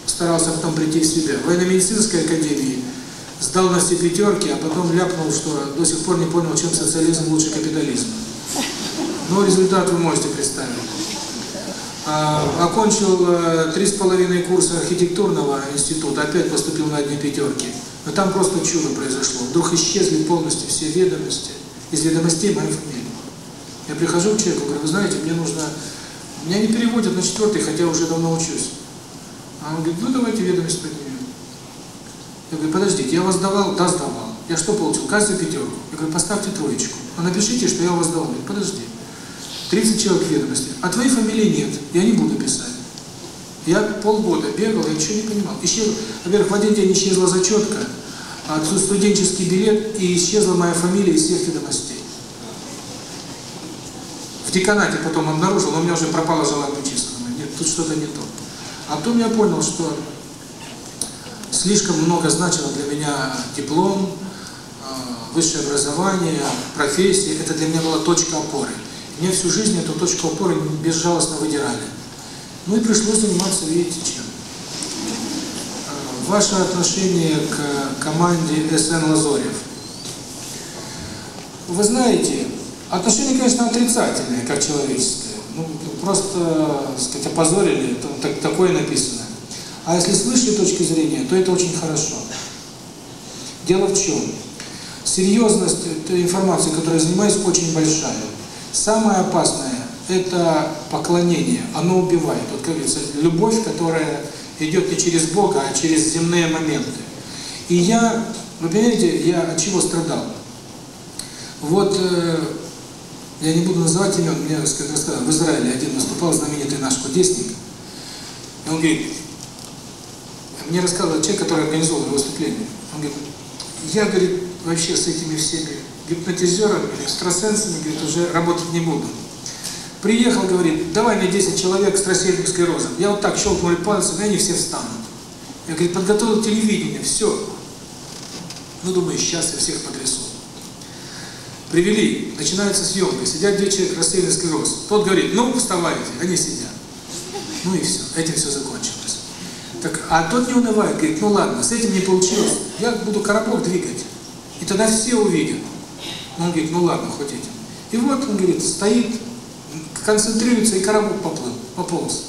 старался потом прийти в себя. В военно-медицинской академии сдал на все пятерки, а потом ляпнул, что до сих пор не понял, чем социализм лучше капитализма. Но результат вы можете представить. Окончил три с половиной курса архитектурного института, опять поступил на одни пятерки. Но там просто чудо произошло. Вдруг исчезли полностью все ведомости, из ведомостей моей фамилии. Я прихожу к человеку, говорю, вы знаете, мне нужно... Меня не переводят на четвертый, хотя уже давно учусь. А он говорит, ну давайте ведомость поднимем. Я говорю, подождите, я вас давал, да, сдавал. Я что получил? Каждую пятерку. Я говорю, поставьте троечку. а напишите, что я вас сдавал. Говорю, подожди. 30 человек ведомости. А твоей фамилии нет. Я не буду писать. Я полгода бегал, я ничего не понимал. Исчез, во-первых, в один день исчезла зачетка, студенческий билет, и исчезла моя фамилия из всех ведомостей. В деканате потом обнаружил, но у меня уже пропало желание учиться. Нет, тут что-то не то. А потом я понял, что Слишком много значило для меня диплом, а, высшее образование, профессии. Это для меня была точка опоры. Мне всю жизнь эту точку опоры безжалостно выдирали. Ну и пришлось заниматься, видите, чем. А, ваше отношение к команде СН Лазорев. Вы знаете, отношение, конечно, отрицательное, как человеческое. Ну, просто, так сказать, опозорили, так, такое написано. А если с высшей точки зрения, то это очень хорошо. Дело в чем? Серьезность информации, которой занимаюсь, очень большая. Самое опасное – это поклонение. Оно убивает. Вот, как говорится, любовь, которая идет не через Бога, а через земные моменты. И я, вы понимаете, я от чего страдал? Вот, э, я не буду называть имен, мне рассказал, в Израиле один наступал знаменитый наш кудесник. И он говорит, мне рассказывал человек, который организовал выступление. Он говорит, я, говорит, вообще с этими всеми гипнотизерами, экстрасенсами, говорит, уже работать не буду. Приехал, говорит, давай мне 10 человек с трассельным склерозом. Я вот так щелкнули пальцем, и они все встанут. Я, говорит, подготовил телевидение, все. Ну, думаю, сейчас я всех потрясу. Привели, начинается съемка, сидят две человек, рассеянный склероз. Тот говорит, ну, вставайте, они сидят. Ну и все, этим все закончилось. Так, а тот не унывает, говорит, ну ладно, с этим не получилось, я буду коробок двигать. И тогда все увидят. Он говорит, ну ладно, хоть этим. И вот он говорит, стоит, концентрируется, и коробок поплыл, пополз.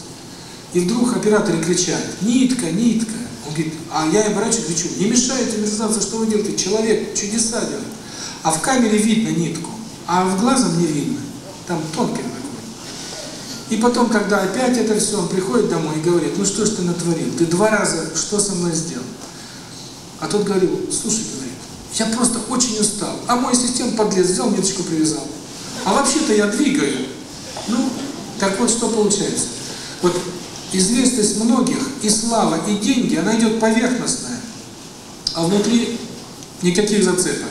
И вдруг операторы кричат, нитка, нитка. Он говорит, а я им врачу кричу, не мешайте мерзавцу, что вы делаете, человек чудеса делает. А в камере видно нитку, а в глазом не видно, там тонкая и потом, когда опять это все, он приходит домой и говорит, ну что ж ты натворил, ты два раза что со мной сделал? А тот говорил, слушай, говорит, я просто очень устал, а мой ассистент подлез, взял, меточку, привязал. А вообще-то я двигаю. Ну, так вот что получается. Вот известность многих, и слава, и деньги, она идет поверхностная, а внутри никаких зацепок.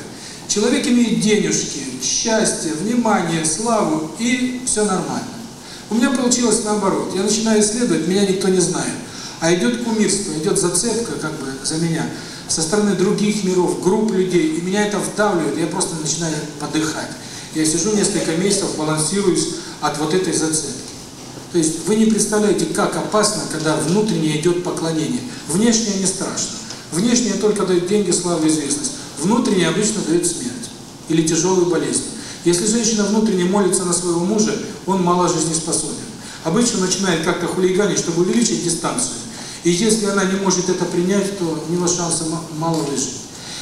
Человек имеет денежки, счастье, внимание, славу, и все нормально. У меня получилось наоборот. Я начинаю исследовать, меня никто не знает. А идет кумирство, идет зацепка как бы за меня со стороны других миров, групп людей. И меня это вдавливает, я просто начинаю подыхать. Я сижу несколько месяцев, балансируюсь от вот этой зацепки. То есть вы не представляете, как опасно, когда внутреннее идет поклонение. Внешнее не страшно. Внешнее только дает деньги, славу, известность. Внутреннее обычно дает смерть или тяжелую болезнь. Если женщина внутренне молится на своего мужа, он мало жизнеспособен. Обычно начинает как-то хулиганить, чтобы увеличить дистанцию. И если она не может это принять, то у него шанса мало выжить.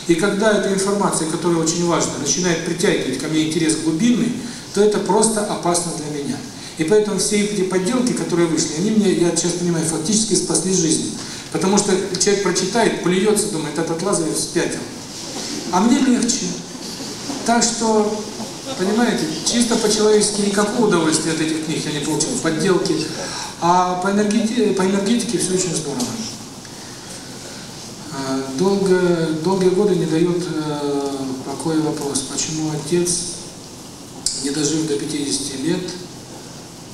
И когда эта информация, которая очень важна, начинает притягивать ко мне интерес глубинный, то это просто опасно для меня. И поэтому все эти подделки, которые вышли, они мне, я сейчас понимаю, фактически спасли жизнь. Потому что человек прочитает, плюется, думает, этот Лазарев спятил. А мне легче. Так что Понимаете, чисто по-человечески никакого удовольствия от этих книг я не получил, подделки. А по энергетике, по энергетике все очень здорово. Э, долго, долгие годы не дает э, покоя вопрос, почему отец, не дожив до 50 лет,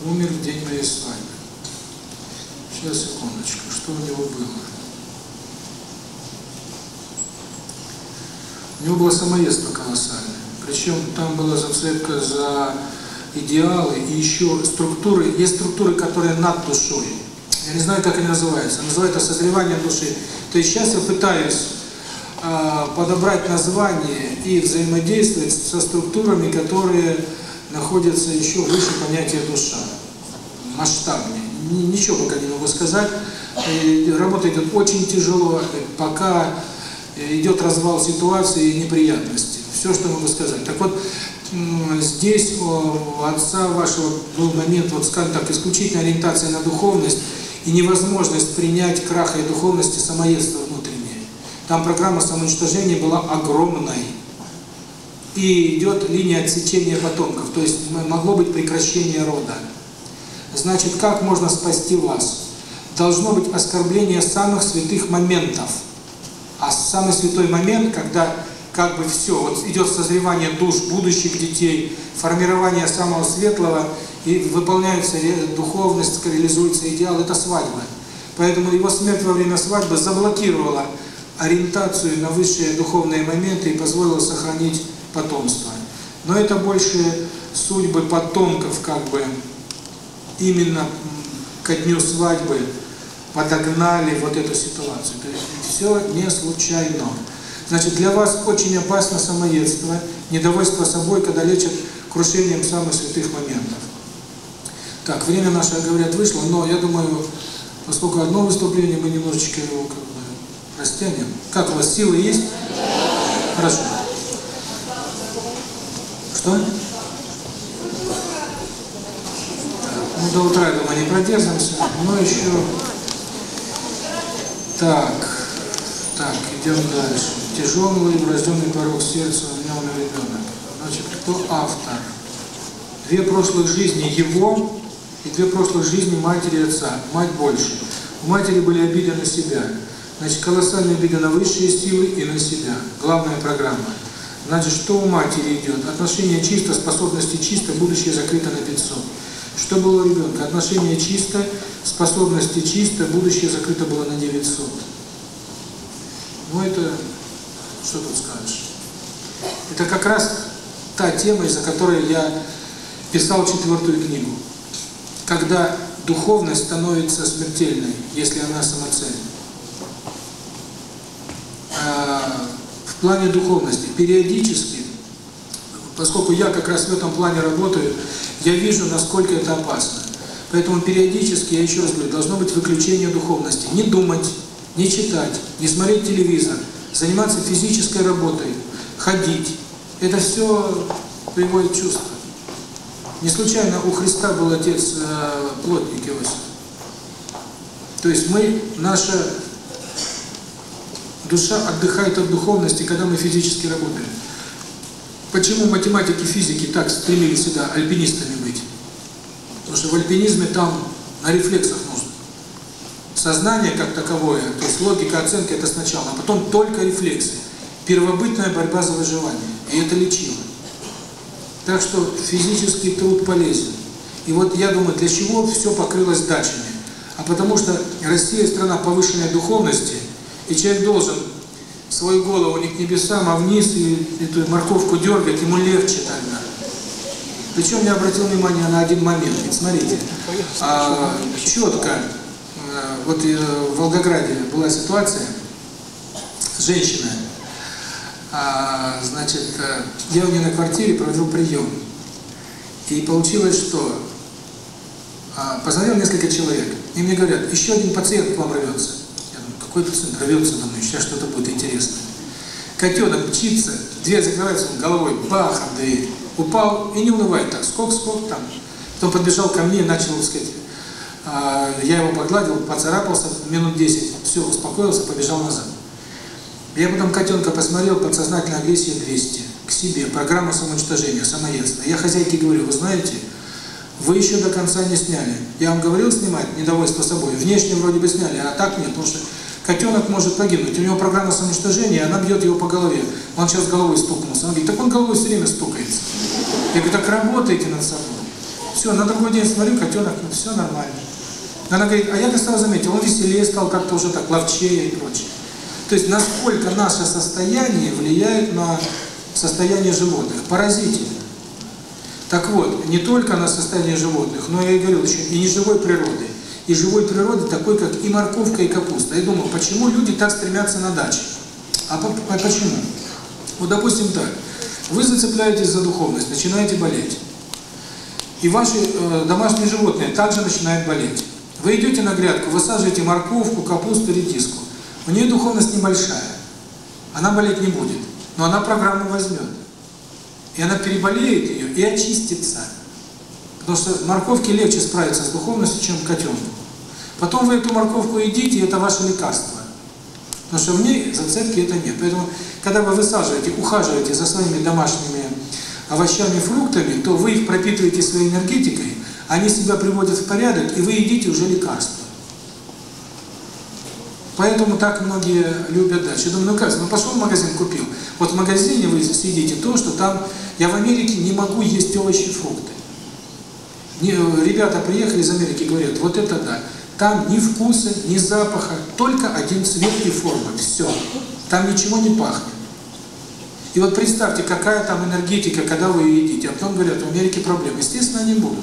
умер в день моей свадьбы. Сейчас, секундочку, что у него было? У него было самоедство колоссальное. Причем там была зацепка за идеалы и еще структуры. Есть структуры, которые над душой. Я не знаю, как они называются. Называется это созревание души. То есть сейчас я пытаюсь э, подобрать название и взаимодействовать со структурами, которые находятся еще выше понятия душа. Масштабнее. Ничего пока не могу сказать. И работа идет очень тяжело, пока идет развал ситуации и неприятности все, что могу сказали. Так вот, здесь у отца вашего был момент, вот скажем так, исключительно ориентация на духовность и невозможность принять краха и духовности самоедства внутреннее. Там программа самоуничтожения была огромной. И идет линия отсечения потомков, то есть могло быть прекращение рода. Значит, как можно спасти вас? Должно быть оскорбление самых святых моментов. А самый святой момент, когда как бы все. Вот идет созревание душ будущих детей, формирование самого светлого, и выполняется духовность, реализуется идеал, это свадьба. Поэтому его смерть во время свадьбы заблокировала ориентацию на высшие духовные моменты и позволила сохранить потомство. Но это больше судьбы потомков, как бы именно ко дню свадьбы подогнали вот эту ситуацию. То есть все не случайно. Значит, для вас очень опасно самоедство, недовольство собой, когда лечат крушением самых святых моментов. Так, время наше, говорят, вышло, но я думаю, поскольку одно выступление, мы немножечко его как бы растянем. Как у вас, силы есть? Хорошо. Что? Ну, до утра, думаю, не продержимся, но еще... Так, так, идем дальше тяжелый врожденный порог сердца у меня умер ребенок. Значит, кто автор? Две прошлых жизни его и две прошлых жизни матери и отца. Мать больше. У матери были обиды на себя. Значит, колоссальные обиды на высшие силы и на себя. Главная программа. Значит, что у матери идет? Отношения чисто, способности чисто, будущее закрыто на 500. Что было у ребенка? Отношения чисто, способности чисто, будущее закрыто было на 900. Ну, это что тут скажешь? Это как раз та тема, из-за которой я писал четвертую книгу. Когда духовность становится смертельной, если она самоцельна. А в плане духовности периодически, поскольку я как раз в этом плане работаю, я вижу, насколько это опасно. Поэтому периодически, я еще раз говорю, должно быть выключение духовности. Не думать, не читать, не смотреть телевизор – заниматься физической работой, ходить. Это все приводит чувство. Не случайно у Христа был отец э, плотник Иосиф. То есть мы, наша душа отдыхает от духовности, когда мы физически работаем. Почему математики физики так стремились сюда альпинистами быть? Потому что в альпинизме там на рефлексах нужно. Сознание как таковое, то есть логика оценки – это сначала, а потом только рефлексы. Первобытная борьба за выживание. И это лечимо. Так что физический труд полезен. И вот я думаю, для чего все покрылось дачами. А потому что Россия – страна повышенной духовности, и человек должен свою голову не к небесам, а вниз, и эту морковку дергать, ему легче тогда. Причем я обратил внимание на один момент. Смотрите, а, четко вот в Волгограде была ситуация, женщина, значит, я у нее на квартире проводил прием, и получилось, что позвонил несколько человек, и мне говорят, еще один пациент к вам рвется. Думаю, какой пациент рвется Думаю, сейчас что-то будет интересно. Котенок мчится, дверь закрывается, головой бахом дверь, упал и не унывает так, скок, скок там. Потом подбежал ко мне и начал, так сказать, а, я его погладил, поцарапался минут 10, все, успокоился, побежал назад. Я потом котенка посмотрел, подсознательная агрессия 200, к себе, программа самоуничтожения, самоедство. Я хозяйке говорю, вы знаете, вы еще до конца не сняли. Я вам говорил снимать недовольство собой, внешне вроде бы сняли, а так нет, потому что котенок может погибнуть, у него программа самоуничтожения, она бьет его по голове. Он сейчас головой стукнулся, он говорит, так он головой все время стукается. Я говорю, так работайте над собой. Все, на другой день смотрю, котенок, ну все нормально. Она говорит, а я-то стал заметил, он веселее стал, как-то уже так ловчее и прочее. То есть, насколько наше состояние влияет на состояние животных. Поразительно. Так вот, не только на состояние животных, но я и говорил еще, и не живой природы. И живой природы такой, как и морковка, и капуста. Я думал, почему люди так стремятся на даче? А, а почему? Вот, допустим, так. Вы зацепляетесь за духовность, начинаете болеть. И ваши э, домашние животные также начинают болеть. Вы идете на грядку, высаживаете морковку, капусту, редиску. У нее духовность небольшая. Она болеть не будет, но она программу возьмет. И она переболеет ее и очистится. Потому что морковке легче справиться с духовностью, чем котенку. Потом вы эту морковку едите, это ваше лекарство. Потому что в ней зацепки это нет. Поэтому, когда вы высаживаете, ухаживаете за своими домашними овощами, фруктами, то вы их пропитываете своей энергетикой, они себя приводят в порядок, и вы едите уже лекарства. Поэтому так многие любят дальше. Я думаю, ну как, ну пошел в магазин, купил. Вот в магазине вы съедите то, что там... Я в Америке не могу есть овощи и фрукты. Не, ребята приехали из Америки, говорят, вот это да. Там ни вкуса, ни запаха, только один цвет и форма. Все. Там ничего не пахнет. И вот представьте, какая там энергетика, когда вы ее едите. А потом говорят, в Америке проблемы. Естественно, они будут.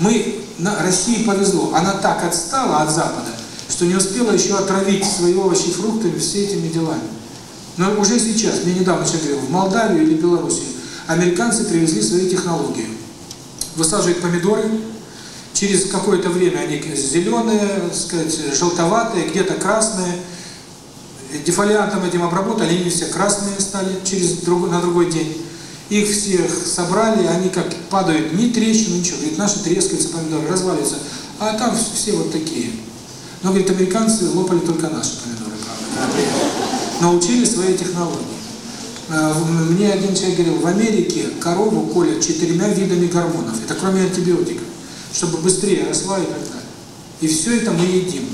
Мы, на, России повезло, она так отстала от Запада, что не успела еще отравить свои овощи и все этими делами. Но уже сейчас, мне недавно человек говорил, в Молдавию или Белоруссию американцы привезли свои технологии. Высаживают помидоры, через какое-то время они зеленые, сказать, желтоватые, где-то красные. Дефолиантом этим обработали, они все красные стали через друг, на другой день их всех собрали, они как падают, ни трещин, ну ничего. Говорит, наши трескаются, помидоры разваливаются. А там все вот такие. Но, говорит, американцы лопали только наши помидоры, правда. Научили свои технологии. А, мне один человек говорил, в Америке корову колят четырьмя видами гормонов. Это кроме антибиотиков. Чтобы быстрее росла и так далее. И все это мы едим.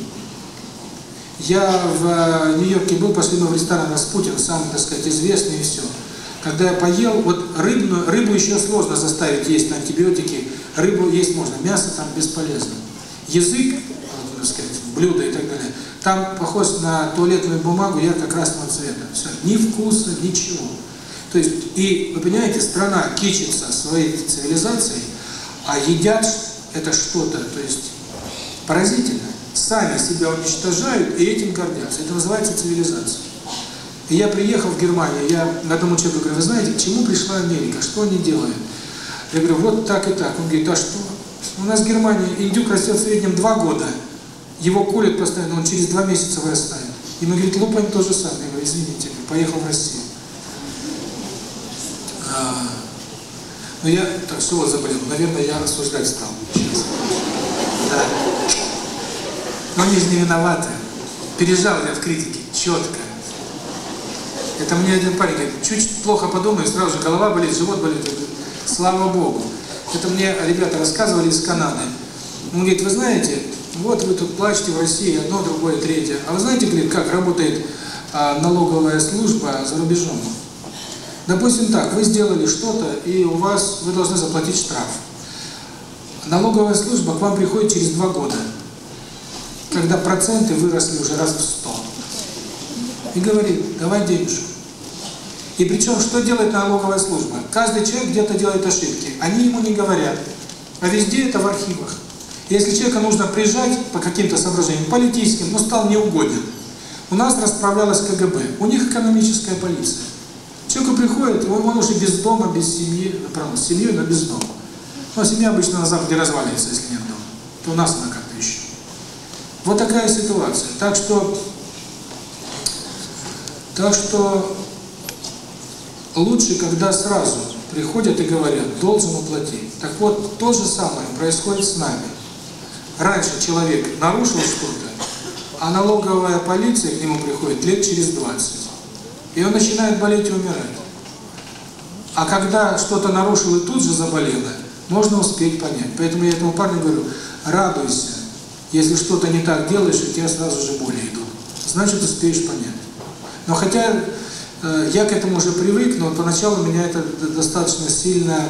Я в э, Нью-Йорке был, пошли мы в ресторан Распутин, самый, так сказать, известный и все. Когда я поел, вот рыбную, рыбу еще сложно заставить есть антибиотики, рыбу есть можно, мясо там бесполезно. Язык, вот, сказать, блюдо и так далее, там похож на туалетную бумагу ярко-красного цвета. Все, ни вкуса, ничего. То есть, и вы понимаете, страна кичится своей цивилизацией, а едят это что-то, то есть поразительно. Сами себя уничтожают и этим гордятся. Это называется цивилизация. И я приехал в Германию, я на одному человеку говорю, вы знаете, к чему пришла Америка, что они делают? Я говорю, вот так и так. Он говорит, а что? У нас в Германии индюк растет в среднем два года, его колят постоянно, он через два месяца вырастает. И мы, говорит, "Лупань то же самое. Я говорю, извините, поехал в Россию. А, ну я, так, слово заболел, наверное, я рассуждать стал. Да. Но они же не виноваты. Пережал я в критике, четко. Это мне один парень говорит, чуть плохо подумаю, сразу голова болит, живот болит. Слава Богу. Это мне ребята рассказывали из Канады. Он говорит, вы знаете, вот вы тут плачете в России, одно, другое, третье. А вы знаете, говорит, как работает а, налоговая служба за рубежом? Допустим так, вы сделали что-то, и у вас, вы должны заплатить штраф. Налоговая служба к вам приходит через два года, когда проценты выросли уже раз в сто и говорит, давай денежку. И причем, что делает налоговая служба? Каждый человек где-то делает ошибки, они ему не говорят. А везде это в архивах. Если человека нужно прижать по каким-то соображениям, политическим, но стал неугоден. У нас расправлялась КГБ, у них экономическая полиция. Человеку приходит, он, уже без дома, без семьи, правда, с семьей, но без дома. Но семья обычно на Западе разваливается, если нет дома. То у нас она как-то еще. Вот такая ситуация. Так что так что лучше, когда сразу приходят и говорят, должен уплатить. Так вот, то же самое происходит с нами. Раньше человек нарушил что-то, а налоговая полиция к нему приходит лет через 20. И он начинает болеть и умирать. А когда что-то нарушил и тут же заболело, можно успеть понять. Поэтому я этому парню говорю, радуйся. Если что-то не так делаешь, у тебя сразу же боли идут. Значит, успеешь понять. Но хотя э, я к этому уже привык, но поначалу меня это достаточно сильно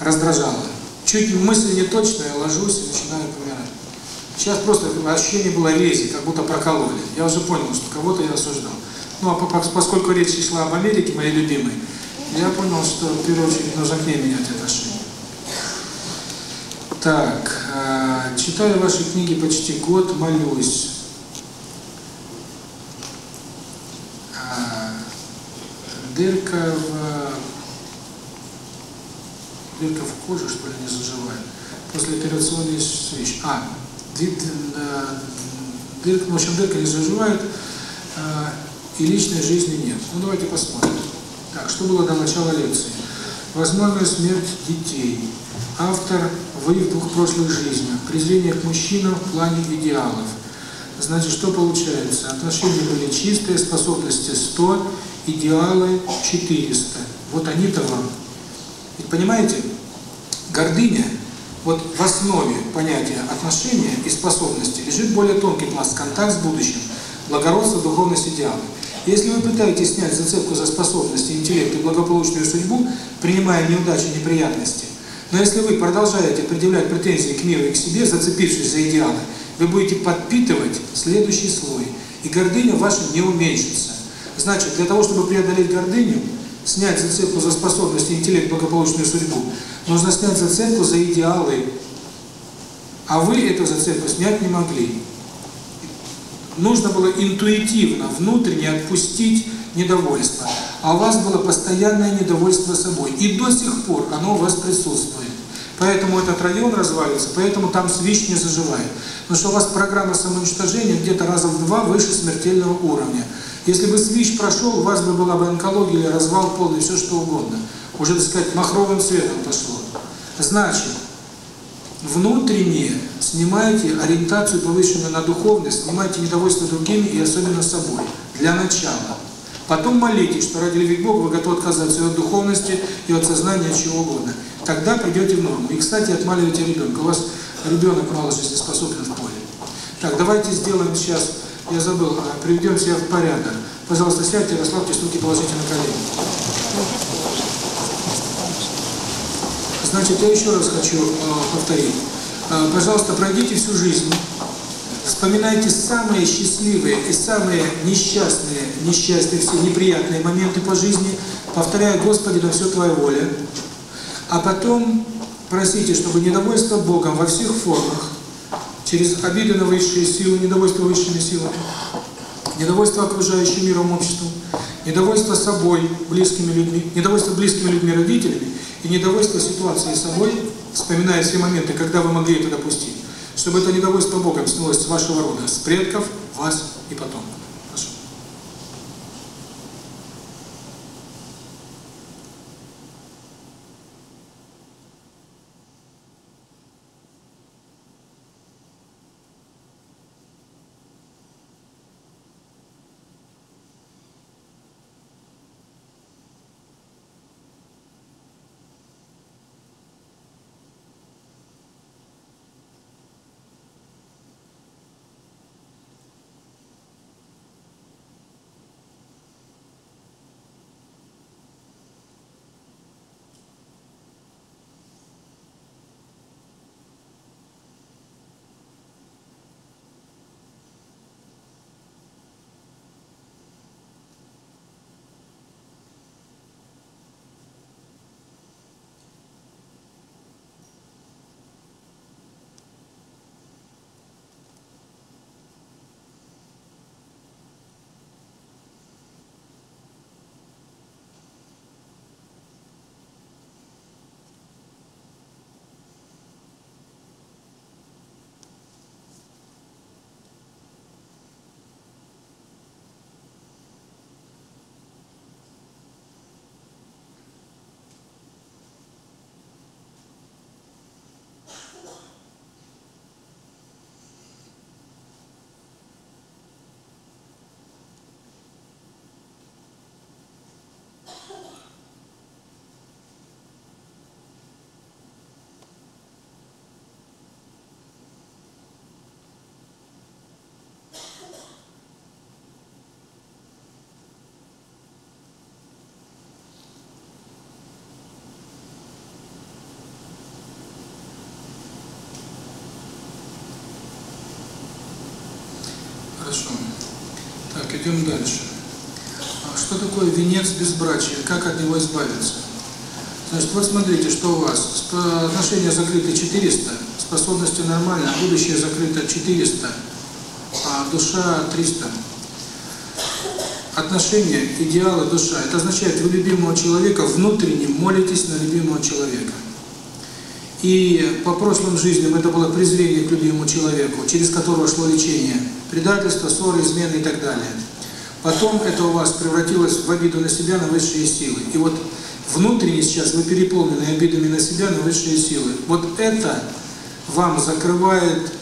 раздражало. Чуть мысль неточная, ложусь и начинаю помирать. Сейчас просто ощущение было рези, как будто прокололи. Я уже понял, что кого-то я осуждал. Ну, а поскольку речь шла об Америке, моей любимой, я понял, что в первую очередь нужно к ней менять отношения. Так, э, читаю ваши книги почти год, молюсь. дырка в дырка в коже, что ли, не заживает. После Послеоперационные вещи. А, дырка, в общем, дырка не заживает, и личной жизни нет. Ну, давайте посмотрим. Так, что было до начала лекции? Возможная смерть детей. Автор в их двух прошлых жизнях. Презрение к мужчинам в плане идеалов. Значит, что получается? Отношения были чистые, способности 100, идеалы 400. Вот они-то вам. Ведь понимаете, гордыня, вот в основе понятия отношения и способности лежит более тонкий пласт контакт с будущим, благородство, духовность, идеалы. Если вы пытаетесь снять зацепку за способности, интеллект и благополучную судьбу, принимая неудачи, неприятности, но если вы продолжаете предъявлять претензии к миру и к себе, зацепившись за идеалы, вы будете подпитывать следующий слой, и гордыня ваша не уменьшится. Значит, для того, чтобы преодолеть гордыню, снять зацепку за способности, интеллект, благополучную судьбу, нужно снять зацепку за идеалы. А вы эту зацепку снять не могли. Нужно было интуитивно, внутренне отпустить недовольство. А у вас было постоянное недовольство собой. И до сих пор оно у вас присутствует. Поэтому этот район развалится, поэтому там свищ не заживает. Потому что у вас программа самоуничтожения где-то раза в два выше смертельного уровня. Если бы СВИЧ прошел, у вас бы была бы онкология или развал полный, все что угодно. Уже, так сказать, махровым цветом пошло. Значит, внутренне снимайте ориентацию повышенную на духовность, снимайте недовольство другими и особенно собой. Для начала. Потом молитесь, что ради любви к Богу вы готовы отказаться от духовности и от сознания чего угодно. Тогда придете в норму. И, кстати, отмаливайте ребенка. У вас ребенок мало способен в поле. Так, давайте сделаем сейчас я забыл. Э, Приведем себя в порядок. Пожалуйста, сядьте, расслабьтесь, руки положите на колени. Значит, я еще раз хочу э, повторить. Э, пожалуйста, пройдите всю жизнь. Вспоминайте самые счастливые и самые несчастные, несчастные, все неприятные моменты по жизни, повторяя Господи, на все Твоя воля. А потом просите, чтобы недовольство Богом во всех формах через обиды на высшие силы, недовольство высшими силами, недовольство окружающим миром, обществом, недовольство собой, близкими людьми, недовольство близкими людьми, родителями. И недовольство ситуацией собой, вспоминая все моменты, когда вы могли это допустить, чтобы это недовольство Богом снялось с вашего рода, с предков, вас и потомков. хорошо. Так, идем дальше. Что такое венец безбрачия? Как от него избавиться? Значит, вот смотрите, что у вас. Отношения закрыты 400, способности нормально, будущее закрыто 400, а душа 300. Отношения, идеалы, душа. Это означает, вы любимого человека внутренне молитесь на любимого человека. И по прошлым жизням это было презрение к любимому человеку, через которого шло лечение, предательство, ссоры, измены и так далее. Потом это у вас превратилось в обиду на себя, на высшие силы. И вот внутренне сейчас вы переполнены обидами на себя, на высшие силы. Вот это вам закрывает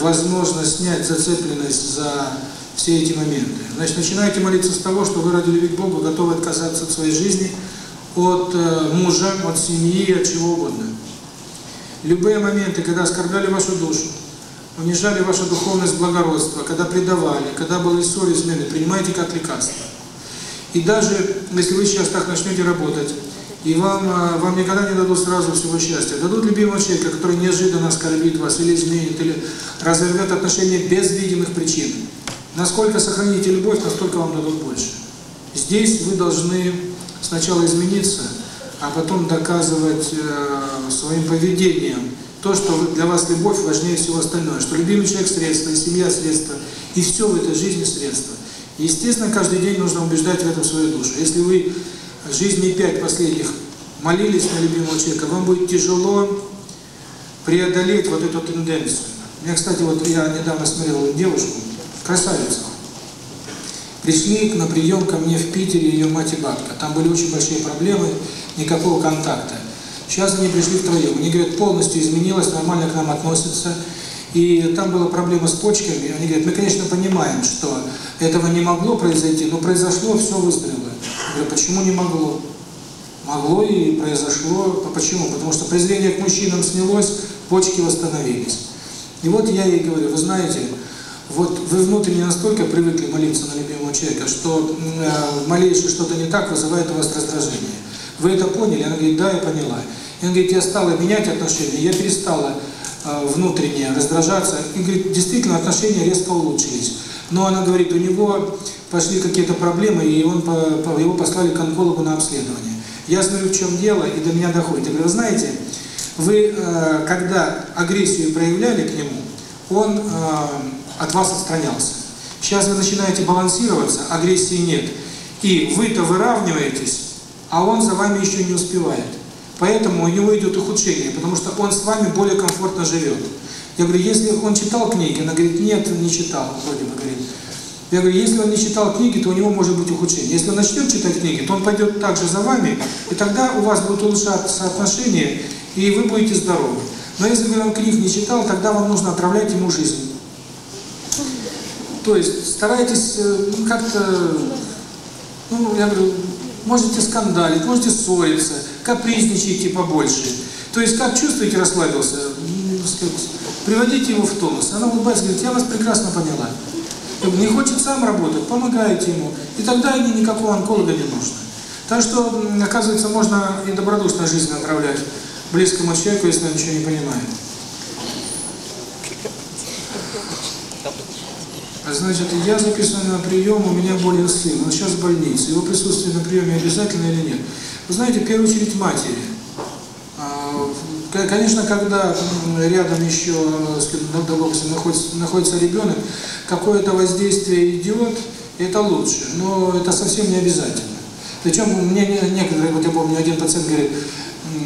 возможность снять зацепленность за все эти моменты. Значит, начинайте молиться с того, что вы ради любви к Богу готовы отказаться от своей жизни, от э, мужа, от семьи, от чего угодно. Любые моменты, когда оскорбляли вашу душу, унижали вашу духовность благородство, когда предавали, когда были ссоры, измены, принимайте как лекарство. И даже если вы сейчас так начнете работать, и вам, а, вам никогда не дадут сразу всего счастья. Дадут любимого человека, который неожиданно оскорбит вас, или изменит, или разорвет отношения без видимых причин. Насколько сохраните любовь, настолько вам дадут больше. Здесь вы должны сначала измениться, а потом доказывать э, своим поведением то, что для вас любовь важнее всего остального, что любимый человек – средство, и семья – средство, и все в этой жизни – средство. И, естественно, каждый день нужно убеждать в этом свою душу. Если вы жизни пять последних молились на любимого человека, вам будет тяжело преодолеть вот эту тенденцию. Я, кстати, вот я недавно смотрел девушку, красавицу, Пришли на прием ко мне в Питере ее мать и бабка. Там были очень большие проблемы, никакого контакта. Сейчас они пришли втроем. Они говорят, полностью изменилось, нормально к нам относятся. И там была проблема с почками. Они говорят, мы, конечно, понимаем, что этого не могло произойти, но произошло, все выстрелы. Я говорю, почему не могло? Могло и произошло. А почему? Потому что презрение к мужчинам снялось, почки восстановились. И вот я ей говорю, вы знаете, вот вы внутренне настолько привыкли молиться на любимого человека, что э, малейшее что-то не так вызывает у вас раздражение. Вы это поняли? Она говорит, да, я поняла. И она говорит, я стала менять отношения, я перестала э, внутренне раздражаться. И говорит, действительно, отношения резко улучшились. Но она говорит, у него пошли какие-то проблемы, и он по, по, его послали к онкологу на обследование. Я смотрю, в чем дело, и до меня доходит. Я говорю, знаете, вы, э, когда агрессию проявляли к нему, он... Э, от вас отстранялся. Сейчас вы начинаете балансироваться, агрессии нет. И вы-то выравниваетесь, а он за вами еще не успевает. Поэтому у него идет ухудшение, потому что он с вами более комфортно живет. Я говорю, если он читал книги, она говорит, нет, не читал, вроде бы говорит. Я говорю, если он не читал книги, то у него может быть ухудшение. Если он начнет читать книги, то он пойдет также за вами, и тогда у вас будут улучшаться отношения, и вы будете здоровы. Но если он книг не читал, тогда вам нужно отравлять ему жизнь. То есть старайтесь как-то, ну, я говорю, можете скандалить, можете ссориться, капризничайте побольше. То есть как чувствуете, расслабился, приводите его в тонус. Она улыбается, говорит, я вас прекрасно поняла. Не хочет сам работать, помогаете ему. И тогда ему никакого онколога не нужно. Так что, оказывается, можно и добродушно жизнь направлять близкому человеку, если он ничего не понимает. Значит, я записан на прием, у меня болен сын, он сейчас в больнице. Его присутствие на приеме обязательно или нет? Вы знаете, в первую очередь матери. А, конечно, когда рядом еще э, находится, находится ребенок, какое-то воздействие идет, это лучше, но это совсем не обязательно. Причем мне некоторые, вот я помню, один пациент говорит,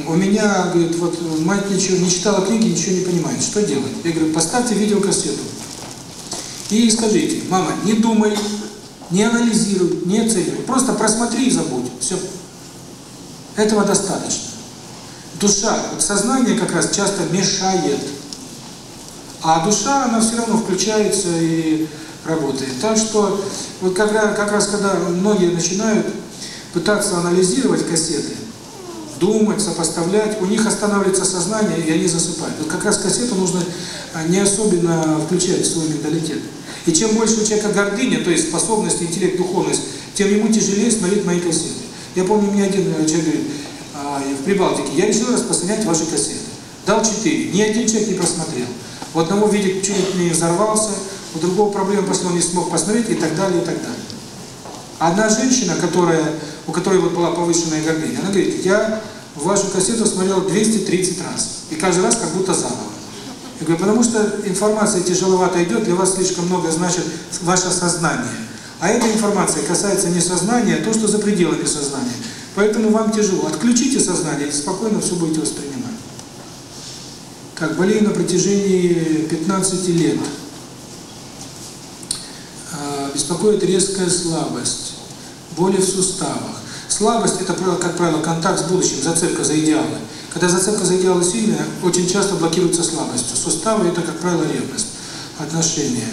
у меня, говорит, вот мать ничего не читала книги, ничего не понимает, что делать? Я говорю, поставьте видеокассету. И скажите, мама, не думай, не анализируй, не оценивай, просто просмотри и забудь, все. Этого достаточно. Душа, вот сознание как раз часто мешает. А душа, она все равно включается и работает. Так что, вот когда, как раз когда многие начинают пытаться анализировать кассеты, думать, сопоставлять, у них останавливается сознание, и они засыпают. Вот как раз кассету нужно а, не особенно включать в свой менталитет. И чем больше у человека гордыня, то есть способность, интеллект, духовность, тем ему тяжелее смотреть мои кассеты. Я помню, мне один э, человек говорит, а, в Прибалтике, я решил распространять ваши кассеты. Дал четыре, ни один человек не просмотрел. У одного, видит, чуть не взорвался, у другого проблема, после он не смог посмотреть, и так далее, и так далее. Одна женщина, которая у которой вот была повышенная гордыня, она говорит, я вашу кассету смотрел 230 раз, и каждый раз как будто заново. Я говорю, потому что информация тяжеловато идет, для вас слишком много значит ваше сознание. А эта информация касается не сознания, а то, что за пределами сознания. Поэтому вам тяжело. Отключите сознание и спокойно все будете воспринимать. Как болею на протяжении 15 лет. Беспокоит резкая слабость боли в суставах. Слабость – это, как правило, контакт с будущим, зацепка за идеалы. Когда зацепка за идеалы сильная, очень часто блокируется слабостью. Суставы – это, как правило, ревность, отношения.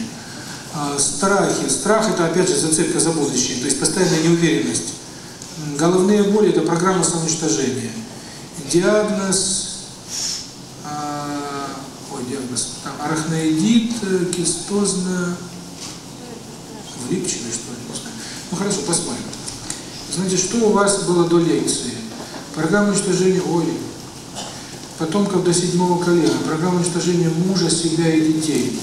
А, страхи. Страх – это, опять же, зацепка за будущее, то есть постоянная неуверенность. Головные боли – это программа самоуничтожения. Диагноз а, Ой, диагноз. Там арахноидит, э, кистозная, ну, влипчивый, что ли. Ну хорошо, посмотрим. Знаете, что у вас было до лекции? Программа уничтожения воли. Потомков до седьмого колена. Программа уничтожения мужа, себя и детей.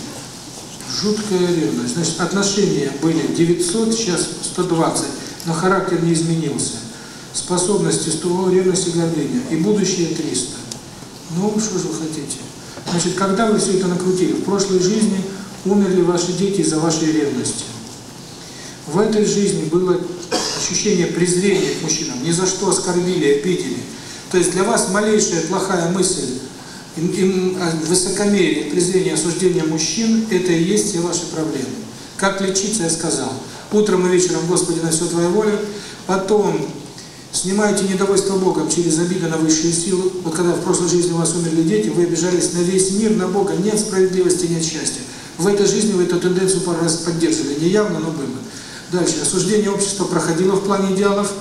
Жуткая ревность. Значит, отношения были 900, сейчас 120. Но характер не изменился. Способности 100, ревность и гордыня. И будущее 300. Ну, что же вы хотите? Значит, когда вы все это накрутили? В прошлой жизни умерли ваши дети из-за вашей ревности. В этой жизни было ощущение презрения к мужчинам, ни за что оскорбили, обидели. То есть для вас малейшая плохая мысль, им, им а, высокомерие, презрение, осуждение мужчин – это и есть все ваши проблемы. Как лечиться, я сказал. Утром и вечером, Господи, на все Твоя воля. Потом снимайте недовольство Богом через обиды на высшие силы. Вот когда в прошлой жизни у вас умерли дети, вы обижались на весь мир, на Бога. Нет справедливости, нет счастья. В этой жизни вы эту тенденцию пару раз поддерживали. Не явно, но было. Дальше. Осуждение общества проходило в плане идеалов,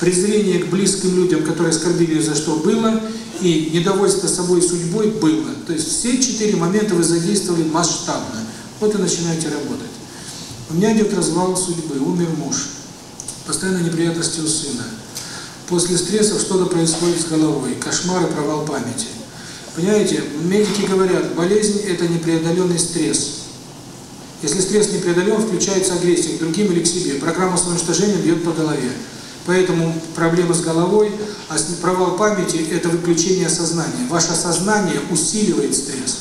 презрение к близким людям, которые оскорбили за что было, и недовольство собой и судьбой было. То есть все четыре момента вы задействовали масштабно. Вот и начинаете работать. У меня идет развал судьбы, умер муж, постоянно неприятности у сына. После стрессов что-то происходит с головой, кошмары, провал памяти. Понимаете, медики говорят, болезнь – это непреодоленный стресс. Если стресс не преодолен, включается агрессия к другим или к себе. Программа самоуничтожения бьет по голове. Поэтому проблемы с головой, а провал памяти – это выключение сознания. Ваше сознание усиливает стресс.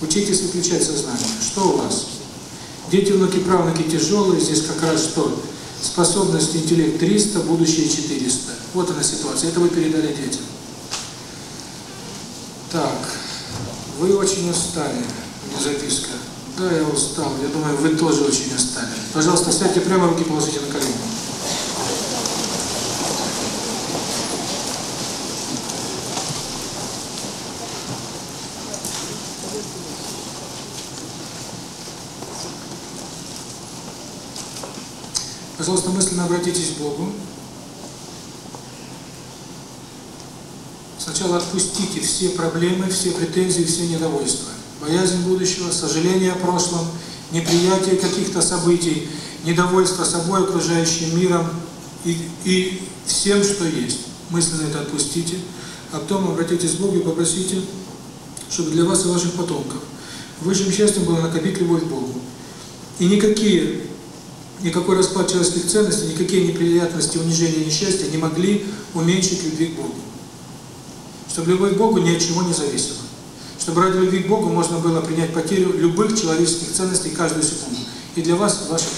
Учитесь выключать сознание. Что у вас? Дети, внуки, правнуки тяжелые. Здесь как раз что? Способность, интеллект 300, будущее 400. Вот она ситуация. Это вы передали детям. Так. Вы очень устали. Записка. Да, я устал. Я думаю, вы тоже очень устали. Пожалуйста, сядьте прямо, руки положите на колени. Пожалуйста, мысленно обратитесь к Богу. Сначала отпустите все проблемы, все претензии, все недовольства боязнь будущего, сожаление о прошлом, неприятие каких-то событий, недовольство собой, окружающим миром и, и всем, что есть. Мысленно это отпустите, а потом обратитесь к Богу и попросите, чтобы для вас и ваших потомков высшим счастьем было накопить любовь к Богу. И никакие, никакой расклад человеческих ценностей, никакие неприятности, унижения, несчастья не могли уменьшить любви к Богу. Чтобы любовь к Богу ни от чего не зависела чтобы ради любви к Богу можно было принять потерю любых человеческих ценностей каждую секунду. И для вас, ваших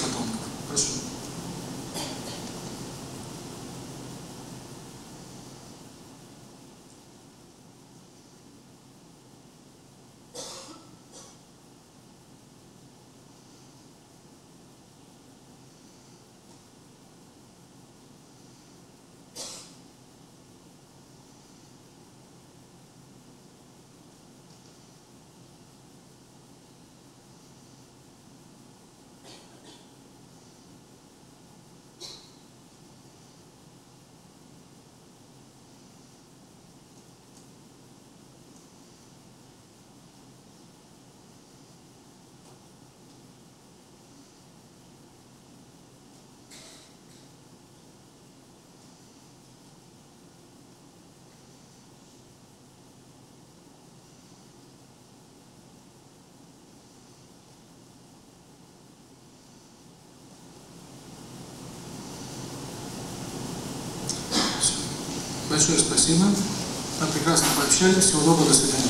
большое спасибо. Нам прекрасно пообщались. Всего доброго. До свидания.